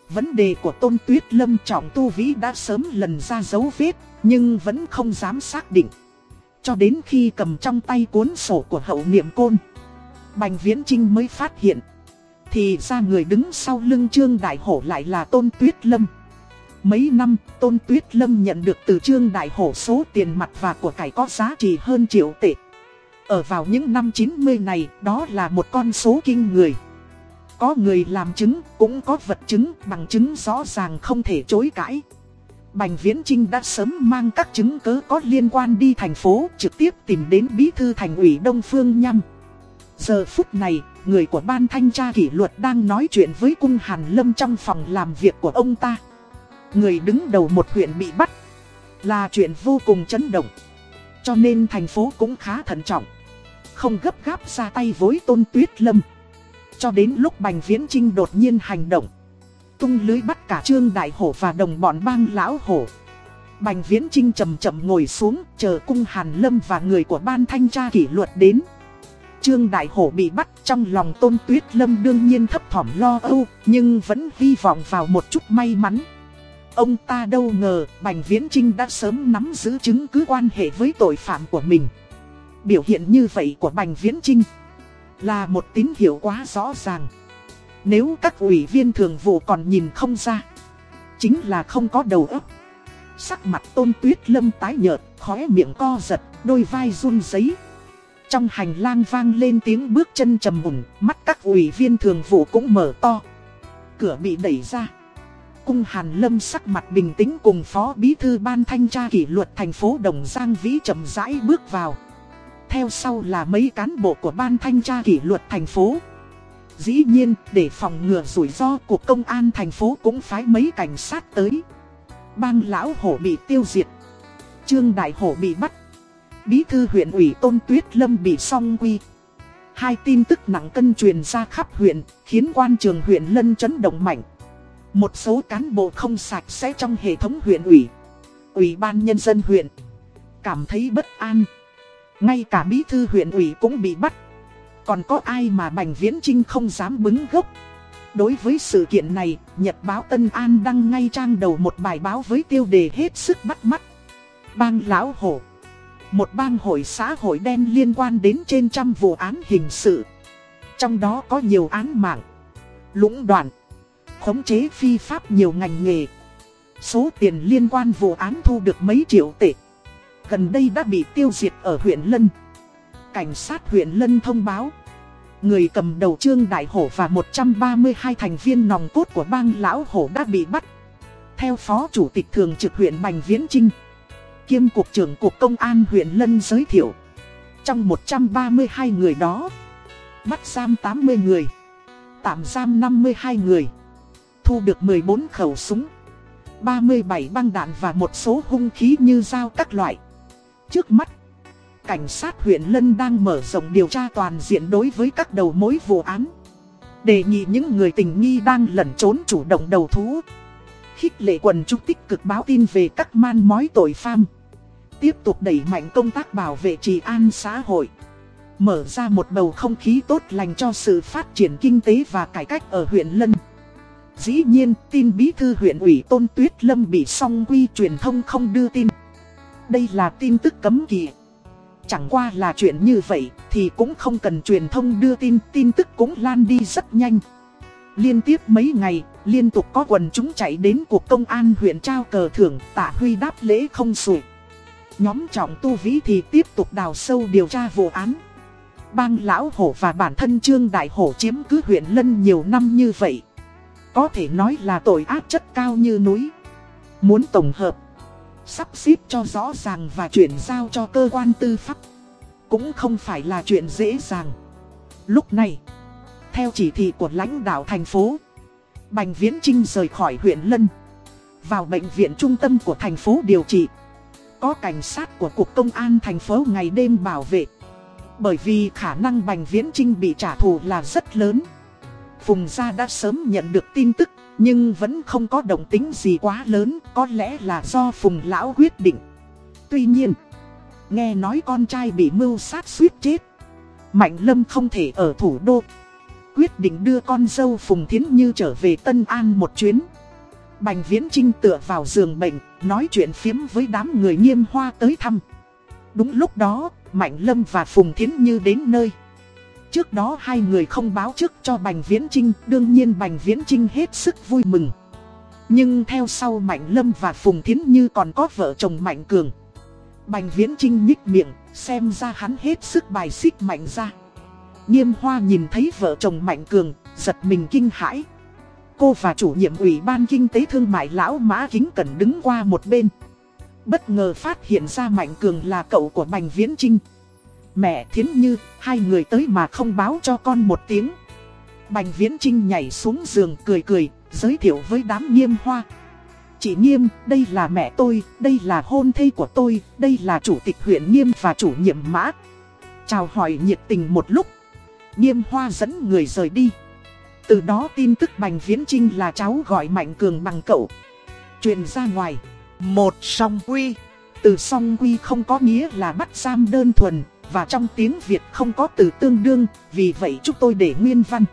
A: Vấn đề của Tôn Tuyết Lâm trọng tu vĩ đã sớm lần ra dấu vết, nhưng vẫn không dám xác định. Cho đến khi cầm trong tay cuốn sổ của hậu niệm côn, Bành Viễn Trinh mới phát hiện. Thì ra người đứng sau lưng Trương Đại Hổ lại là Tôn Tuyết Lâm. Mấy năm, Tôn Tuyết Lâm nhận được từ Trương Đại Hổ số tiền mặt và của cải có giá trị hơn triệu tệ. Ở vào những năm 90 này, đó là một con số kinh người. Có người làm chứng, cũng có vật chứng, bằng chứng rõ ràng không thể chối cãi. Bành Viễn Trinh đã sớm mang các chứng cứ có liên quan đi thành phố, trực tiếp tìm đến bí thư thành ủy Đông Phương Nhâm. Giờ phút này, người của ban thanh tra kỷ luật đang nói chuyện với cung Hàn Lâm trong phòng làm việc của ông ta. Người đứng đầu một huyện bị bắt Là chuyện vô cùng chấn động. Cho nên thành phố cũng khá thận trọng. Không gấp gáp ra tay với tôn tuyết lâm. Cho đến lúc Bành Viễn Trinh đột nhiên hành động Tung lưới bắt cả Trương Đại Hổ và đồng bọn bang Lão Hổ. Bành Viễn Trinh chầm chậm ngồi xuống chờ cung Hàn Lâm và người của ban thanh tra kỷ luật đến. Trương Đại Hổ bị bắt trong lòng Tôn Tuyết Lâm đương nhiên thấp thỏm lo âu Nhưng vẫn hy vọng vào một chút may mắn Ông ta đâu ngờ Bành Viễn Trinh đã sớm nắm giữ chứng cứ quan hệ với tội phạm của mình. Biểu hiện như vậy của Bành Viễn Trinh là một tín hiệu quá rõ ràng. Nếu các ủy viên thường vụ còn nhìn không ra, chính là không có đầu óc. Sắc mặt tôn tuyết lâm tái nhợt, khóe miệng co giật, đôi vai run giấy. Trong hành lang vang lên tiếng bước chân trầm mùn, mắt các ủy viên thường vụ cũng mở to. Cửa bị đẩy ra cung Hàn Lâm sắc mặt bình tĩnh cùng phó bí thư ban thanh tra kỷ luật thành phố Đồng Giang Vĩ chậm rãi bước vào. Theo sau là mấy cán bộ của ban thanh tra kỷ luật thành phố. Dĩ nhiên, để phòng ngừa rủi ro, của công an thành phố cũng phái mấy cảnh sát tới. Bang lão hổ bị tiêu diệt. Trương Đại Hổ bị bắt. Bí thư huyện ủy Tôn Tuyết Lâm bị song quy. Hai tin tức nặng cân truyền ra khắp huyện, khiến quan trường huyện Lân chấn động mạnh. Một số cán bộ không sạch sẽ trong hệ thống huyện ủy, ủy ban nhân dân huyện, cảm thấy bất an. Ngay cả bí thư huyện ủy cũng bị bắt. Còn có ai mà Bành Viễn Trinh không dám bứng gốc. Đối với sự kiện này, Nhật báo Tân An đăng ngay trang đầu một bài báo với tiêu đề hết sức bắt mắt. Bang Lão Hổ một bang hội xã hội đen liên quan đến trên trăm vụ án hình sự. Trong đó có nhiều án mạng, lũng đoạn, khống chế phi pháp nhiều ngành nghề. Số tiền liên quan vụ án thu được mấy triệu tệ. Gần đây đã bị tiêu diệt ở huyện Lân. Cảnh sát huyện Lân thông báo. Người cầm đầu Trương Đại Hổ và 132 thành viên nòng cốt của bang Lão Hổ đã bị bắt. Theo Phó Chủ tịch Thường trực huyện Bành Viễn Trinh, kiêm Cục trưởng Cục Công an huyện Lân giới thiệu. Trong 132 người đó, bắt giam 80 người, tạm giam 52 người thu được 14 khẩu súng, 37 băng đạn và một số hung khí như dao các loại. Trước mắt, cảnh sát huyện Lân đang mở rộng điều tra toàn diện đối với các đầu mối vụ án. Đề nghị những người tình nghi đang lẩn trốn chủ động đầu thú. Khích lệ quần chúng tích cực báo tin về các man mối tội phạm. Tiếp tục đẩy mạnh công tác bảo vệ trị an xã hội. Mở ra một bầu không khí tốt lành cho sự phát triển kinh tế và cải cách ở huyện Lân. Dĩ nhiên, tin bí thư huyện ủy Tôn Tuyết Lâm bị song quy truyền thông không đưa tin. Đây là tin tức cấm kỵ. Chẳng qua là chuyện như vậy thì cũng không cần truyền thông đưa tin, tin tức cũng lan đi rất nhanh. Liên tiếp mấy ngày, liên tục có quần chúng chạy đến cuộc công an huyện trao cờ thưởng tạ huy đáp lễ không sủi. Nhóm trọng tu vĩ thì tiếp tục đào sâu điều tra vụ án. Bang lão hổ và bản thân trương đại hổ chiếm cứ huyện lân nhiều năm như vậy. Có thể nói là tội ác chất cao như núi. Muốn tổng hợp, sắp xếp cho rõ ràng và chuyển giao cho cơ quan tư pháp. Cũng không phải là chuyện dễ dàng. Lúc này, theo chỉ thị của lãnh đạo thành phố, Bành Viễn Trinh rời khỏi huyện Lân. Vào bệnh viện trung tâm của thành phố điều trị. Có cảnh sát của Cục Công an thành phố ngày đêm bảo vệ. Bởi vì khả năng Bành Viễn Trinh bị trả thù là rất lớn. Phùng Gia đã sớm nhận được tin tức, nhưng vẫn không có động tính gì quá lớn, có lẽ là do Phùng Lão quyết định. Tuy nhiên, nghe nói con trai bị mưu sát suýt chết. Mạnh Lâm không thể ở thủ đô. Quyết định đưa con dâu Phùng Thiến Như trở về Tân An một chuyến. Bành Viễn Trinh tựa vào giường bệnh, nói chuyện phiếm với đám người nghiêm hoa tới thăm. Đúng lúc đó, Mạnh Lâm và Phùng Thiến Như đến nơi. Trước đó hai người không báo trước cho Bành Viễn Trinh, đương nhiên Bành Viễn Trinh hết sức vui mừng. Nhưng theo sau Mạnh Lâm và Phùng Thiến Như còn có vợ chồng Mạnh Cường. Bành Viễn Trinh nhích miệng, xem ra hắn hết sức bài xích Mạnh ra. Nghiêm Hoa nhìn thấy vợ chồng Mạnh Cường, giật mình kinh hãi. Cô và chủ nhiệm ủy ban kinh tế thương mại lão Mã Kính Cẩn đứng qua một bên. Bất ngờ phát hiện ra Mạnh Cường là cậu của Bành Viễn Trinh. Mẹ Thiến Như, hai người tới mà không báo cho con một tiếng. Bành Viễn Trinh nhảy xuống giường cười cười, giới thiệu với đám nghiêm hoa. Chị Nghiêm, đây là mẹ tôi, đây là hôn thê của tôi, đây là chủ tịch huyện Nghiêm và chủ nhiệm mã. Chào hỏi nhiệt tình một lúc. Nghiêm hoa dẫn người rời đi. Từ đó tin tức Bành Viễn Trinh là cháu gọi Mạnh Cường bằng cậu. Truyền ra ngoài. Một song quy. Từ song quy không có nghĩa là bắt giam đơn thuần, và trong tiếng Việt không có từ tương đương, vì vậy chúng tôi để nguyên văn.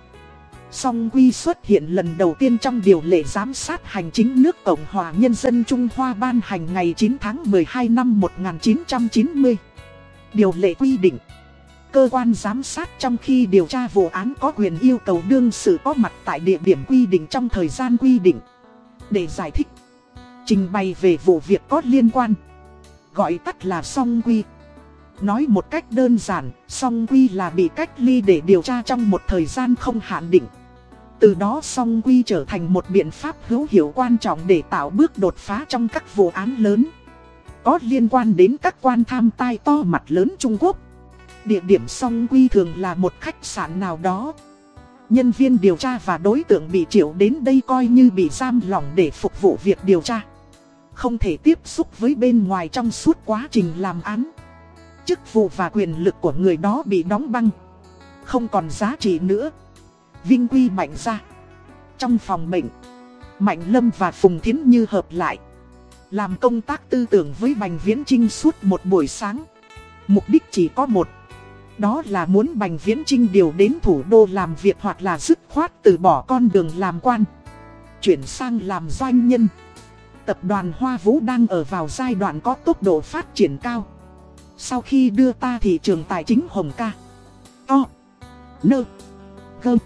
A: Song quy xuất hiện lần đầu tiên trong điều lệ giám sát hành chính nước Cộng hòa Nhân dân Trung Hoa ban hành ngày 9 tháng 12 năm 1990. Điều lệ quy định, cơ quan giám sát trong khi điều tra vụ án có quyền yêu cầu đương sự có mặt tại địa điểm quy định trong thời gian quy định. Để giải thích, trình bày về vụ việc có liên quan, gọi tắt là song quy. Nói một cách đơn giản, song quy là bị cách ly để điều tra trong một thời gian không hạn định. Từ đó song quy trở thành một biện pháp hữu hiệu quan trọng để tạo bước đột phá trong các vụ án lớn. Có liên quan đến các quan tham tai to mặt lớn Trung Quốc. Địa điểm song quy thường là một khách sạn nào đó. Nhân viên điều tra và đối tượng bị triệu đến đây coi như bị giam lỏng để phục vụ việc điều tra. Không thể tiếp xúc với bên ngoài trong suốt quá trình làm án. Chức vụ và quyền lực của người đó bị đóng băng. Không còn giá trị nữa. Vinh Quy mạnh ra. Trong phòng bệnh, Mạnh Lâm và Phùng Thiến Như hợp lại. Làm công tác tư tưởng với Bành Viễn Trinh suốt một buổi sáng. Mục đích chỉ có một. Đó là muốn Bành Viễn Trinh điều đến thủ đô làm việc hoặc là dứt khoát từ bỏ con đường làm quan. Chuyển sang làm doanh nhân. Tập đoàn Hoa Vũ đang ở vào giai đoạn có tốc độ phát triển cao. Sau khi đưa ta thị trường tài chính Hồng Ca O Nơ Gơm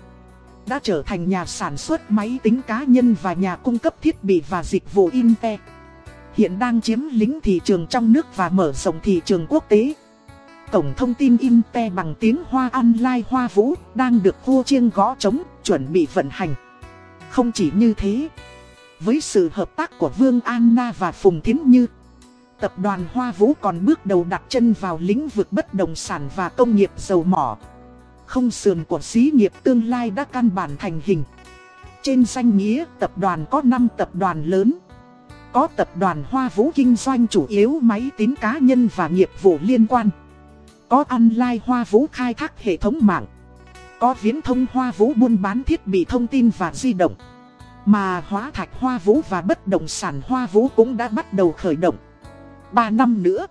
A: Đã trở thành nhà sản xuất máy tính cá nhân và nhà cung cấp thiết bị và dịch vụ Intel Hiện đang chiếm lĩnh thị trường trong nước và mở rộng thị trường quốc tế Cổng thông tin Impe bằng tiếng Hoa Online Hoa Vũ đang được vua chiêng gõ trống, chuẩn bị vận hành. Không chỉ như thế, với sự hợp tác của Vương Anna và Phùng Thiến Như, Tập đoàn Hoa Vũ còn bước đầu đặt chân vào lĩnh vực bất động sản và công nghiệp dầu mỏ. Không sườn của xí nghiệp tương lai đã căn bản thành hình. Trên danh nghĩa tập đoàn có 5 tập đoàn lớn. Có tập đoàn Hoa Vũ kinh doanh chủ yếu máy tính cá nhân và nghiệp vụ liên quan. Có online Hoa Vũ khai thác hệ thống mạng. Có viễn thông Hoa Vũ buôn bán thiết bị thông tin và di động. Mà hóa thạch Hoa Vũ và bất động sản Hoa Vũ cũng đã bắt đầu khởi động. 3 năm nữa,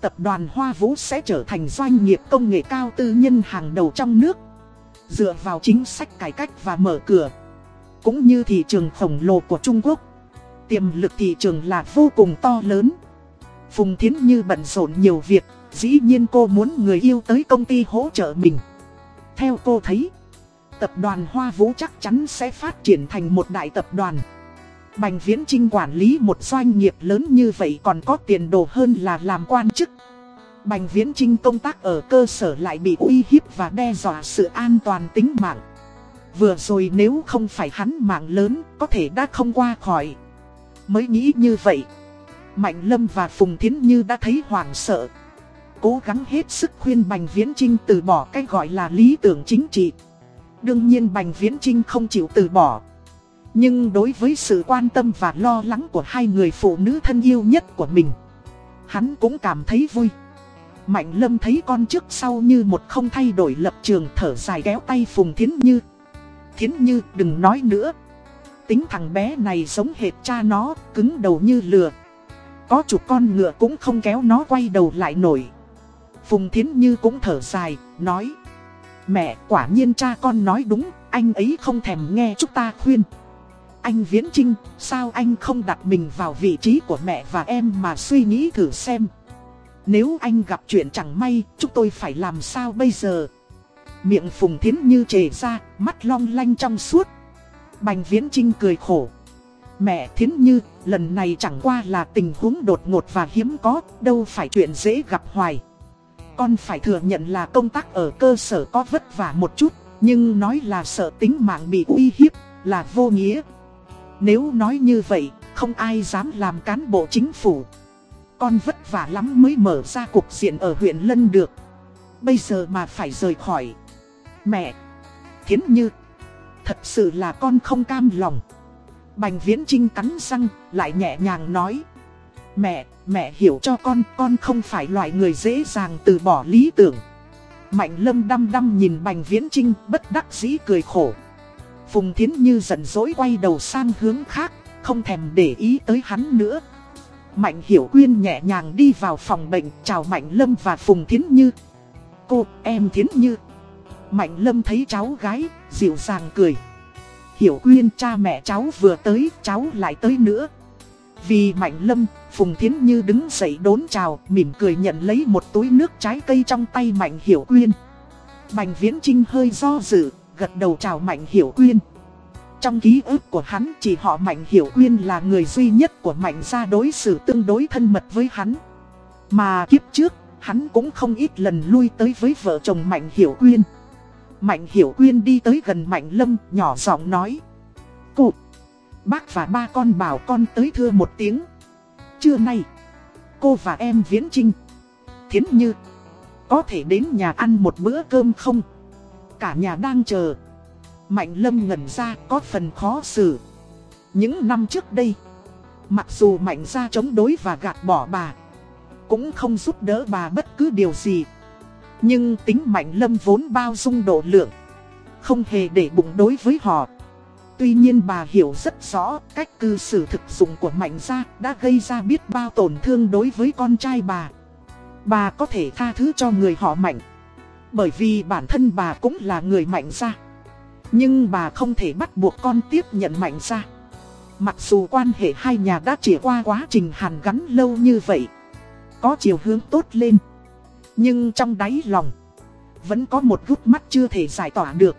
A: tập đoàn Hoa Vũ sẽ trở thành doanh nghiệp công nghệ cao tư nhân hàng đầu trong nước. Dựa vào chính sách cải cách và mở cửa, cũng như thị trường khổng lồ của Trung Quốc, tiềm lực thị trường là vô cùng to lớn. Phùng Thiến Như bận rộn nhiều việc, dĩ nhiên cô muốn người yêu tới công ty hỗ trợ mình. Theo cô thấy, tập đoàn Hoa Vũ chắc chắn sẽ phát triển thành một đại tập đoàn. Bành Viễn Trinh quản lý một doanh nghiệp lớn như vậy còn có tiền đồ hơn là làm quan chức. Bành Viễn Trinh công tác ở cơ sở lại bị uy hiếp và đe dọa sự an toàn tính mạng. Vừa rồi nếu không phải hắn mạng lớn có thể đã không qua khỏi. Mới nghĩ như vậy. Mạnh Lâm và Phùng Thiến Như đã thấy hoảng sợ. Cố gắng hết sức khuyên Bành Viễn Trinh từ bỏ cái gọi là lý tưởng chính trị. Đương nhiên Bành Viễn Trinh không chịu từ bỏ. Nhưng đối với sự quan tâm và lo lắng của hai người phụ nữ thân yêu nhất của mình, hắn cũng cảm thấy vui. Mạnh Lâm thấy con trước sau như một không thay đổi lập trường thở dài kéo tay Phùng Thiến Như. Thiến Như đừng nói nữa. Tính thằng bé này giống hệt cha nó, cứng đầu như lừa. Có chục con ngựa cũng không kéo nó quay đầu lại nổi. Phùng Thiến Như cũng thở dài, nói. Mẹ, quả nhiên cha con nói đúng, anh ấy không thèm nghe chúng ta khuyên. Anh Viễn Trinh, sao anh không đặt mình vào vị trí của mẹ và em mà suy nghĩ thử xem. Nếu anh gặp chuyện chẳng may, chúng tôi phải làm sao bây giờ? Miệng Phùng Thiến Như trề ra, mắt long lanh trong suốt. Bành Viễn Trinh cười khổ. Mẹ Thiến Như, lần này chẳng qua là tình huống đột ngột và hiếm có, đâu phải chuyện dễ gặp hoài. Con phải thừa nhận là công tác ở cơ sở có vất vả một chút, nhưng nói là sợ tính mạng bị uy hiếp, là vô nghĩa. Nếu nói như vậy, không ai dám làm cán bộ chính phủ. Con vất vả lắm mới mở ra cục diện ở huyện Lân được. Bây giờ mà phải rời khỏi. Mẹ! Thiến Như! Thật sự là con không cam lòng. Bành Viễn Trinh cắn răng, lại nhẹ nhàng nói. Mẹ, mẹ hiểu cho con, con không phải loại người dễ dàng từ bỏ lý tưởng. Mạnh lâm đăm đăm nhìn Bành Viễn Trinh, bất đắc dĩ cười khổ. Phùng Thiến Như giận dỗi quay đầu sang hướng khác, không thèm để ý tới hắn nữa. Mạnh Hiểu Quyên nhẹ nhàng đi vào phòng bệnh chào Mạnh Lâm và Phùng Thiến Như. Cô, em Thiến Như. Mạnh Lâm thấy cháu gái, dịu dàng cười. Hiểu Quyên cha mẹ cháu vừa tới, cháu lại tới nữa. Vì Mạnh Lâm, Phùng Thiến Như đứng dậy đốn chào, mỉm cười nhận lấy một túi nước trái cây trong tay Mạnh Hiểu Quyên. Bành Viễn Trinh hơi do dự, gật đầu chào Mạnh Hiểu Quyên. Trong ký ức của hắn chỉ họ Mạnh Hiểu Quyên là người duy nhất của Mạnh gia đối xử tương đối thân mật với hắn. Mà kiếp trước, hắn cũng không ít lần lui tới với vợ chồng Mạnh Hiểu Quyên. Mạnh Hiểu Quyên đi tới gần Mạnh Lâm, nhỏ giọng nói. Cụ, bác và ba con bảo con tới thưa một tiếng. Trưa nay, cô và em Viễn Trinh, Thiến Như, có thể đến nhà ăn một bữa cơm không? Cả nhà đang chờ. Mạnh Lâm ngẩn ra có phần khó xử. Những năm trước đây, mặc dù Mạnh ra chống đối và gạt bỏ bà, cũng không giúp đỡ bà bất cứ điều gì. Nhưng tính Mạnh Lâm vốn bao dung độ lượng, không hề để bụng đối với họ. Tuy nhiên bà hiểu rất rõ cách cư xử thực dụng của Mạnh gia đã gây ra biết bao tổn thương đối với con trai bà. Bà có thể tha thứ cho người họ Mạnh. Bởi vì bản thân bà cũng là người Mạnh gia. Nhưng bà không thể bắt buộc con tiếp nhận Mạnh gia. Mặc dù quan hệ hai nhà đã trải qua quá trình hàn gắn lâu như vậy. Có chiều hướng tốt lên. Nhưng trong đáy lòng, vẫn có một gút mắt chưa thể giải tỏa được.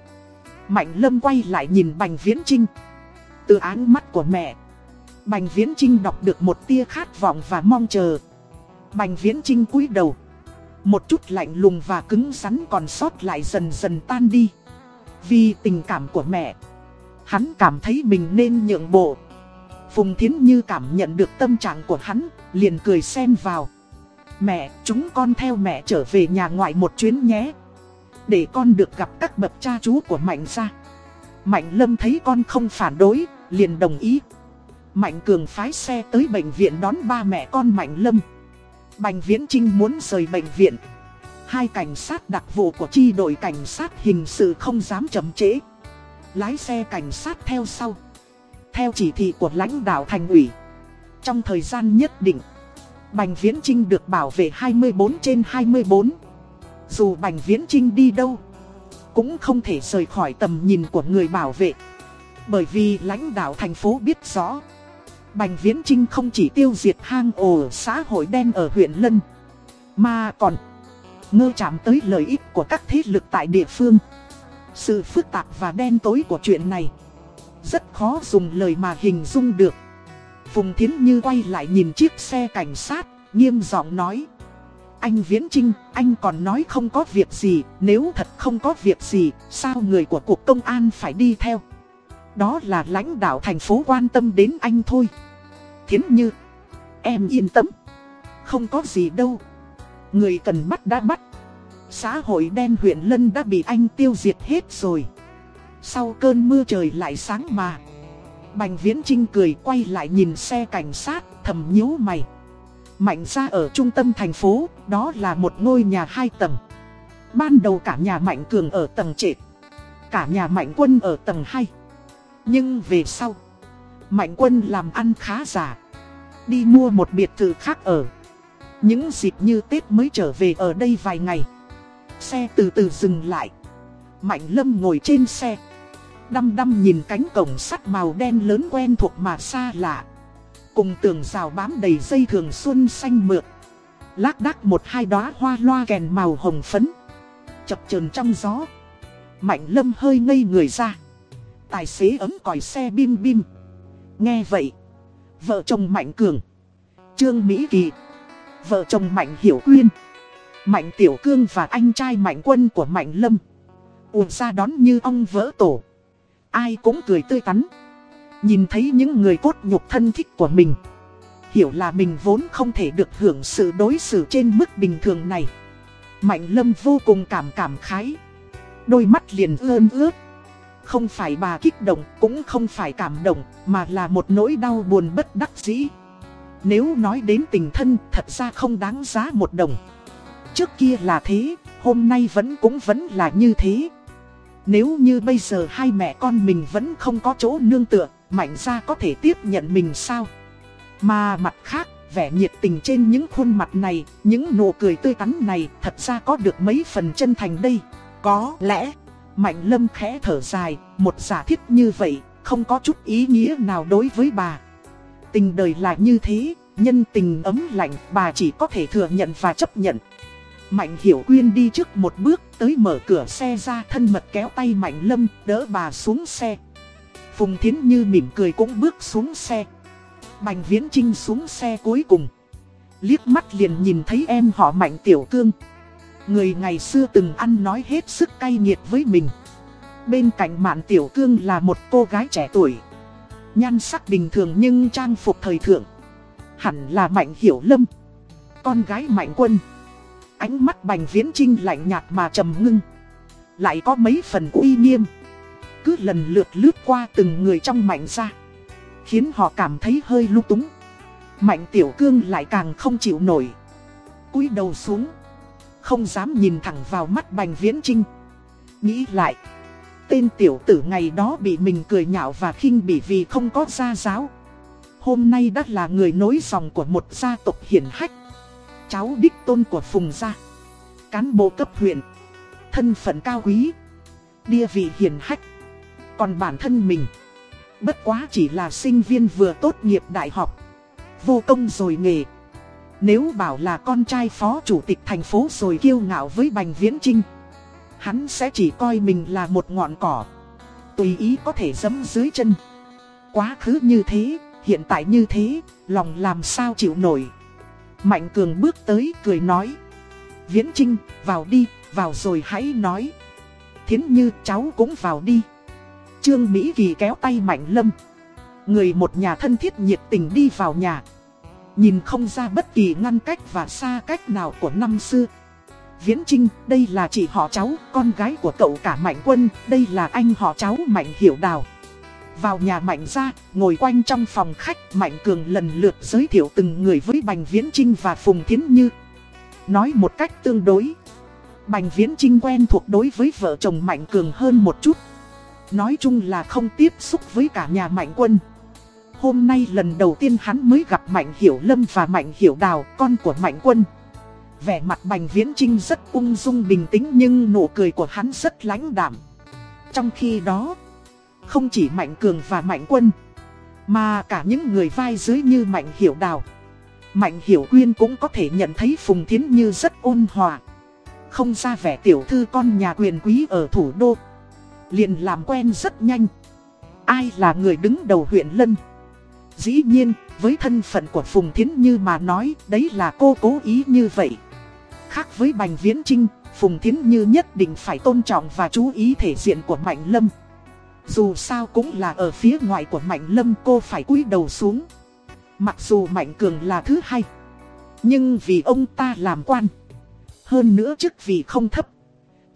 A: Mạnh Lâm quay lại nhìn Bành Viễn Trinh. Từ áng mắt của mẹ, Bành Viễn Trinh đọc được một tia khát vọng và mong chờ. Bành Viễn Trinh cúi đầu. Một chút lạnh lùng và cứng rắn còn sót lại dần dần tan đi. Vì tình cảm của mẹ, hắn cảm thấy mình nên nhượng bộ. Phùng Thiến Như cảm nhận được tâm trạng của hắn, liền cười xen vào. Mẹ, chúng con theo mẹ trở về nhà ngoại một chuyến nhé. Để con được gặp các bậc cha chú của Mạnh gia. Mạnh Lâm thấy con không phản đối, liền đồng ý. Mạnh Cường phái xe tới bệnh viện đón ba mẹ con Mạnh Lâm. Bành Viễn Trinh muốn rời bệnh viện. Hai cảnh sát đặc vụ của chi đội cảnh sát hình sự không dám chậm trễ. Lái xe cảnh sát theo sau. Theo chỉ thị của lãnh đạo thành ủy. Trong thời gian nhất định, Bành Viễn Trinh được bảo vệ 24 trên 24. Dù Bành Viễn Trinh đi đâu, cũng không thể rời khỏi tầm nhìn của người bảo vệ. Bởi vì lãnh đạo thành phố biết rõ, Bành Viễn Trinh không chỉ tiêu diệt hang ổ xã hội đen ở huyện Lân Mà còn ngơ chạm tới lợi ích của các thế lực tại địa phương Sự phức tạp và đen tối của chuyện này Rất khó dùng lời mà hình dung được Phùng Thiến Như quay lại nhìn chiếc xe cảnh sát Nghiêm giọng nói anh Viễn Trinh, anh còn nói không có việc gì Nếu thật không có việc gì Sao người của Cục Công an phải đi theo? Đó là lãnh đạo thành phố quan tâm đến anh thôi. Thiến Như Em yên tâm. Không có gì đâu. Người cần bắt đã bắt. Xã hội đen huyện Lân đã bị anh tiêu diệt hết rồi. Sau cơn mưa trời lại sáng mà. Bành Viễn Trinh cười quay lại nhìn xe cảnh sát thầm nhíu mày. Mạnh ra ở trung tâm thành phố, Đó là một ngôi nhà hai tầng. Ban đầu cả nhà Mạnh Cường ở tầng trệt, Cả nhà Mạnh Quân ở tầng 2 Nhưng về sau, Mạnh Quân làm ăn khá giả, Đi mua một biệt thự khác ở. Những dịp như Tết mới trở về ở đây vài ngày, Xe từ từ dừng lại. Mạnh Lâm ngồi trên xe, Đăm đăm nhìn cánh cổng sắt màu đen lớn quen thuộc mà xa lạ. Cùng tường rào bám đầy dây thường xuân xanh mượt. Lác đác một hai đóa hoa loa kèn màu hồng phấn. Chập chờn trong gió. Mạnh Lâm hơi ngây người ra. Tài xế ấm còi xe bim bim. Nghe vậy, Vợ chồng Mạnh Cường, Trương Mỹ Kỳ, Vợ chồng Mạnh Hiểu Quyên, Mạnh Tiểu Cương và anh trai Mạnh Quân của Mạnh Lâm ùn ra đón như ông vỡ tổ. Ai cũng cười tươi tắn. Nhìn thấy những người cốt nhục thân thích của mình Hiểu là mình vốn không thể được hưởng sự đối xử trên mức bình thường này. Mạnh Lâm vô cùng cảm cảm khái Đôi mắt liền ơn ướt. Không phải bà kích động cũng không phải cảm động Mà là một nỗi đau buồn bất đắc dĩ. Nếu nói đến tình thân thật ra không đáng giá một đồng. Trước kia là thế, hôm nay vẫn cũng vẫn là như thế. Nếu như bây giờ hai mẹ con mình vẫn không có chỗ nương tựa Mạnh ra có thể tiếp nhận mình sao Mà mặt khác, vẻ nhiệt tình trên những khuôn mặt này Những nụ cười tươi tắn này thật ra có được mấy phần chân thành đây Có lẽ, Mạnh Lâm khẽ thở dài Một giả thiết như vậy, không có chút ý nghĩa nào đối với bà Tình đời là như thế, nhân tình ấm lạnh bà chỉ có thể thừa nhận và chấp nhận. Mạnh Hiểu Quyên đi trước một bước tới mở cửa xe ra thân mật kéo tay Mạnh Lâm đỡ bà xuống xe. Phùng Thiến Như mỉm cười cũng bước xuống xe. Bành Viễn Trinh xuống xe cuối cùng. Liếc mắt liền nhìn thấy em họ Mạnh Tiểu Cương. Người ngày xưa từng ăn nói hết sức cay nghiệt với mình. Bên cạnh Mạn Tiểu Cương là một cô gái trẻ tuổi. Nhan sắc bình thường nhưng trang phục thời thượng Hẳn là Mạnh Hiểu Lâm Con gái Mạnh Quân Ánh mắt Bành Viễn Trinh lạnh nhạt mà trầm ngưng Lại có mấy phần uy nghiêm cứ lần lượt lướt qua từng người trong Mạnh ra. Khiến họ cảm thấy hơi lúc túng. Mạnh Tiểu Cương lại càng không chịu nổi. Cúi đầu xuống. Không dám nhìn thẳng vào mắt Bành Viễn Trinh Nghĩ lại. Tên tiểu tử ngày đó bị mình cười nhạo và khinh bỉ vì không có gia giáo. Hôm nay đã là người nối dòng của một gia tộc hiển hách. Cháu đích tôn của Phùng Gia. Cán bộ cấp huyện. Thân phận cao quý. Địa vị hiển hách. Còn bản thân mình. Bất quá chỉ là sinh viên vừa tốt nghiệp đại học. Vô công rồi nghề. Nếu bảo là con trai phó chủ tịch thành phố rồi kiêu ngạo với Bành Viễn Trinh Hắn sẽ chỉ coi mình là một ngọn cỏ. Tùy ý có thể dấm dưới chân. Quá khứ như thế, hiện tại như thế, lòng làm sao chịu nổi. Mạnh Cường bước tới cười nói Viễn Trinh, vào đi, vào rồi hãy nói. Thiến Như cháu cũng vào đi. Trương Mỹ Kỳ kéo tay Mạnh Lâm Người một nhà thân thiết nhiệt tình đi vào nhà Nhìn không ra bất kỳ ngăn cách và xa cách nào của năm xưa Viễn Trinh, đây là chị họ cháu, con gái của cậu cả Mạnh Quân, đây là anh họ cháu Mạnh Hiểu Đào. Vào nhà Mạnh ra, ngồi quanh trong phòng khách, Mạnh Cường lần lượt giới thiệu từng người với Bành Viễn Trinh và Phùng Thiến Như. Nói một cách tương đối. Bành Viễn Trinh quen thuộc đối với vợ chồng Mạnh Cường hơn một chút. Nói chung là không tiếp xúc với cả nhà Mạnh Quân. Hôm nay lần đầu tiên hắn mới gặp Mạnh Hiểu Lâm và Mạnh Hiểu Đào, con của Mạnh Quân. Vẻ mặt Bành Viễn Trinh rất ung dung bình tĩnh nhưng nụ cười của hắn rất lãnh đạm. Trong khi đó, không chỉ Mạnh Cường và Mạnh Quân, Mà cả những người vai dưới như Mạnh Hiểu Đào Mạnh Hiểu Quyên cũng có thể nhận thấy Phùng Thiến Như rất ôn hòa Không ra vẻ tiểu thư con nhà quyền quý ở thủ đô liền làm quen rất nhanh Ai là người đứng đầu huyện Lân Dĩ nhiên, với thân phận của Phùng Thiến Như mà nói, đấy là cô cố ý như vậy. Khác với Bành Viễn Trinh, Phùng Thiến Như nhất định phải tôn trọng và chú ý thể diện của Mạnh Lâm. Dù sao cũng là ở phía ngoài của Mạnh Lâm cô phải cúi đầu xuống. Mặc dù Mạnh Cường là thứ hai, nhưng vì ông ta làm quan. Hơn nữa chức vị không thấp.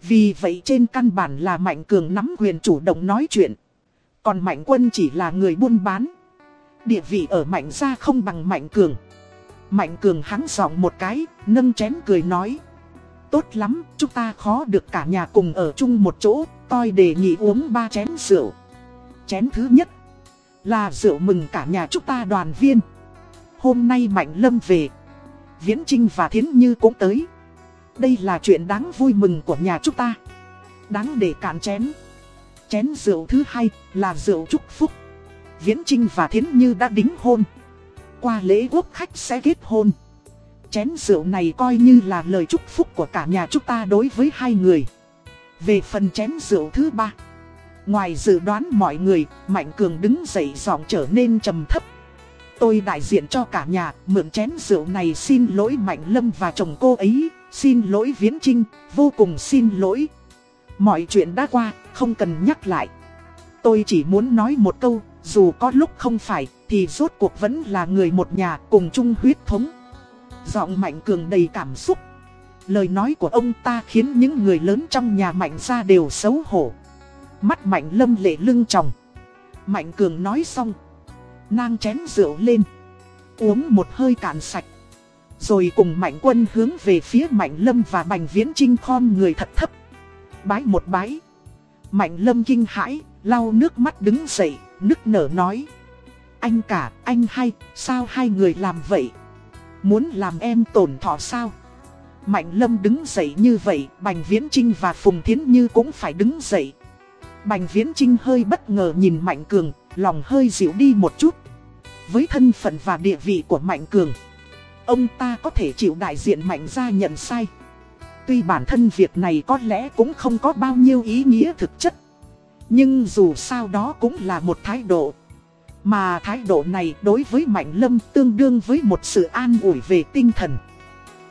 A: Vì vậy trên căn bản là Mạnh Cường nắm quyền chủ động nói chuyện. Còn Mạnh Quân chỉ là người buôn bán. Địa vị ở Mạnh gia không bằng Mạnh Cường. Mạnh Cường hắng giọng một cái, nâng chén cười nói. Tốt lắm, chúng ta khó được cả nhà cùng ở chung một chỗ, tôi đề nghị uống ba chén rượu. Chén thứ nhất là rượu mừng cả nhà chúng ta đoàn viên. Hôm nay Mạnh Lâm về, Viễn Trinh và Thiến Như cũng tới. Đây là chuyện đáng vui mừng của nhà chúng ta. Đáng để cạn chén. Chén rượu thứ hai là rượu chúc phúc. Viễn Trinh và Thiến Như đã đính hôn. Qua lễ quốc khách sẽ kết hôn. Chén rượu này coi như là lời chúc phúc của cả nhà chúng ta đối với hai người. Về phần chén rượu thứ ba. Ngoài dự đoán mọi người, Mạnh Cường đứng dậy giọng trở nên trầm thấp. Tôi đại diện cho cả nhà, mượn chén rượu này xin lỗi Mạnh Lâm và chồng cô ấy, xin lỗi Viễn Trinh, vô cùng xin lỗi. Mọi chuyện đã qua, không cần nhắc lại. Tôi chỉ muốn nói một câu, dù có lúc không phải, thì rốt cuộc vẫn là người một nhà cùng chung huyết thống. Giọng Mạnh Cường đầy cảm xúc. Lời nói của ông ta khiến những người lớn trong nhà Mạnh ra đều xấu hổ. Mắt Mạnh Lâm lệ lưng tròng. Mạnh Cường nói xong. Nang chén rượu lên. Uống một hơi cạn sạch. Rồi cùng Mạnh Quân hướng về phía Mạnh Lâm và Bành Viễn Trinh khom người thật thấp. Bái một bái. Mạnh Lâm kinh hãi, lau nước mắt đứng dậy, nức nở nói. Anh cả, anh hay, sao hai người làm vậy? Muốn làm em tổn thọ sao? Mạnh Lâm đứng dậy như vậy, Bành Viễn Trinh và Phùng Thiến Như cũng phải đứng dậy. Bành Viễn Trinh hơi bất ngờ nhìn Mạnh Cường, lòng hơi dịu đi một chút. Với thân phận và địa vị của Mạnh Cường, ông ta có thể chịu đại diện Mạnh ra nhận sai. Tuy bản thân việc này có lẽ cũng không có bao nhiêu ý nghĩa thực chất. Nhưng dù sao đó cũng là một thái độ. Mà thái độ này đối với Mạnh Lâm tương đương với một sự an ủi về tinh thần.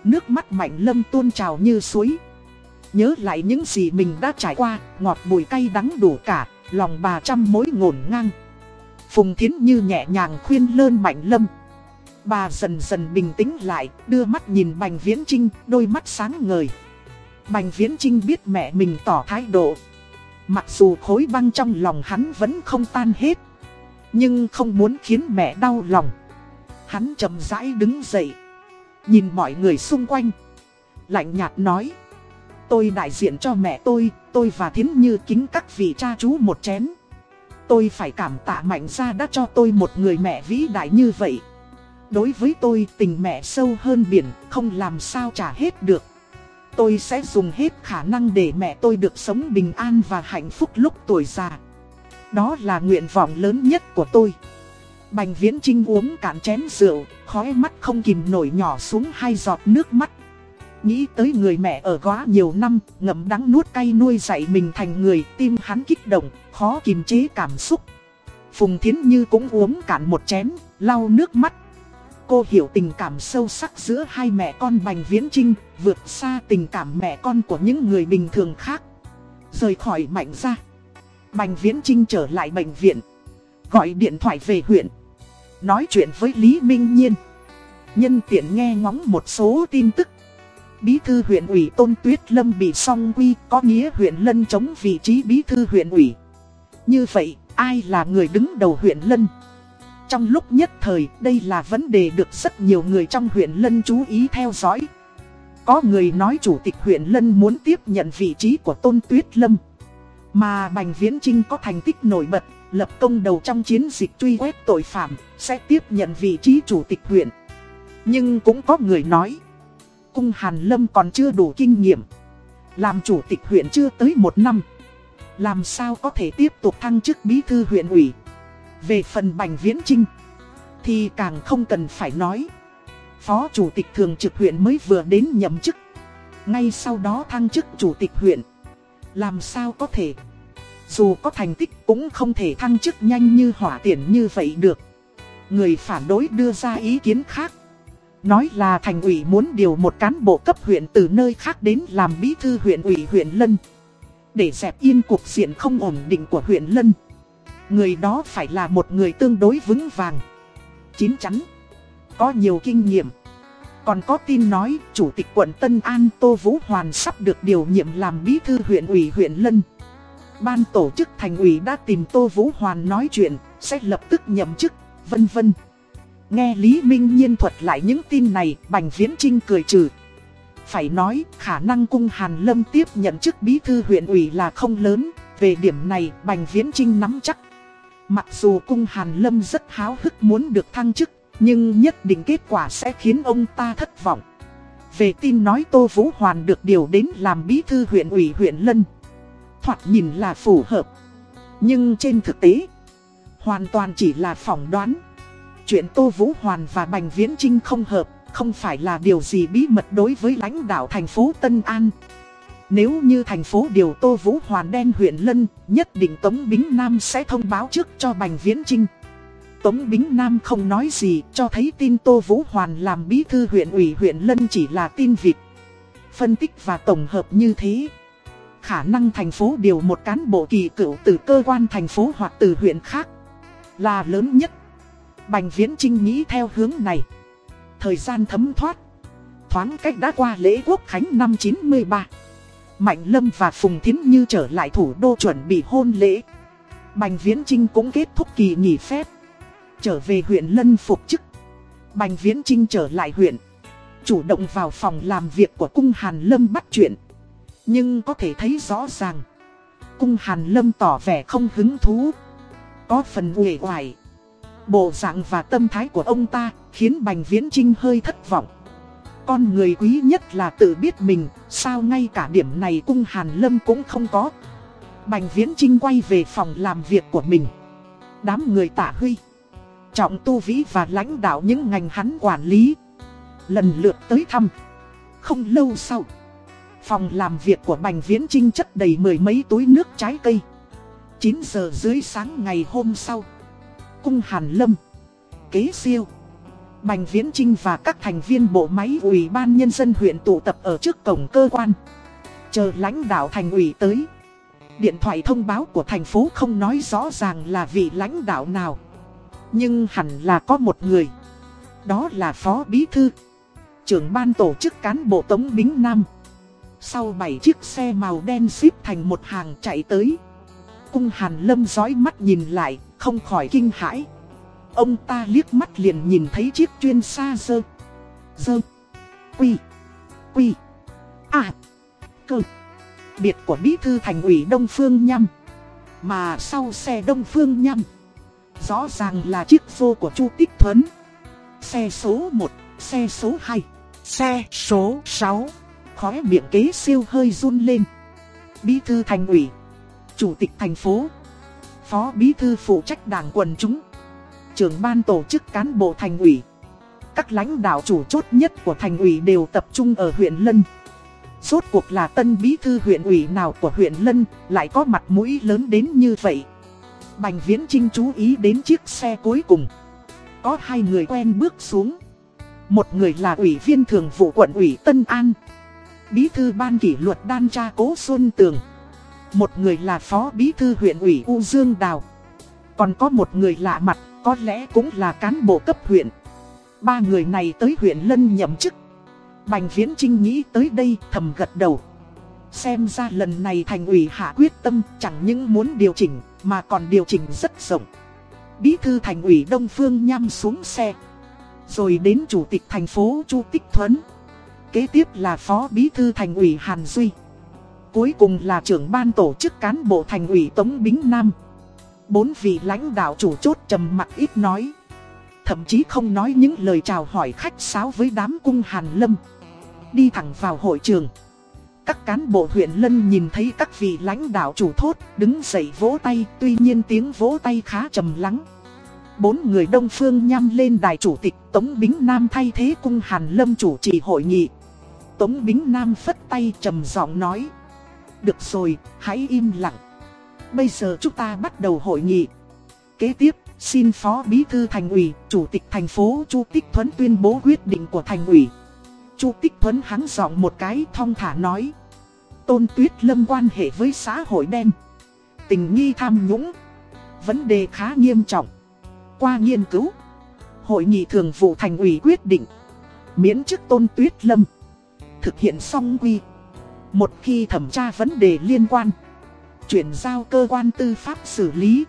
A: Nước mắt Mạnh Lâm tuôn trào như suối. Nhớ lại những gì mình đã trải qua, ngọt bùi cay đắng đủ cả, lòng bà trăm mối ngổn ngang. Phùng Thiến Như nhẹ nhàng khuyên lơn Mạnh Lâm. Bà dần dần bình tĩnh lại, đưa mắt nhìn Bành Viễn Trinh, đôi mắt sáng ngời. Bành Viễn Trinh biết mẹ mình tỏ thái độ, Mặc dù khối băng trong lòng hắn vẫn không tan hết Nhưng không muốn khiến mẹ đau lòng. Hắn chậm rãi đứng dậy Nhìn mọi người xung quanh Lạnh nhạt nói Tôi đại diện cho mẹ tôi Tôi và Thiến Như kính các vị cha chú một chén. Tôi phải cảm tạ mạnh ra đã cho tôi một người mẹ vĩ đại như vậy. Đối với tôi tình mẹ sâu hơn biển Không làm sao trả hết được Tôi sẽ dùng hết khả năng để mẹ tôi được sống bình an và hạnh phúc lúc tuổi già. Đó là nguyện vọng lớn nhất của tôi. Bành Viễn Trinh uống cạn chén rượu, khói mắt không kìm nổi nhỏ xuống hai giọt nước mắt. Nghĩ tới người mẹ ở quá nhiều năm, ngậm đắng nuốt cay nuôi dạy mình thành người, tim hắn kích động, khó kìm chế cảm xúc. Phùng Thiến Như cũng uống cạn một chén, lau nước mắt, Cô hiểu tình cảm sâu sắc giữa hai mẹ con Bành Viễn Trinh, vượt xa tình cảm mẹ con của những người bình thường khác. Rời khỏi mạnh ra. Bành Viễn Trinh trở lại bệnh viện. Gọi điện thoại về huyện. Nói chuyện với Lý Minh Nhiên. Nhân tiện nghe ngóng một số tin tức. Bí thư huyện ủy Tôn Tuyết Lâm bị song quy có nghĩa huyện Lân chống vị trí bí thư huyện ủy. Như vậy, ai là người đứng đầu huyện Lân? Trong lúc nhất thời, đây là vấn đề được rất nhiều người trong huyện Lân chú ý theo dõi. Có người nói chủ tịch huyện Lân muốn tiếp nhận vị trí của Tôn Tuyết Lâm. Mà Bành Viễn Trinh có thành tích nổi bật, lập công đầu trong chiến dịch truy quét tội phạm, sẽ tiếp nhận vị trí chủ tịch huyện. Nhưng cũng có người nói, cung Hàn Lâm còn chưa đủ kinh nghiệm. Làm chủ tịch huyện chưa tới một năm. Làm sao có thể tiếp tục thăng chức bí thư huyện ủy. Về phần Bành Viễn Trinh thì càng không cần phải nói. Phó Chủ tịch Thường trực huyện mới vừa đến nhậm chức. Ngay sau đó thăng chức Chủ tịch huyện. Làm sao có thể? Dù có thành tích cũng không thể thăng chức nhanh như hỏa tiện như vậy được. Người phản đối đưa ra ý kiến khác. Nói là thành ủy muốn điều một cán bộ cấp huyện từ nơi khác đến làm bí thư huyện ủy huyện Lân. Để dẹp yên cuộc diện không ổn định của huyện Lân. Người đó phải là một người tương đối vững vàng chín chắn, có nhiều kinh nghiệm. Còn có tin nói Chủ tịch quận Tân An Tô Vũ Hoàn sắp được điều nhiệm làm bí thư huyện ủy huyện Lân. Ban tổ chức thành ủy đã tìm Tô Vũ Hoàn nói chuyện, sẽ lập tức nhậm chức, vân vân. Nghe Lý Minh Nhiên thuật lại những tin này, Bành Viễn Trinh cười trừ. Phải nói, khả năng cung Hàn Lâm tiếp nhận chức bí thư huyện ủy là không lớn, về điểm này Bành Viễn Trinh nắm chắc. Mặc dù cung Hàn Lâm rất háo hức muốn được thăng chức, nhưng nhất định kết quả sẽ khiến ông ta thất vọng. Về tin nói Tô Vũ Hoàn được điều đến làm bí thư huyện ủy huyện Lân. Thoạt nhìn là phù hợp. Nhưng trên thực tế, hoàn toàn chỉ là phỏng đoán. Chuyện Tô Vũ Hoàn và Bành Viễn Trinh không hợp, không phải là điều gì bí mật đối với lãnh đạo thành phố Tân An. Nếu như thành phố điều Tô Vũ Hoàn đen huyện Lân, nhất định Tống Bính Nam sẽ thông báo trước cho Bành Viễn Trinh. Tống Bính Nam không nói gì, cho thấy tin Tô Vũ Hoàn làm bí thư huyện ủy huyện Lân chỉ là tin vịt. Phân tích và tổng hợp như thế. Khả năng thành phố điều một cán bộ kỳ cựu từ cơ quan thành phố hoặc từ huyện khác là lớn nhất. Bành Viễn Trinh nghĩ theo hướng này. Thời gian thấm thoát. Thoáng cách đã qua lễ quốc khánh năm 93. Mạnh Lâm và Phùng Thiến Như trở lại thủ đô chuẩn bị hôn lễ. Bành Viễn Trinh cũng kết thúc kỳ nghỉ phép. Trở về huyện Lân phục chức. Bành Viễn Trinh trở lại huyện. Chủ động vào phòng làm việc của cung Hàn Lâm bắt chuyện. Nhưng có thể thấy rõ ràng. Cung Hàn Lâm tỏ vẻ không hứng thú. Có phần uể oải. Bộ dạng và tâm thái của ông ta khiến Bành Viễn Trinh hơi thất vọng. Con người quý nhất là tự biết mình, sao ngay cả điểm này cung Hàn Lâm cũng không có. Bành Viễn Trinh quay về phòng làm việc của mình. Đám người tả huy, trọng tu vĩ và lãnh đạo những ngành hắn quản lý. Lần lượt tới thăm. Không lâu sau, phòng làm việc của Bành Viễn Trinh chất đầy mười mấy túi nước trái cây. 9 giờ dưới sáng ngày hôm sau, cung Hàn Lâm, kế siêu. Bành Viễn Trinh và các thành viên bộ máy ủy ban nhân dân huyện tụ tập ở trước cổng cơ quan. Chờ lãnh đạo thành ủy tới. Điện thoại thông báo của thành phố không nói rõ ràng là vị lãnh đạo nào. Nhưng hẳn là có một người. Đó là Phó Bí Thư. Trưởng ban tổ chức cán bộ Tống Bính Nam. Sau 7 chiếc xe màu đen xếp thành một hàng chạy tới. Cung Hàn Lâm dõi mắt nhìn lại, không khỏi kinh hãi. Ông ta liếc mắt liền nhìn thấy chiếc chuyên xa dơ. Dơ. Quy. Quy. À Cơ. Biệt của bí thư thành ủy Đông Phương Nhâm Mà sau xe Đông Phương Nhâm Rõ ràng là chiếc vô của Chu Tích Thuấn. Xe số 1 Xe số 2 Xe số 6 Khóe miệng kế siêu hơi run lên. Bí thư thành ủy, Chủ tịch thành phố, Phó bí thư phụ trách đảng quần chúng trưởng ban tổ chức cán bộ thành ủy. Các lãnh đạo chủ chốt nhất của thành ủy đều tập trung ở huyện Lân. Rốt cuộc là tân bí thư huyện ủy nào của huyện Lân lại có mặt mũi lớn đến như vậy. Bành Viễn Trinh chú ý đến chiếc xe cuối cùng. Có hai người quen bước xuống. Một người là ủy viên thường vụ quận ủy Tân An. Bí thư ban kỷ luật đan tra cố Xuân Tường. Một người là phó bí thư huyện ủy U Dương Đào. Còn có một người lạ mặt có lẽ cũng là cán bộ cấp huyện. Ba người này tới huyện Lân nhậm chức. Bành Viễn Trinh nghĩ tới đây thầm gật đầu. Xem ra lần này thành ủy hạ quyết tâm chẳng những muốn điều chỉnh, mà còn điều chỉnh rất rộng. Bí thư thành ủy Đông Phương nhăm xuống xe. Rồi đến chủ tịch thành phố Chu Tích Thuấn. Kế tiếp là phó bí thư thành ủy Hàn Duy. Cuối cùng là trưởng ban tổ chức cán bộ thành ủy Tống Bính Nam. Bốn vị lãnh đạo chủ chốt trầm mặt ít nói Thậm chí không nói những lời chào hỏi khách sáo với đám cung Hàn Lâm Đi thẳng vào hội trường Các cán bộ huyện Lân nhìn thấy các vị lãnh đạo chủ thốt Đứng dậy vỗ tay Tuy nhiên tiếng vỗ tay khá trầm lắng Bốn người đông phương nhăm lên đài chủ tịch Tống Bính Nam thay thế cung Hàn Lâm chủ trì hội nghị. Tống Bính Nam phất tay trầm giọng nói. Được rồi, hãy im lặng. Bây giờ chúng ta bắt đầu hội nghị. Kế tiếp, xin Phó Bí Thư Thành ủy, Chủ tịch thành phố Chu Tích Thuấn tuyên bố quyết định của Thành ủy. Chu Tích Thuấn hắng giọng một cái thong thả nói. Tôn Tuyết Lâm quan hệ với xã hội đen. Tình nghi tham nhũng. Vấn đề khá nghiêm trọng. Qua nghiên cứu, Hội nghị thường vụ Thành ủy quyết định miễn chức Tôn Tuyết Lâm. Thực hiện xong quy. Một khi thẩm tra vấn đề liên quan, chuyển giao cơ quan tư pháp xử lý.